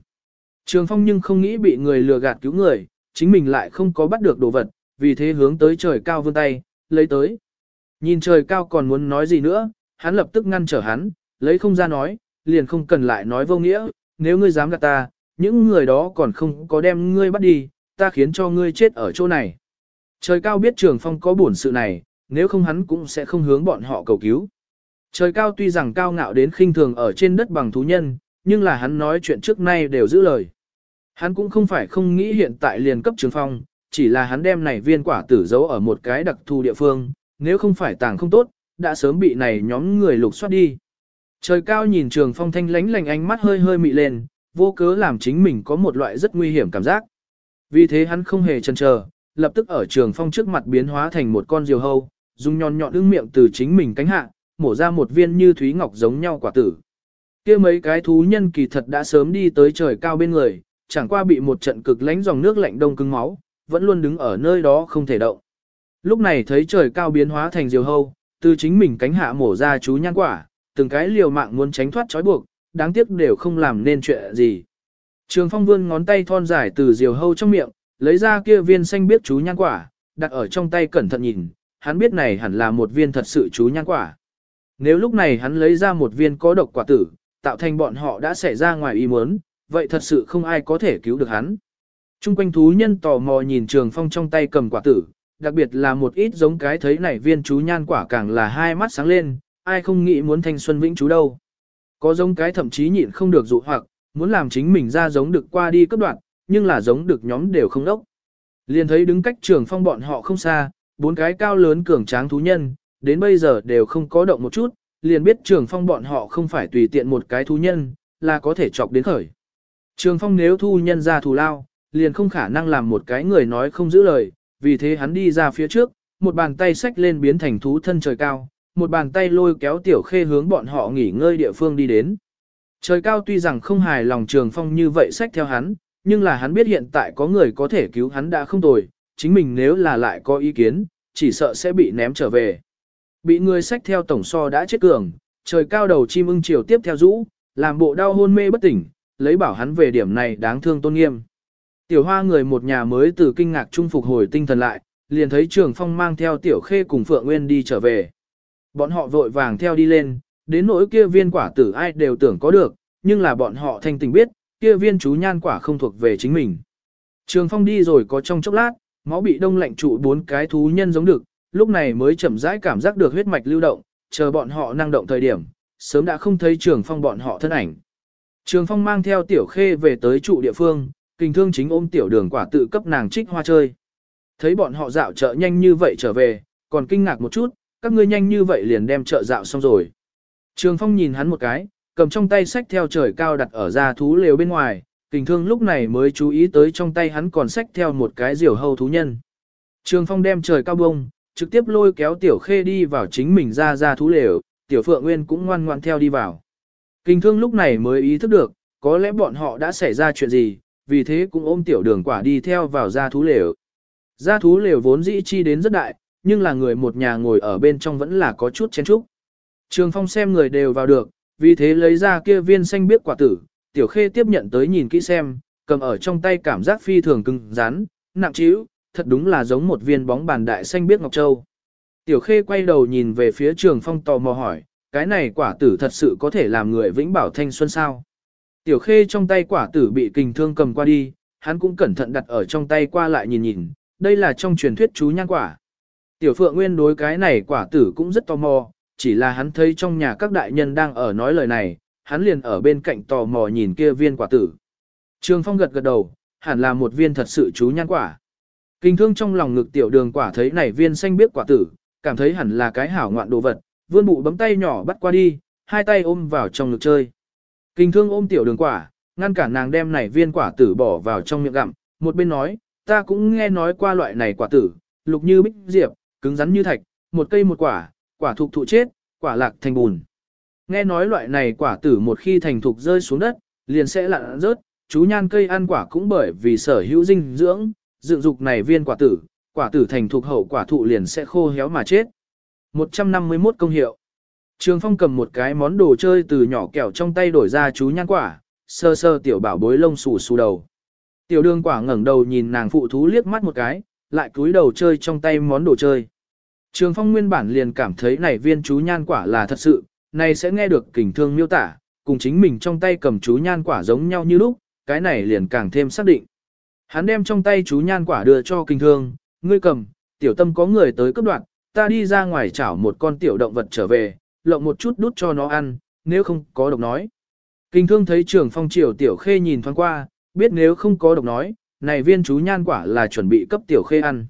Trường Phong nhưng không nghĩ bị người lừa gạt cứu người, chính mình lại không có bắt được đồ vật, vì thế hướng tới trời cao vươn tay, lấy tới. Nhìn trời cao còn muốn nói gì nữa, hắn lập tức ngăn trở hắn, lấy không ra nói, liền không cần lại nói vô nghĩa, nếu ngươi dám gạt ta, những người đó còn không có đem ngươi bắt đi, ta khiến cho ngươi chết ở chỗ này. Trời cao biết trường phong có buồn sự này, nếu không hắn cũng sẽ không hướng bọn họ cầu cứu. Trời cao tuy rằng cao ngạo đến khinh thường ở trên đất bằng thú nhân, nhưng là hắn nói chuyện trước nay đều giữ lời. Hắn cũng không phải không nghĩ hiện tại liền cấp trường phong, chỉ là hắn đem này viên quả tử giấu ở một cái đặc thù địa phương, nếu không phải tàng không tốt, đã sớm bị này nhóm người lục soát đi. Trời cao nhìn trường phong thanh lánh lành ánh mắt hơi hơi mị lên, vô cớ làm chính mình có một loại rất nguy hiểm cảm giác. Vì thế hắn không hề chần chờ, lập tức ở trường phong trước mặt biến hóa thành một con diều hâu, dùng nhọn nhọn ưng miệng từ chính mình cánh hạ, mổ ra một viên như thúy ngọc giống nhau quả tử. kia mấy cái thú nhân kỳ thật đã sớm đi tới trời cao bên người, chẳng qua bị một trận cực lánh dòng nước lạnh đông cứng máu, vẫn luôn đứng ở nơi đó không thể động. Lúc này thấy trời cao biến hóa thành diều hâu, từ chính mình cánh hạ mổ ra chú nhan quả, từng cái liều mạng muốn tránh thoát trói buộc, đáng tiếc đều không làm nên chuyện gì. Trường phong vươn ngón tay thon dài từ diều hâu trong miệng, lấy ra kia viên xanh biết chú nhan quả, đặt ở trong tay cẩn thận nhìn, hắn biết này hẳn là một viên thật sự chú nhan quả. Nếu lúc này hắn lấy ra một viên có độc quả tử, tạo thành bọn họ đã xảy ra ngoài ý muốn, vậy thật sự không ai có thể cứu được hắn. Trung quanh thú nhân tò mò nhìn trường phong trong tay cầm quả tử, đặc biệt là một ít giống cái thấy này viên chú nhan quả càng là hai mắt sáng lên, ai không nghĩ muốn thanh xuân vĩnh chú đâu. Có giống cái thậm chí nhịn không được dụ hoặc, muốn làm chính mình ra giống được qua đi cấp đoạn, nhưng là giống được nhóm đều không đốc. Liền thấy đứng cách trường phong bọn họ không xa, bốn cái cao lớn cường tráng thú nhân, đến bây giờ đều không có động một chút, liền biết trường phong bọn họ không phải tùy tiện một cái thú nhân, là có thể chọc đến khởi. Trường phong nếu thu nhân ra thù lao, liền không khả năng làm một cái người nói không giữ lời, vì thế hắn đi ra phía trước, một bàn tay xách lên biến thành thú thân trời cao, một bàn tay lôi kéo tiểu khê hướng bọn họ nghỉ ngơi địa phương đi đến. Trời cao tuy rằng không hài lòng trường phong như vậy xách theo hắn, nhưng là hắn biết hiện tại có người có thể cứu hắn đã không tồi, chính mình nếu là lại có ý kiến, chỉ sợ sẽ bị ném trở về. Bị người xách theo tổng so đã chết cường, trời cao đầu chim ưng chiều tiếp theo rũ, làm bộ đau hôn mê bất tỉnh, lấy bảo hắn về điểm này đáng thương tôn nghiêm. Tiểu hoa người một nhà mới từ kinh ngạc trung phục hồi tinh thần lại, liền thấy trường phong mang theo tiểu khê cùng Phượng Nguyên đi trở về. Bọn họ vội vàng theo đi lên, đến nỗi kia viên quả tử ai đều tưởng có được, nhưng là bọn họ thanh tình biết, kia viên chú nhan quả không thuộc về chính mình. Trường phong đi rồi có trong chốc lát, máu bị đông lạnh trụ bốn cái thú nhân giống được, lúc này mới chậm rãi cảm giác được huyết mạch lưu động, chờ bọn họ năng động thời điểm, sớm đã không thấy trường phong bọn họ thân ảnh. Trường phong mang theo tiểu khê về tới trụ địa phương, kinh thương chính ôm tiểu đường quả tự cấp nàng trích hoa chơi. Thấy bọn họ dạo chợ nhanh như vậy trở về, còn kinh ngạc một chút, các ngươi nhanh như vậy liền đem chợ dạo xong rồi. Trường phong nhìn hắn một cái, cầm trong tay sách theo trời cao đặt ở ra thú lều bên ngoài, kinh thương lúc này mới chú ý tới trong tay hắn còn sách theo một cái diều hâu thú nhân. Trường phong đem trời cao bông, trực tiếp lôi kéo tiểu khê đi vào chính mình ra ra thú lều, tiểu phượng nguyên cũng ngoan ngoan theo đi vào. Kinh thương lúc này mới ý thức được, có lẽ bọn họ đã xảy ra chuyện gì, vì thế cũng ôm tiểu đường quả đi theo vào gia thú lều. Gia thú lều vốn dĩ chi đến rất đại, nhưng là người một nhà ngồi ở bên trong vẫn là có chút chén chúc. Trường phong xem người đều vào được, vì thế lấy ra kia viên xanh biết quả tử, tiểu khê tiếp nhận tới nhìn kỹ xem, cầm ở trong tay cảm giác phi thường cứng rắn, nặng trĩu, thật đúng là giống một viên bóng bàn đại xanh biết ngọc châu. Tiểu khê quay đầu nhìn về phía trường phong tò mò hỏi, cái này quả tử thật sự có thể làm người vĩnh bảo thanh xuân sao? Tiểu khê trong tay quả tử bị kình thương cầm qua đi, hắn cũng cẩn thận đặt ở trong tay qua lại nhìn nhìn, đây là trong truyền thuyết chú nhan quả. Tiểu phượng nguyên đối cái này quả tử cũng rất tò mò, chỉ là hắn thấy trong nhà các đại nhân đang ở nói lời này, hắn liền ở bên cạnh tò mò nhìn kia viên quả tử. Trường phong gật gật đầu, hẳn là một viên thật sự chú nhan quả. Kinh thương trong lòng ngực tiểu đường quả thấy này viên xanh biết quả tử, cảm thấy hẳn là cái hảo ngoạn đồ vật, vươn bụ bấm tay nhỏ bắt qua đi, hai tay ôm vào trong ngực chơi. Kinh thương ôm tiểu đường quả, ngăn cản nàng đem này viên quả tử bỏ vào trong miệng gặm, một bên nói, ta cũng nghe nói qua loại này quả tử, lục như bích diệp, cứng rắn như thạch, một cây một quả, quả thục thụ chết, quả lạc thành bùn. Nghe nói loại này quả tử một khi thành thục rơi xuống đất, liền sẽ lặn rớt, chú nhan cây ăn quả cũng bởi vì sở hữu dinh dưỡng, dựng dục này viên quả tử, quả tử thành thục hậu quả thụ liền sẽ khô héo mà chết. 151 công hiệu Trường Phong cầm một cái món đồ chơi từ nhỏ kẹo trong tay đổi ra chú nhan quả, sơ sơ tiểu bảo bối lông xù xù đầu. Tiểu đường quả ngẩng đầu nhìn nàng phụ thú liếc mắt một cái, lại cúi đầu chơi trong tay món đồ chơi. Trường Phong nguyên bản liền cảm thấy này viên chú nhan quả là thật sự, này sẽ nghe được kình thương miêu tả, cùng chính mình trong tay cầm chú nhan quả giống nhau như lúc, cái này liền càng thêm xác định. Hắn đem trong tay chú nhan quả đưa cho kình thương, ngươi cầm, tiểu tâm có người tới cấp đoạn, ta đi ra ngoài chảo một con tiểu động vật trở về, lộng một chút đút cho nó ăn, nếu không có độc nói. Kinh thương thấy trường phong triều tiểu khê nhìn thoáng qua, biết nếu không có độc nói, này viên chú nhan quả là chuẩn bị cấp tiểu khê ăn.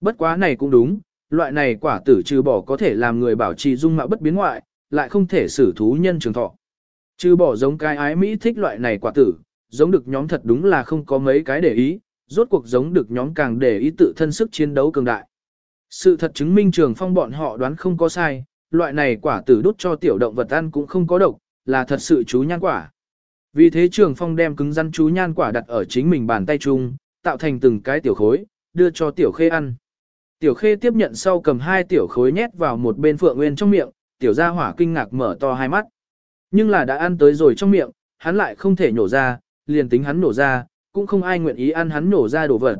Bất quá này cũng đúng, loại này quả tử trừ bỏ có thể làm người bảo trì dung mạo bất biến ngoại, lại không thể xử thú nhân trường thọ. Trừ bỏ giống cái ái Mỹ thích loại này quả tử, giống được nhóm thật đúng là không có mấy cái để ý, rốt cuộc giống được nhóm càng để ý tự thân sức chiến đấu cường đại. Sự thật chứng minh trường phong bọn họ đoán không có sai, loại này quả tử đút cho tiểu động vật ăn cũng không có độc, là thật sự chú nhan quả. Vì thế trường phong đem cứng rắn chú nhan quả đặt ở chính mình bàn tay chung, tạo thành từng cái tiểu khối, đưa cho tiểu khê ăn. Tiểu khê tiếp nhận sau cầm hai tiểu khối nhét vào một bên phượng nguyên trong miệng, tiểu gia hỏa kinh ngạc mở to hai mắt. Nhưng là đã ăn tới rồi trong miệng, hắn lại không thể nhổ ra, liền tính hắn nổ ra, cũng không ai nguyện ý ăn hắn nổ ra đồ vật.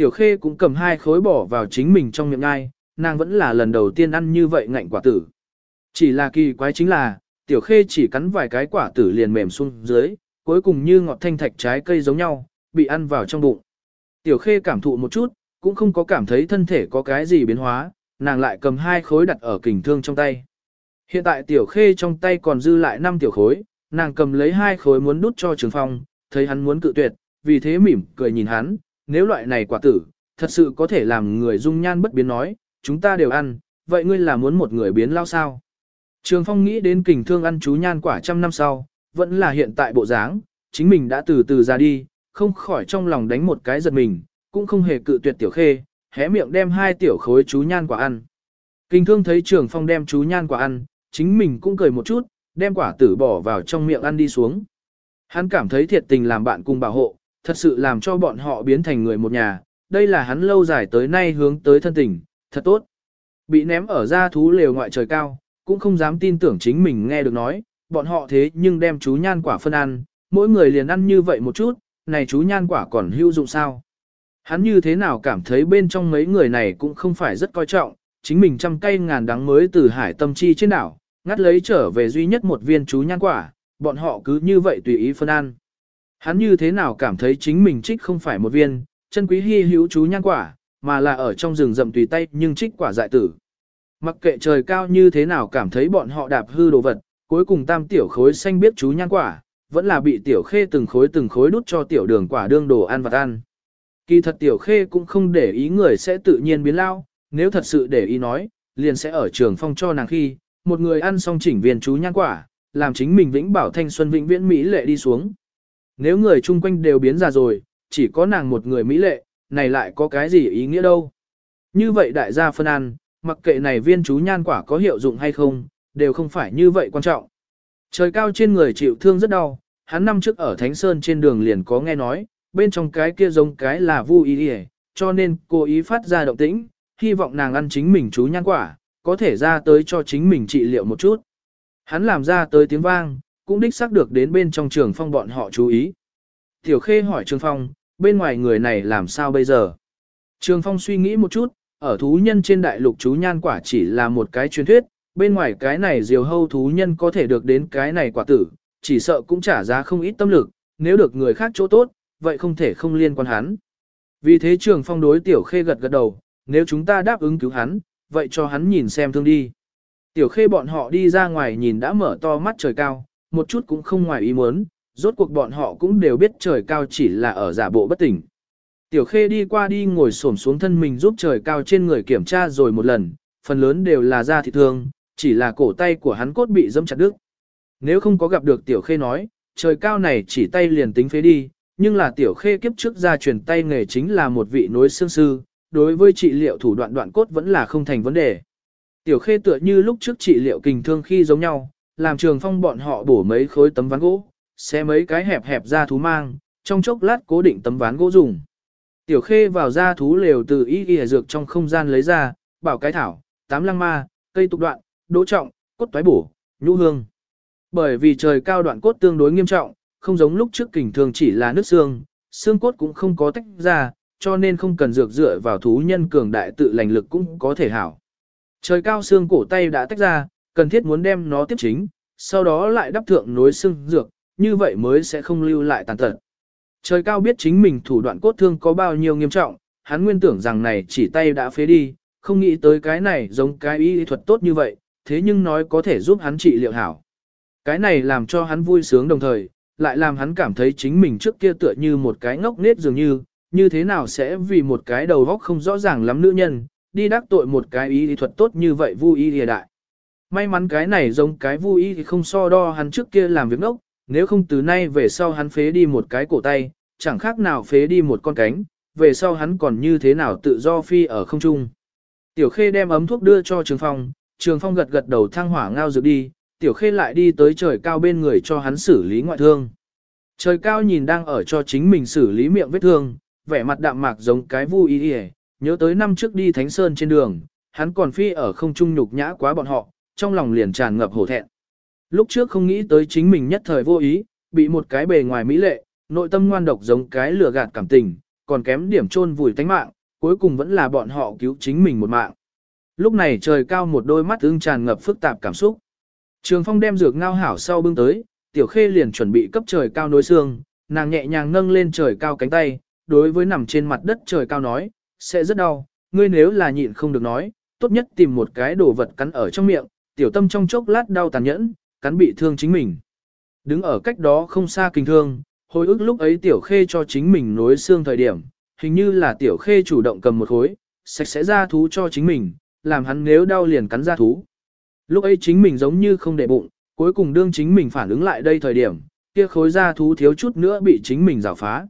Tiểu khê cũng cầm hai khối bỏ vào chính mình trong miệng ngai, nàng vẫn là lần đầu tiên ăn như vậy ngạnh quả tử. Chỉ là kỳ quái chính là, tiểu khê chỉ cắn vài cái quả tử liền mềm xuống dưới, cuối cùng như ngọt thanh thạch trái cây giống nhau, bị ăn vào trong bụng. Tiểu khê cảm thụ một chút, cũng không có cảm thấy thân thể có cái gì biến hóa, nàng lại cầm hai khối đặt ở kình thương trong tay. Hiện tại tiểu khê trong tay còn dư lại 5 tiểu khối, nàng cầm lấy hai khối muốn đút cho trường phong, thấy hắn muốn cự tuyệt, vì thế mỉm cười nhìn hắn, nếu loại này quả tử, thật sự có thể làm người dung nhan bất biến nói, chúng ta đều ăn, vậy ngươi là muốn một người biến lao sao? Trường Phong nghĩ đến kình thương ăn chú nhan quả trăm năm sau, vẫn là hiện tại bộ dáng, chính mình đã từ từ ra đi, không khỏi trong lòng đánh một cái giật mình, cũng không hề cự tuyệt tiểu khê, hé miệng đem hai tiểu khối chú nhan quả ăn. Kình thương thấy Trường Phong đem chú nhan quả ăn, chính mình cũng cười một chút, đem quả tử bỏ vào trong miệng ăn đi xuống. Hắn cảm thấy thiệt tình làm bạn cùng bảo hộ, thật sự làm cho bọn họ biến thành người một nhà, đây là hắn lâu dài tới nay hướng tới thân tình, thật tốt. Bị ném ở ra thú lều ngoại trời cao, cũng không dám tin tưởng chính mình nghe được nói, bọn họ thế nhưng đem chú nhan quả phân ăn, mỗi người liền ăn như vậy một chút, này chú nhan quả còn hữu dụng sao. Hắn như thế nào cảm thấy bên trong mấy người này cũng không phải rất coi trọng, chính mình trăm cây ngàn đắng mới từ hải tâm chi trên đảo, ngắt lấy trở về duy nhất một viên chú nhan quả, bọn họ cứ như vậy tùy ý phân ăn. Hắn như thế nào cảm thấy chính mình trích không phải một viên, chân quý hy hữu chú nhan quả, mà là ở trong rừng rậm tùy tay nhưng trích quả dại tử. Mặc kệ trời cao như thế nào cảm thấy bọn họ đạp hư đồ vật, cuối cùng tam tiểu khối xanh biết chú nhan quả, vẫn là bị tiểu khê từng khối từng khối đút cho tiểu đường quả đương đồ ăn vật ăn. Kỳ thật tiểu khê cũng không để ý người sẽ tự nhiên biến lao, nếu thật sự để ý nói, liền sẽ ở trường phong cho nàng khi, một người ăn xong chỉnh viên chú nhan quả, làm chính mình vĩnh bảo thanh xuân vĩnh viễn Mỹ lệ đi xuống. Nếu người chung quanh đều biến già rồi, chỉ có nàng một người Mỹ lệ, này lại có cái gì ý nghĩa đâu. Như vậy đại gia phân ăn, mặc kệ này viên chú nhan quả có hiệu dụng hay không, đều không phải như vậy quan trọng. Trời cao trên người chịu thương rất đau, hắn năm trước ở Thánh Sơn trên đường liền có nghe nói, bên trong cái kia giống cái là vu ý hề, cho nên cô ý phát ra động tĩnh, hy vọng nàng ăn chính mình chú nhan quả, có thể ra tới cho chính mình trị liệu một chút. Hắn làm ra tới tiếng vang, cũng đích xác được đến bên trong trường phong bọn họ chú ý. Tiểu Khê hỏi Trường Phong, bên ngoài người này làm sao bây giờ? Trường Phong suy nghĩ một chút, ở thú nhân trên đại lục chú nhan quả chỉ là một cái truyền thuyết, bên ngoài cái này diều hâu thú nhân có thể được đến cái này quả tử, chỉ sợ cũng trả giá không ít tâm lực, nếu được người khác chỗ tốt, vậy không thể không liên quan hắn. Vì thế trường phong đối tiểu khê gật gật đầu, nếu chúng ta đáp ứng cứu hắn, vậy cho hắn nhìn xem thương đi. Tiểu khê bọn họ đi ra ngoài nhìn đã mở to mắt trời cao, một chút cũng không ngoài ý muốn, rốt cuộc bọn họ cũng đều biết trời cao chỉ là ở giả bộ bất tỉnh. Tiểu khê đi qua đi ngồi xổm xuống thân mình giúp trời cao trên người kiểm tra rồi một lần, phần lớn đều là da thịt thương, chỉ là cổ tay của hắn cốt bị dẫm chặt đứt. Nếu không có gặp được tiểu khê nói, trời cao này chỉ tay liền tính phế đi, nhưng là tiểu khê kiếp trước ra truyền tay nghề chính là một vị nối xương sư, đối với trị liệu thủ đoạn đoạn cốt vẫn là không thành vấn đề. Tiểu khê tựa như lúc trước trị liệu kình thương khi giống nhau, làm trường phong bọn họ bổ mấy khối tấm ván gỗ, xe mấy cái hẹp hẹp ra thú mang, trong chốc lát cố định tấm ván gỗ dùng. Tiểu khê vào ra thú lều từ y y dược trong không gian lấy ra, bảo cái thảo, tám lăng ma, cây tục đoạn, đỗ trọng, cốt toái bổ, nhũ hương. Bởi vì trời cao đoạn cốt tương đối nghiêm trọng, không giống lúc trước kình thường chỉ là nước xương, xương cốt cũng không có tách ra, cho nên không cần dược dựa vào thú nhân cường đại tự lành lực cũng có thể hảo. Trời cao xương cổ tay đã tách ra, cần thiết muốn đem nó tiếp chính, sau đó lại đắp thượng nối xương dược, như vậy mới sẽ không lưu lại tàn tật. Trời cao biết chính mình thủ đoạn cốt thương có bao nhiêu nghiêm trọng, hắn nguyên tưởng rằng này chỉ tay đã phế đi, không nghĩ tới cái này giống cái y thuật tốt như vậy, thế nhưng nói có thể giúp hắn trị liệu hảo. Cái này làm cho hắn vui sướng đồng thời, lại làm hắn cảm thấy chính mình trước kia tựa như một cái ngốc nết dường như, như thế nào sẽ vì một cái đầu góc không rõ ràng lắm nữ nhân, đi đắc tội một cái y thuật tốt như vậy vui y lìa đại. May mắn cái này giống cái vui y thì không so đo hắn trước kia làm việc nốc nếu không từ nay về sau hắn phế đi một cái cổ tay, chẳng khác nào phế đi một con cánh, về sau hắn còn như thế nào tự do phi ở không trung. Tiểu Khê đem ấm thuốc đưa cho Trường Phong, Trường Phong gật gật đầu thăng hỏa ngao dược đi, Tiểu Khê lại đi tới trời cao bên người cho hắn xử lý ngoại thương. Trời cao nhìn đang ở cho chính mình xử lý miệng vết thương, vẻ mặt đạm mạc giống cái vui y nhớ tới năm trước đi Thánh Sơn trên đường, hắn còn phi ở không trung nhục nhã quá bọn họ, trong lòng liền tràn ngập hổ thẹn. Lúc trước không nghĩ tới chính mình nhất thời vô ý, bị một cái bề ngoài mỹ lệ, nội tâm ngoan độc giống cái lừa gạt cảm tình, còn kém điểm chôn vùi tánh mạng, cuối cùng vẫn là bọn họ cứu chính mình một mạng. Lúc này trời cao một đôi mắt ưng tràn ngập phức tạp cảm xúc. Trường phong đem dược ngao hảo sau bưng tới, tiểu khê liền chuẩn bị cấp trời cao nối xương, nàng nhẹ nhàng nâng lên trời cao cánh tay, đối với nằm trên mặt đất trời cao nói, sẽ rất đau, ngươi nếu là nhịn không được nói, tốt nhất tìm một cái đồ vật cắn ở trong miệng, tiểu tâm trong chốc lát đau tàn nhẫn, cắn bị thương chính mình. Đứng ở cách đó không xa kinh thương, hồi ức lúc ấy tiểu khê cho chính mình nối xương thời điểm, hình như là tiểu khê chủ động cầm một khối, sạch sẽ ra thú cho chính mình, làm hắn nếu đau liền cắn ra thú. Lúc ấy chính mình giống như không để bụng, cuối cùng đương chính mình phản ứng lại đây thời điểm, kia khối ra thú thiếu chút nữa bị chính mình rào phá.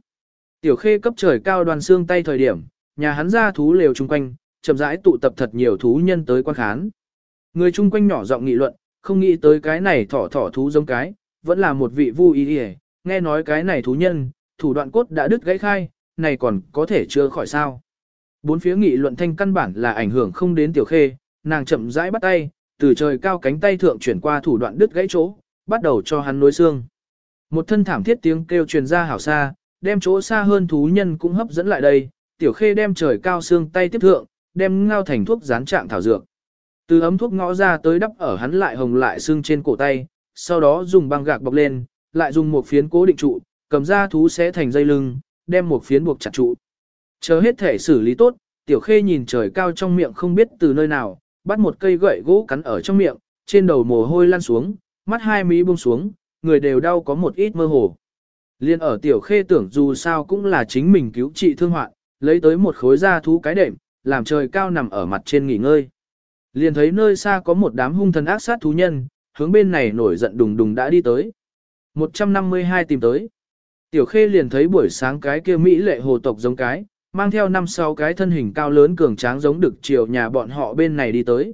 Tiểu khê cấp trời cao đoàn xương tay thời điểm, nhà hắn ra thú lều chung quanh, chậm rãi tụ tập thật nhiều thú nhân tới quan khán. Người chung quanh nhỏ giọng nghị luận, không nghĩ tới cái này thỏ thỏ thú giống cái, vẫn là một vị vu ý hề, nghe nói cái này thú nhân, thủ đoạn cốt đã đứt gãy khai, này còn có thể chưa khỏi sao. Bốn phía nghị luận thanh căn bản là ảnh hưởng không đến tiểu khê, nàng chậm rãi bắt tay, từ trời cao cánh tay thượng chuyển qua thủ đoạn đứt gãy chỗ, bắt đầu cho hắn nối xương. Một thân thảm thiết tiếng kêu truyền ra hảo xa, đem chỗ xa hơn thú nhân cũng hấp dẫn lại đây, tiểu khê đem trời cao xương tay tiếp thượng, đem ngao thành thuốc gián trạng thảo dược. Từ ấm thuốc ngõ ra tới đắp ở hắn lại hồng lại xương trên cổ tay, sau đó dùng băng gạc bọc lên, lại dùng một phiến cố định trụ, cầm ra thú sẽ thành dây lưng, đem một phiến buộc chặt trụ. Chờ hết thể xử lý tốt, tiểu khê nhìn trời cao trong miệng không biết từ nơi nào, bắt một cây gậy gỗ cắn ở trong miệng, trên đầu mồ hôi lăn xuống, mắt hai mí buông xuống, người đều đau có một ít mơ hồ. Liên ở tiểu khê tưởng dù sao cũng là chính mình cứu trị thương hoạn, lấy tới một khối da thú cái đệm, làm trời cao nằm ở mặt trên nghỉ ngơi. Liền thấy nơi xa có một đám hung thần ác sát thú nhân, hướng bên này nổi giận đùng đùng đã đi tới. 152 tìm tới. Tiểu khê liền thấy buổi sáng cái kia Mỹ lệ hồ tộc giống cái, mang theo năm sáu cái thân hình cao lớn cường tráng giống đực chiều nhà bọn họ bên này đi tới.